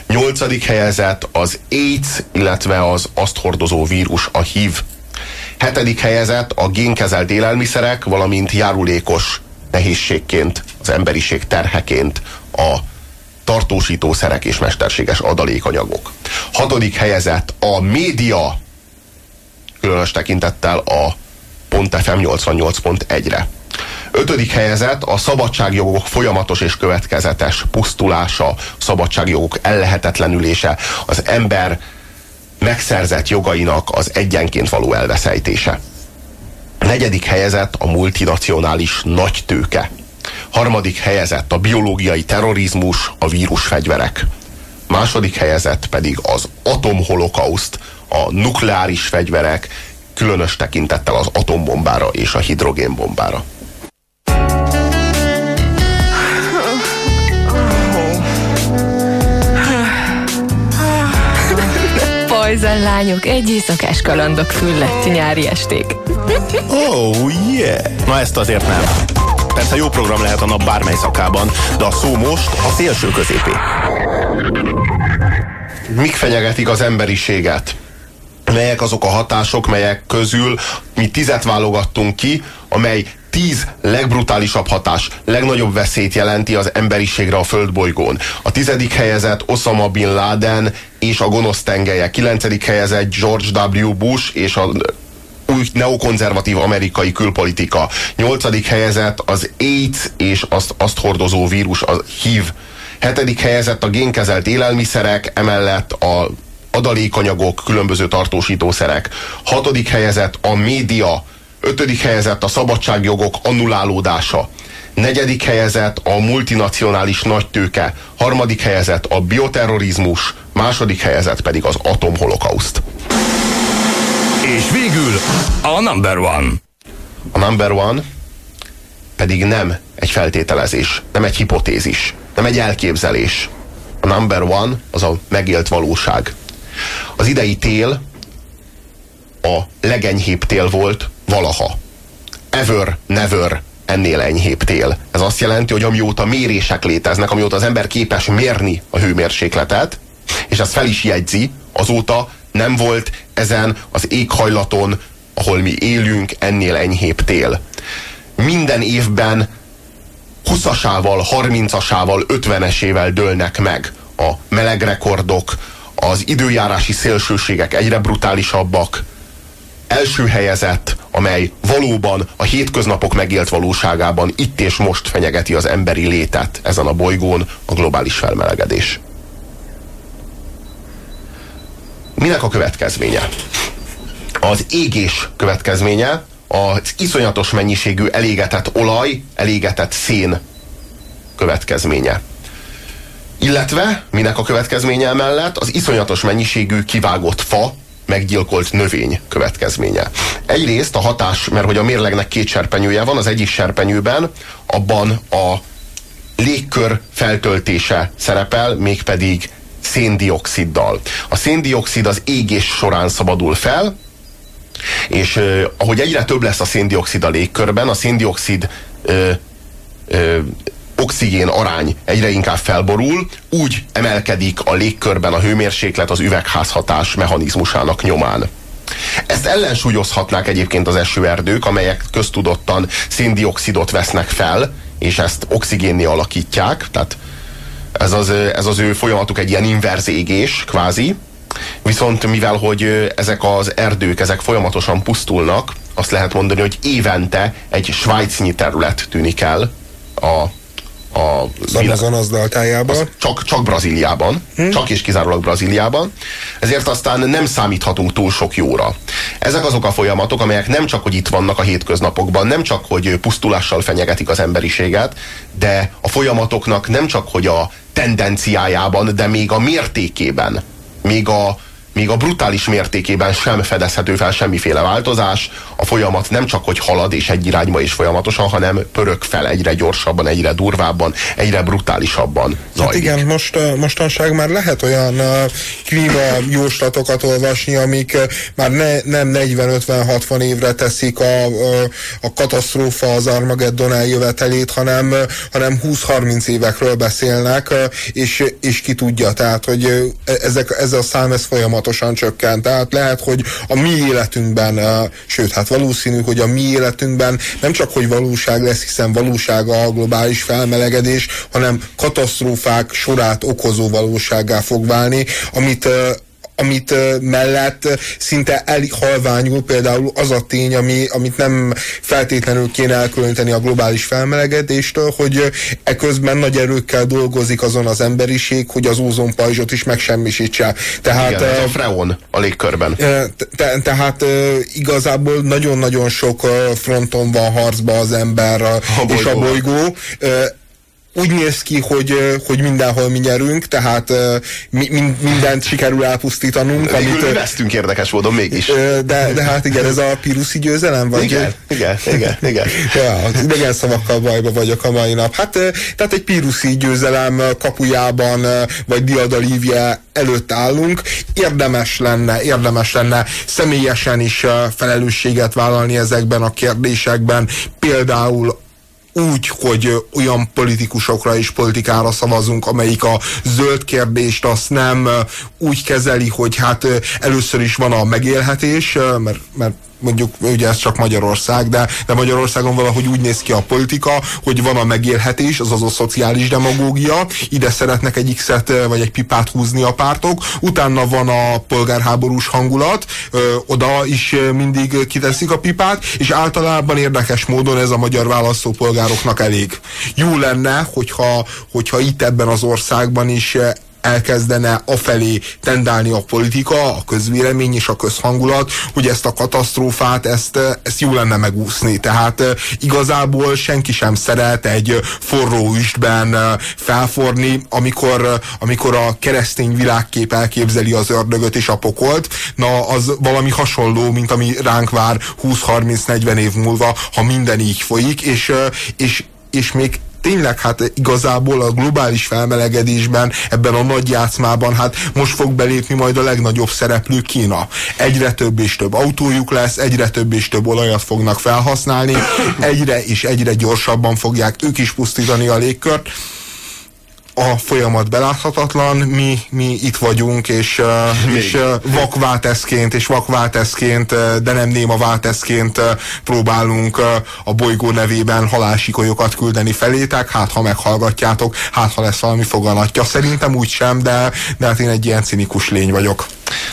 Nyolcadik helyezett az AIDS, illetve az azt hordozó vírus, a HIV. Hetedik helyezett a génkezelt élelmiszerek, valamint járulékos nehézségként, az emberiség terheként a tartósítószerek és mesterséges adalékanyagok. Hatodik helyezett a média, különös tekintettel a .fm 88.1-re. Ötödik helyezett a szabadságjogok folyamatos és következetes pusztulása, szabadságjogok ellehetetlenülése, az ember megszerzett jogainak az egyenként való elveszejtése. Negyedik helyezett a multinacionális nagytőke. Harmadik helyezett a biológiai terrorizmus, a vírusfegyverek. Második helyezett pedig az atomholokauszt, a nukleáris fegyverek, különös tekintettel az atombombára és a hidrogénbombára. Pajzan lányok, egy éjszakás kalandok füllett nyári esték. Oh yeah! Na ezt azért nem. Persze jó program lehet a nap bármely szakában, de a szó most a szélső középé. Mik fenyegetik az emberiséget? Melyek azok a hatások, melyek közül mi tizet válogattunk ki, amely tíz legbrutálisabb hatás, legnagyobb veszélyt jelenti az emberiségre a földbolygón. A tizedik helyezett Osama Bin Laden és a gonosz tengelye. Kilencedik helyezett George W. Bush és a új neokonzervatív amerikai külpolitika. Nyolcadik helyezett az AIDS és azt, azt hordozó vírus, a HIV. Hetedik helyezett a génkezelt élelmiszerek, emellett a adalékanyagok, különböző tartósítószerek. Hatodik helyezett a média, ötödik helyezett a szabadságjogok annulálódása. Negyedik helyezett a multinacionális nagytőke, harmadik helyezett a bioterrorizmus, második helyezett pedig az atomholokauszt. És végül a number one. A number one pedig nem egy feltételezés, nem egy hipotézis, nem egy elképzelés. A number one az a megélt valóság. Az idei tél a legenyhébb tél volt valaha. Ever, never ennél enyhébb tél. Ez azt jelenti, hogy amióta mérések léteznek, amióta az ember képes mérni a hőmérsékletet, és ezt fel is jegyzi, azóta nem volt ezen az éghajlaton, ahol mi élünk, ennél enyhébb tél. Minden évben 20-asával, 30-asával, 50-esével dőlnek meg a melegrekordok, az időjárási szélsőségek egyre brutálisabbak, első helyezett, amely valóban a hétköznapok megélt valóságában itt és most fenyegeti az emberi létet ezen a bolygón, a globális felmelegedés. Minek a következménye? Az égés következménye az iszonyatos mennyiségű elégetett olaj, elégetett szén következménye. Illetve, minek a következménye mellett az iszonyatos mennyiségű kivágott fa, meggyilkolt növény következménye. Egyrészt a hatás, mert hogy a mérlegnek két serpenyője van, az egyik serpenyőben abban a légkör feltöltése szerepel, mégpedig széndioksziddal. A széndiokszid az égés során szabadul fel, és eh, ahogy egyre több lesz a széndiokszid a légkörben, a széndiokszid eh, eh, oxigén arány egyre inkább felborul, úgy emelkedik a légkörben a hőmérséklet az üvegházhatás mechanizmusának nyomán. Ezt ellensúlyozhatnák egyébként az esőerdők, amelyek köztudottan széndiokszidot vesznek fel, és ezt oxigénni alakítják, tehát ez az, ez az ő folyamatuk egy ilyen inverz égés, kvázi. Viszont mivel, hogy ezek az erdők, ezek folyamatosan pusztulnak, azt lehet mondani, hogy évente egy svájcnyi terület tűnik el a a az Amazonas deltájában. Csak, csak Brazíliában, hm? csak és kizárólag Brazíliában. Ezért aztán nem számíthatunk túl sok jóra. Ezek azok a folyamatok, amelyek nem csak, hogy itt vannak a hétköznapokban, nem csak, hogy pusztulással fenyegetik az emberiséget, de a folyamatoknak nem csak, hogy a tendenciájában, de még a mértékében, még a, még a brutális mértékében sem fedezhető fel semmiféle változás. A folyamat nem csak, hogy halad és egy irányba is folyamatosan, hanem pörög fel egyre gyorsabban, egyre durvábban, egyre brutálisabban zajlik. Hát igen, most, mostanság már lehet olyan klíma jóslatokat olvasni, amik már ne, nem 40-50-60 évre teszik a, a katasztrófa, az Armageddon eljövetelét, hanem, hanem 20-30 évekről beszélnek, és, és ki tudja, tehát, hogy ezek, ez a szám, ez folyamatos folyamatosan csökkent. Tehát lehet, hogy a mi életünkben, sőt, hát valószínű, hogy a mi életünkben nem csak, hogy valóság lesz, hiszen valósága a globális felmelegedés, hanem katasztrófák sorát okozó valósággá fog válni, amit amit mellett szinte elhalványul például az a tény, ami, amit nem feltétlenül kéne elkülöníteni a globális felmelegedéstől, hogy eközben nagy erőkkel dolgozik azon az emberiség, hogy az ózonpajzsot is megsemmisítse. Tehát, Igen, ez a freon a légkörben. Te, tehát igazából nagyon-nagyon sok fronton van harcba az ember a és a bolygó úgy néz ki, hogy, hogy mindenhol mi nyerünk, tehát mi, mindent sikerül elpusztítanunk. Amit, mi vesztünk érdekes módon mégis. De, de hát igen, ez a piruszi győzelem? Vagy? Igen, igen, igen. igen. ja, idegen szavakkal bajba vagyok a mai nap. Hát, tehát egy piruszi győzelem kapujában, vagy Diadalívje előtt állunk. Érdemes lenne, érdemes lenne személyesen is felelősséget vállalni ezekben a kérdésekben, például úgy, hogy olyan politikusokra és politikára szavazunk, amelyik a zöld kérdést azt nem úgy kezeli, hogy hát először is van a megélhetés, mert, mert mondjuk ugye ez csak Magyarország, de, de Magyarországon valahogy úgy néz ki a politika, hogy van a megélhetés, azaz a szociális demagógia, ide szeretnek egy X-et vagy egy pipát húzni a pártok, utána van a polgárháborús hangulat, ö, oda is mindig kiteszik a pipát, és általában érdekes módon ez a magyar választópolgároknak elég. Jó lenne, hogyha, hogyha itt ebben az országban is elkezdene afelé tendálni a politika, a közvélemény és a közhangulat, hogy ezt a katasztrófát, ezt, ezt jó lenne megúszni. Tehát igazából senki sem szeret egy forró üstben felforni, amikor, amikor a keresztény világkép elképzeli az ördögöt és a pokolt, na az valami hasonló, mint ami ránk vár 20-30-40 év múlva, ha minden így folyik, és, és, és még tényleg hát igazából a globális felmelegedésben, ebben a nagy játszmában, hát most fog belépni majd a legnagyobb szereplő Kína. Egyre több és több autójuk lesz, egyre több és több olajat fognak felhasználni, egyre és egyre gyorsabban fogják ők is pusztítani a légkört a folyamat beláthatatlan, mi, mi itt vagyunk, és, és vakválteszként, és vakválteszként, de nem néma válteszként próbálunk a bolygó nevében halálsikolyokat küldeni felétek, hát ha meghallgatjátok, hát ha lesz valami foganatja. Szerintem úgy sem, de, de hát én egy ilyen cinikus lény vagyok.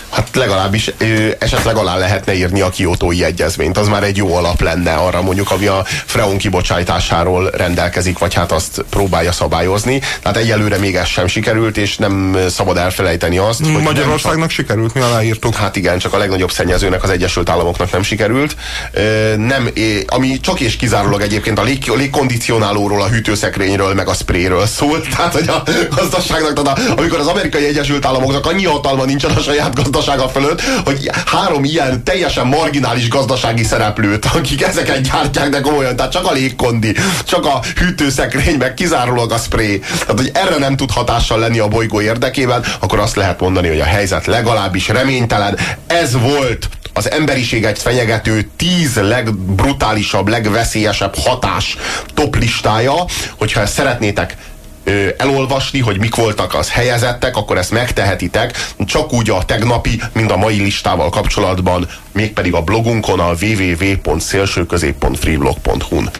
Hát legalábbis ö, esetleg alá lehetne írni a kiotói egyezményt. Az már egy jó alap lenne arra mondjuk, ami a freon kibocsátásáról rendelkezik, vagy hát azt próbálja szabályozni. Tehát egyelőre még ez sem sikerült, és nem szabad elfelejteni azt, hogy Magyarországnak csak, sikerült, mi aláírtuk. Hát igen, csak a legnagyobb szennyezőnek az Egyesült Államoknak nem sikerült. Nem, ami csak és kizárólag egyébként a lég, a légkondicionálóról, a hűtőszekrényről, meg a sprayről szólt. Tehát, hogy a gazdaságnak, tehát amikor az amerikai Egyesült Államoknak annyi hatalma nincsen a saját saját gazdasága fölött, hogy három ilyen teljesen marginális gazdasági szereplőt, akik ezeket gyártják, de komolyan, tehát csak a légkondi, csak a hűtőszekrény, meg kizárólag a spray. Tehát, hogy erre nem tud hatással lenni a bolygó érdekében, akkor azt lehet mondani, hogy a helyzet legalábbis reménytelen. Ez volt az emberiséget fenyegető tíz legbrutálisabb, legveszélyesebb hatás toplistája, hogyha ezt szeretnétek elolvasni, hogy mik voltak az helyezettek, akkor ezt megtehetitek, csak úgy a tegnapi, mint a mai listával kapcsolatban, mégpedig a blogunkon a www.szélsőközép.freeblog.hu-n.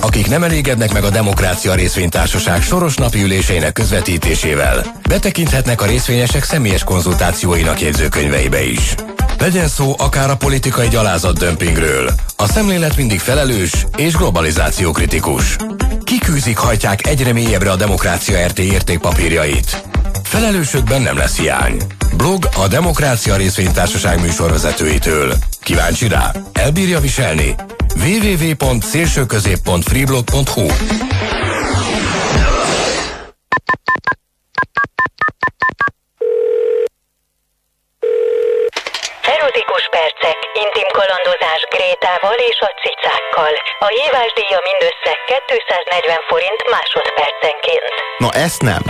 Akik nem elégednek meg a Demokrácia Részvénytársaság soros napi ülésének közvetítésével, betekinthetnek a részvényesek személyes konzultációinak jegyzőkönyveibe is. Legyen szó akár a politikai gyalázat dömpingről. A szemlélet mindig felelős és globalizáció kritikus. Kikűzik hajtják egyre mélyebbre a Demokrácia RT értékpapírjait. Felelősökben nem lesz hiány. Blog a Demokrácia Részvénytársaság műsorvezetőitől. Kíváncsi rá? Elbírja viselni? www.szélsőközép.freeblog.hu Erotikus percek, intim kalandozás Grétával és a cicákkal. A hívás díja mindössze 240 forint másodpercenként. Na ezt nem.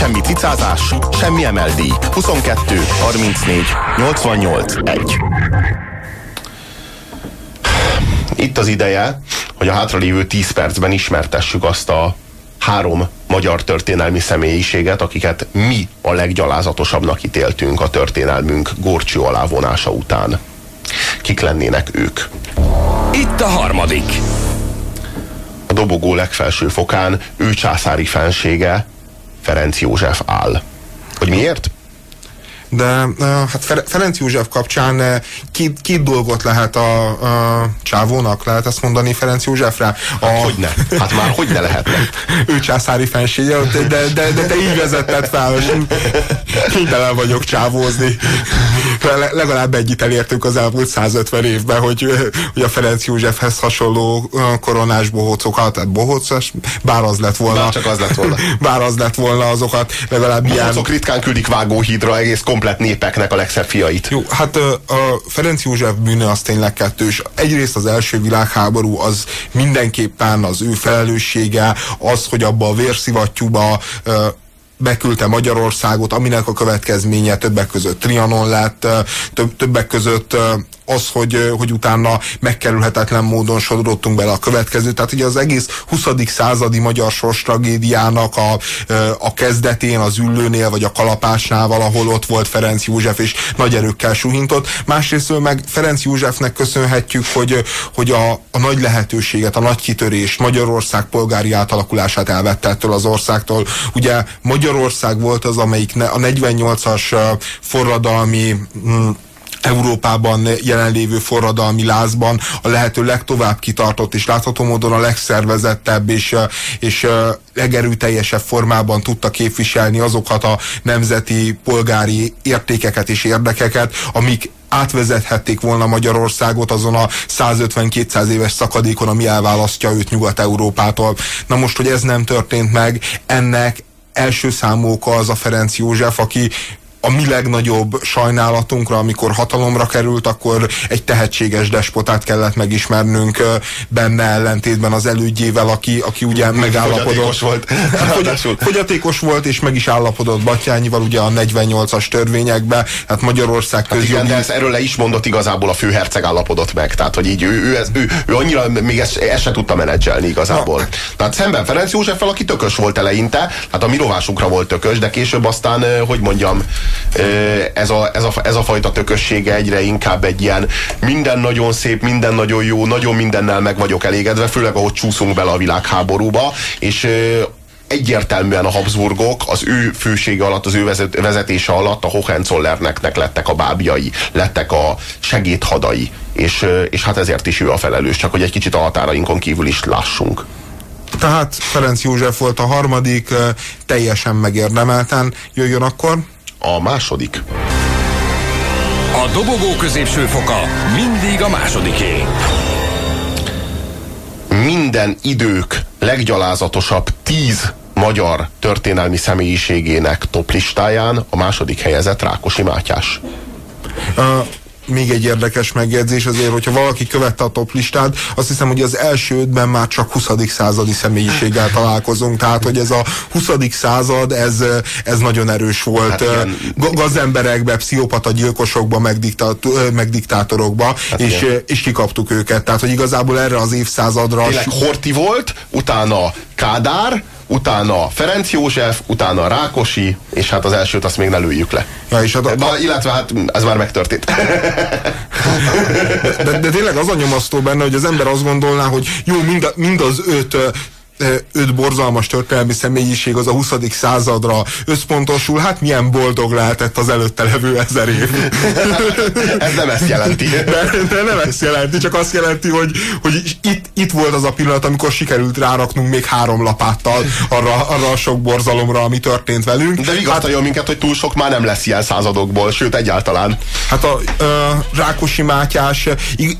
Semmi cicázás, semmi emeldíj. 22, 34, 88, 1. Itt az ideje, hogy a hátralévő 10 percben ismertessük azt a három magyar történelmi személyiséget, akiket mi a leggyalázatosabbnak ítéltünk a történelmünk górcső alá vonása után. Kik lennének ők? Itt a harmadik. A dobogó legfelső fokán ő császári fensége, Ferenc József áll. Hogy miért? De hát Ferenc József kapcsán két, két dolgot lehet a, a csávónak, lehet ezt mondani Ferenc Józsefre? A, hát hogy ne? Hát már hogy ne lehetne? ő császári fensége, de, de, de, de te így vezetted fel, és kénytelen vagyok csávózni. Legalább egyit elértünk az elmúlt 150 évben, hogy, hogy a Ferenc Józsefhez hasonló koronás bohócokat, tehát bohócos, bár az lett volna. Bár csak az lett volna. Bár az lett volna azokat, legalább Bohócok ilyen... ritkán küldik vágóhídra egész kom komplet népeknek a legszebb fiait. Jó, hát a Ferenc József bűne az tényleg kettős. Egyrészt az első világháború az mindenképpen az ő felelőssége, az, hogy abba a vérszivattyúba beküldte Magyarországot, aminek a következménye többek között Trianon lett, több, többek között az, hogy, hogy utána megkerülhetetlen módon sodródtunk bele a következő. Tehát ugye az egész 20. századi magyar sors tragédiának a, a kezdetén, az üllőnél, vagy a kalapásnál valahol ott volt Ferenc József, és nagy erőkkel suhintott. Másrészt meg Ferenc Józsefnek köszönhetjük, hogy, hogy a, a nagy lehetőséget, a nagy kitörést, Magyarország polgári átalakulását elvette ettől az országtól. Ugye Magyarország volt az, amelyik ne, a 48-as forradalmi mm, Európában jelenlévő forradalmi lázban a lehető legtovább kitartott és látható módon a legszervezettebb és, és legerőteljesebb formában tudta képviselni azokat a nemzeti polgári értékeket és érdekeket, amik átvezethették volna Magyarországot azon a 150-200 éves szakadékon, ami elválasztja őt Nyugat-Európától. Na most, hogy ez nem történt meg, ennek első számú oka az a Ferenc József, aki a mi legnagyobb sajnálatunkra, amikor hatalomra került, akkor egy tehetséges despotát kellett megismernünk benne ellentétben az elődjével, aki, aki ugye megállapodott. Fogyatékos volt. Fogy, fogyatékos volt, és meg is állapodott Batyányival ugye a 48-as törvényekbe, hát Magyarország közjogi... Hát igen, de ezt erről le is mondott igazából a főherceg állapodott meg, tehát hogy így ő, ő, ő, ő, ő annyira még ezt, ezt se tudta menedzselni igazából. Na. Tehát szemben Ferenc Józseffel, aki tökös volt eleinte, hát a mi rovásunkra volt tökös, de később aztán, hogy mondjam, ez a, ez, a, ez a fajta tökössége egyre inkább egy ilyen minden nagyon szép, minden nagyon jó, nagyon mindennel meg vagyok elégedve, főleg ahogy csúszunk bele a világháborúba, és egyértelműen a Habsburgok az ő fősége alatt, az ő vezetése alatt a Hohenzollerneknek lettek a bábjai, lettek a segédhadai, és, és hát ezért is ő a felelős, csak hogy egy kicsit a határainkon kívül is lássunk. Tehát Ferenc József volt a harmadik, teljesen megérdemelten. Jöjjön akkor a második. A dobogó középső foka mindig a másodiké. Minden idők leggyalázatosabb tíz magyar történelmi személyiségének toplistáján a második helyezett Rákosi Mátyás. Uh, még egy érdekes megjegyzés azért, hogyha valaki követte a toplistát, azt hiszem, hogy az első ötben már csak 20. századi személyiséggel találkozunk, tehát hogy ez a 20. század, ez, ez nagyon erős volt hát gazemberekbe, pszichopata gyilkosokba, meg, diktát, meg diktátorokba, hát és, és kikaptuk őket. Tehát, hogy igazából erre az évszázadra... Tényleg Horti volt, utána Kádár, utána Ferenc József, utána Rákosi, és hát az elsőt azt még ne lőjük le. Ja, és hát a, a, illetve hát ez már megtörtént. De, de tényleg az a nyomasztó benne, hogy az ember azt gondolná, hogy jó, mind, a, mind az öt öt borzalmas történelmi személyiség az a 20. századra összpontosul, hát milyen boldog lehetett az előtte levő ezer év. Ez nem ezt jelenti. De, de nem ezt jelenti, csak azt jelenti, hogy, hogy itt, itt volt az a pillanat, amikor sikerült ráraknunk még három lapáttal arra, arra a sok borzalomra, ami történt velünk. De vigasztalja hát, minket, hogy túl sok már nem lesz ilyen századokból, sőt egyáltalán. Hát a uh, Rákosi Mátyás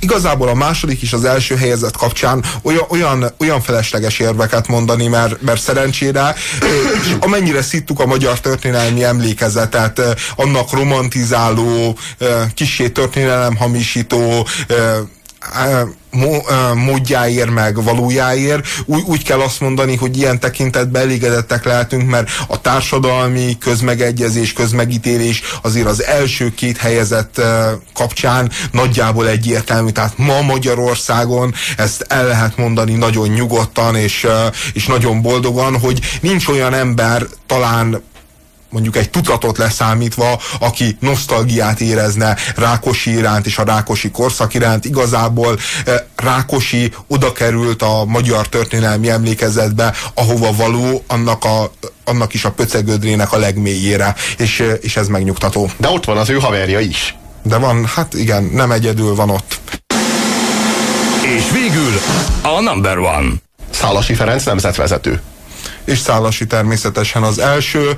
igazából a második és az első helyezett kapcsán olyan, olyan, olyan felesleges érvek neveket mondani, mert, mert szerencsére, és amennyire szittuk a magyar történelmi emlékezetet, annak romantizáló, kisé történelem hamisító, módjáért, meg valójáért. Úgy, úgy kell azt mondani, hogy ilyen tekintetben elégedettek lehetünk, mert a társadalmi közmegegyezés, közmegítélés azért az első két helyezett kapcsán nagyjából egyértelmű. Tehát ma Magyarországon ezt el lehet mondani nagyon nyugodtan és, és nagyon boldogan, hogy nincs olyan ember talán mondjuk egy tucatot leszámítva, aki nosztalgiát érezne Rákosi iránt és a Rákosi korszak iránt. Igazából eh, Rákosi oda került a magyar történelmi emlékezetbe, ahova való, annak, a, annak is a pöcegödrének a legmélyére, és, eh, és ez megnyugtató. De ott van az ő haverja is. De van, hát igen, nem egyedül van ott. És végül a number one. Szálasi Ferenc nemzetvezető. És Szálasi természetesen az első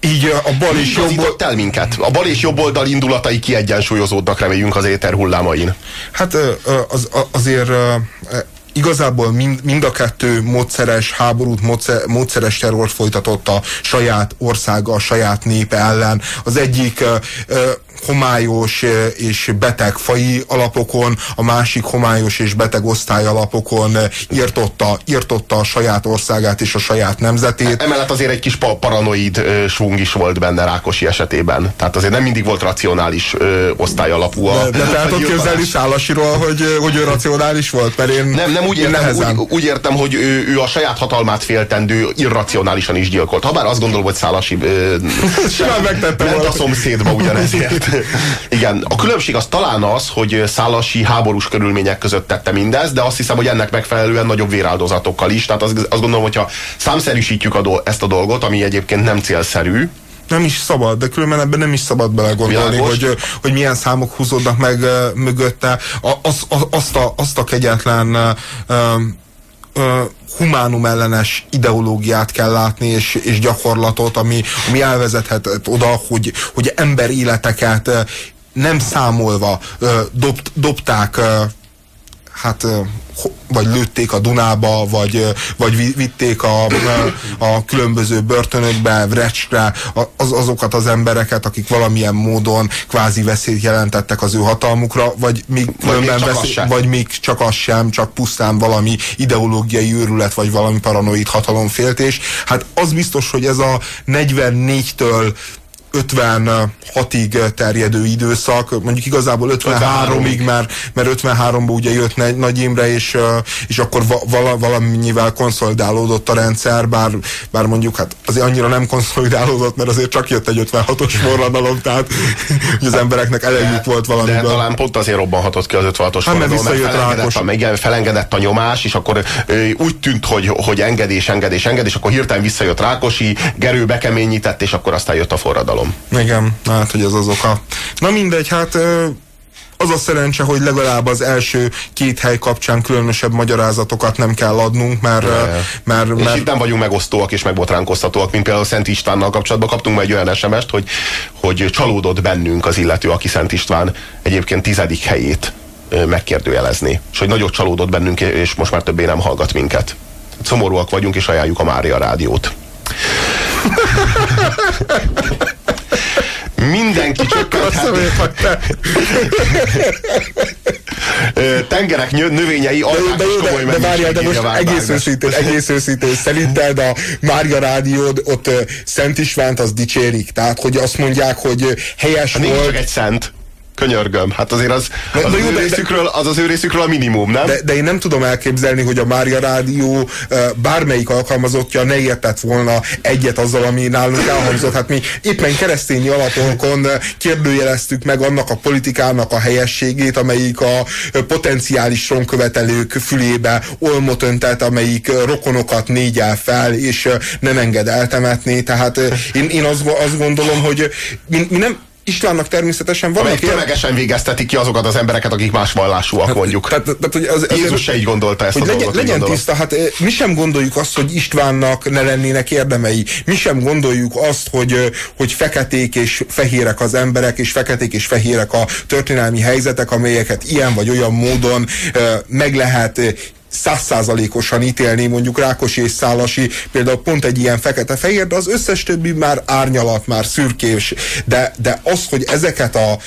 így a bal és jobb oldal... el minket. A bal és jobb oldal indulatai kiegyensúlyozódnak, reméljünk az éter hullámain. Hát az, azért igazából mind, mind a kettő módszeres háborút, módszer, módszeres terrort folytatott a saját országa, a saját népe ellen. Az egyik homályos ö, és beteg fai alapokon, a másik homályos és beteg osztály alapokon írtotta, írtotta a saját országát és a saját nemzetét. Emellett azért egy kis pa- paranoid svung is volt benne Rákosi esetében. Tehát azért nem mindig volt racionális ö, osztály alapú a De, de te el a tudod gyilkolás. képzelni Szálasiról, hogy, hogy ő racionális volt? Mert én, Nem, nem úgy értem, úgy, úgy értem, hogy ő, ő a saját hatalmát féltendő irracionálisan is gyilkolt. Habár azt gondolom, hogy Szálasi Simán megtette ment a szomszédba ugyanezért. Igen, a különbség az talán az, hogy Szálasi háborús körülmények között tette mindezt, de azt hiszem, hogy ennek megfelelően nagyobb véráldozatokkal is. Tehát azt, azt gondolom, hogyha számszerűsítjük a do, ezt a dolgot, ami egyébként nem célszerű, Nem is szabad, de különben ebben nem is szabad belegondolni, Világos. hogy, hogy milyen számok húzódnak meg mögötte. A, az, az, azt, a, azt a kegyetlen humánum ellenes ideológiát kell látni, és, és gyakorlatot, ami, ami elvezethet oda, hogy, hogy ember életeket nem számolva ö, dob, dobták hát vagy lőtték a Dunába, vagy, vagy vi- vitték a, a, különböző börtönökbe, Vrecskre, a- az, azokat az embereket, akik valamilyen módon kvázi veszélyt jelentettek az ő hatalmukra, vagy még, különben csak az veszély, sem. vagy még csak az sem, csak pusztán valami ideológiai őrület, vagy valami paranoid hatalomféltés. Hát az biztos, hogy ez a 44-től 56-ig terjedő időszak, mondjuk igazából 53-ig, mert, mert 53-ban ugye jött Nagy, Imre, és, és akkor va, vala, valamennyivel konszolidálódott a rendszer, bár, bár mondjuk hát azért annyira nem konszolidálódott, mert azért csak jött egy 56-os forradalom, tehát az embereknek elejük volt de valamiből. talán pont azért robbanhatott ki az 56-os Hát, forradalom, mert felengedett, a, igen, felengedett a nyomás, és akkor ö, úgy tűnt, hogy, hogy engedés, engedés, engedés, akkor hirtelen visszajött Rákosi, Gerő bekeményített, és akkor aztán jött a forradalom. Igen, hát hogy ez az oka. Na mindegy, hát az a szerencse, hogy legalább az első két hely kapcsán különösebb magyarázatokat nem kell adnunk, mert, ö, mert, És mert itt nem vagyunk megosztóak és megbotránkoztatóak, mint például Szent Istvánnal kapcsolatban kaptunk majd egy olyan SMS-t, hogy, hogy csalódott bennünk az illető, aki Szent István egyébként tizedik helyét megkérdőjelezni. És hogy nagyot csalódott bennünk, és most már többé nem hallgat minket. Szomorúak vagyunk, és ajánljuk a Mária rádiót. Mindenki csökkenthet. Ö, Tengerek növényei de, alkás de, komoly de, de várjál, de most egész őszintén, egész őszintén szerinted a Mária Rádiód ott Szent Istvánt az dicsérik, tehát hogy azt mondják, hogy helyes Hát nincs volt, csak egy szent. Könyörgöm. Hát azért az, De- az, de az, jó, ő de- részükről, az az ő részükről a minimum, nem? de, de én nem tudom elképzelni, hogy a Mária Rádió bármelyik alkalmazottja ne értett volna egyet azzal, ami nálunk elhangzott. Hát mi éppen keresztényi alapokon kérdőjeleztük meg annak a politikának a helyességét, amelyik a potenciális ronkövetelők fülébe olmot öntet, amelyik rokonokat négyel fel, és nem enged eltemetni. Tehát én, én azt, azt gondolom, hogy mi, mi nem Istvánnak természetesen vannak Amelyik tömegesen végeztetik ki azokat az embereket, akik más vallásúak mondjuk. Tehát, tehát, hogy az, az, Jézus se így gondolta ezt hogy a legyen, dolgot, legyen gondolom. tiszta, hát eh, mi sem gondoljuk azt, hogy Istvánnak ne lennének érdemei. Mi sem gondoljuk azt, hogy, eh, hogy feketék és fehérek az emberek, és feketék és fehérek a történelmi helyzetek, amelyeket ilyen vagy olyan módon eh, meg lehet eh, százszázalékosan ítélni, mondjuk Rákosi és Szálasi például pont egy ilyen fekete-fehér, de az összes többi már árnyalat, már szürkés. De, de az, hogy ezeket a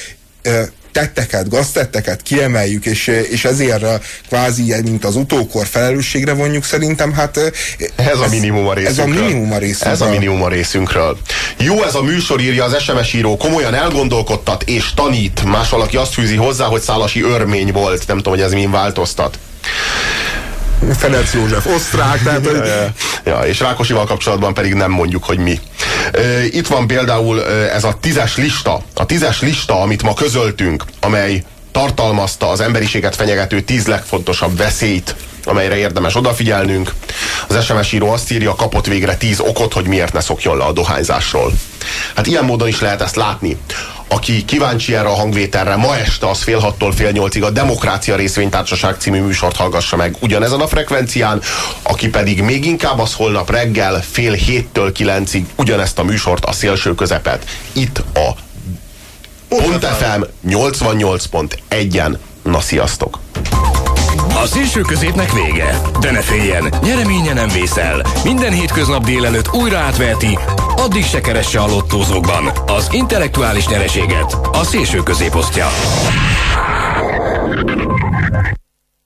tetteket, gaztetteket kiemeljük, és, és ezért kvázi, mint az utókor felelősségre vonjuk, szerintem hát eh, Ez a minimum a Ez részünkről. a minimum a részünkről. Ez a minimum a részünkről. Jó ez a műsor, írja az SMS író, komolyan elgondolkodtat és tanít. Más valaki azt fűzi hozzá, hogy Szálasi örmény volt. Nem tudom, hogy ez min változtat. Ferenc József osztrák, tehát hogy Ja, és Rákosival kapcsolatban pedig nem mondjuk, hogy mi. Itt van például ez a tízes lista, a tízes lista, amit ma közöltünk, amely tartalmazta az emberiséget fenyegető tíz legfontosabb veszélyt, amelyre érdemes odafigyelnünk. Az SMS író azt írja, kapott végre tíz okot, hogy miért ne szokjon le a dohányzásról. Hát ilyen módon is lehet ezt látni. Aki kíváncsi erre a hangvételre, ma este az fél hattól fél nyolcig a Demokrácia Részvénytársaság című műsort hallgassa meg ugyanezen a frekvencián, aki pedig még inkább az holnap reggel fél héttől kilencig ugyanezt a műsort, a szélső közepet. Itt a Pont FM 88.1-en. Na sziasztok! A szélső középnek vége, de ne féljen, nyereménye nem vészel. Minden hétköznap délelőtt újra átverti addig se keresse a lottózókban az intellektuális nyereséget a szélső középosztja.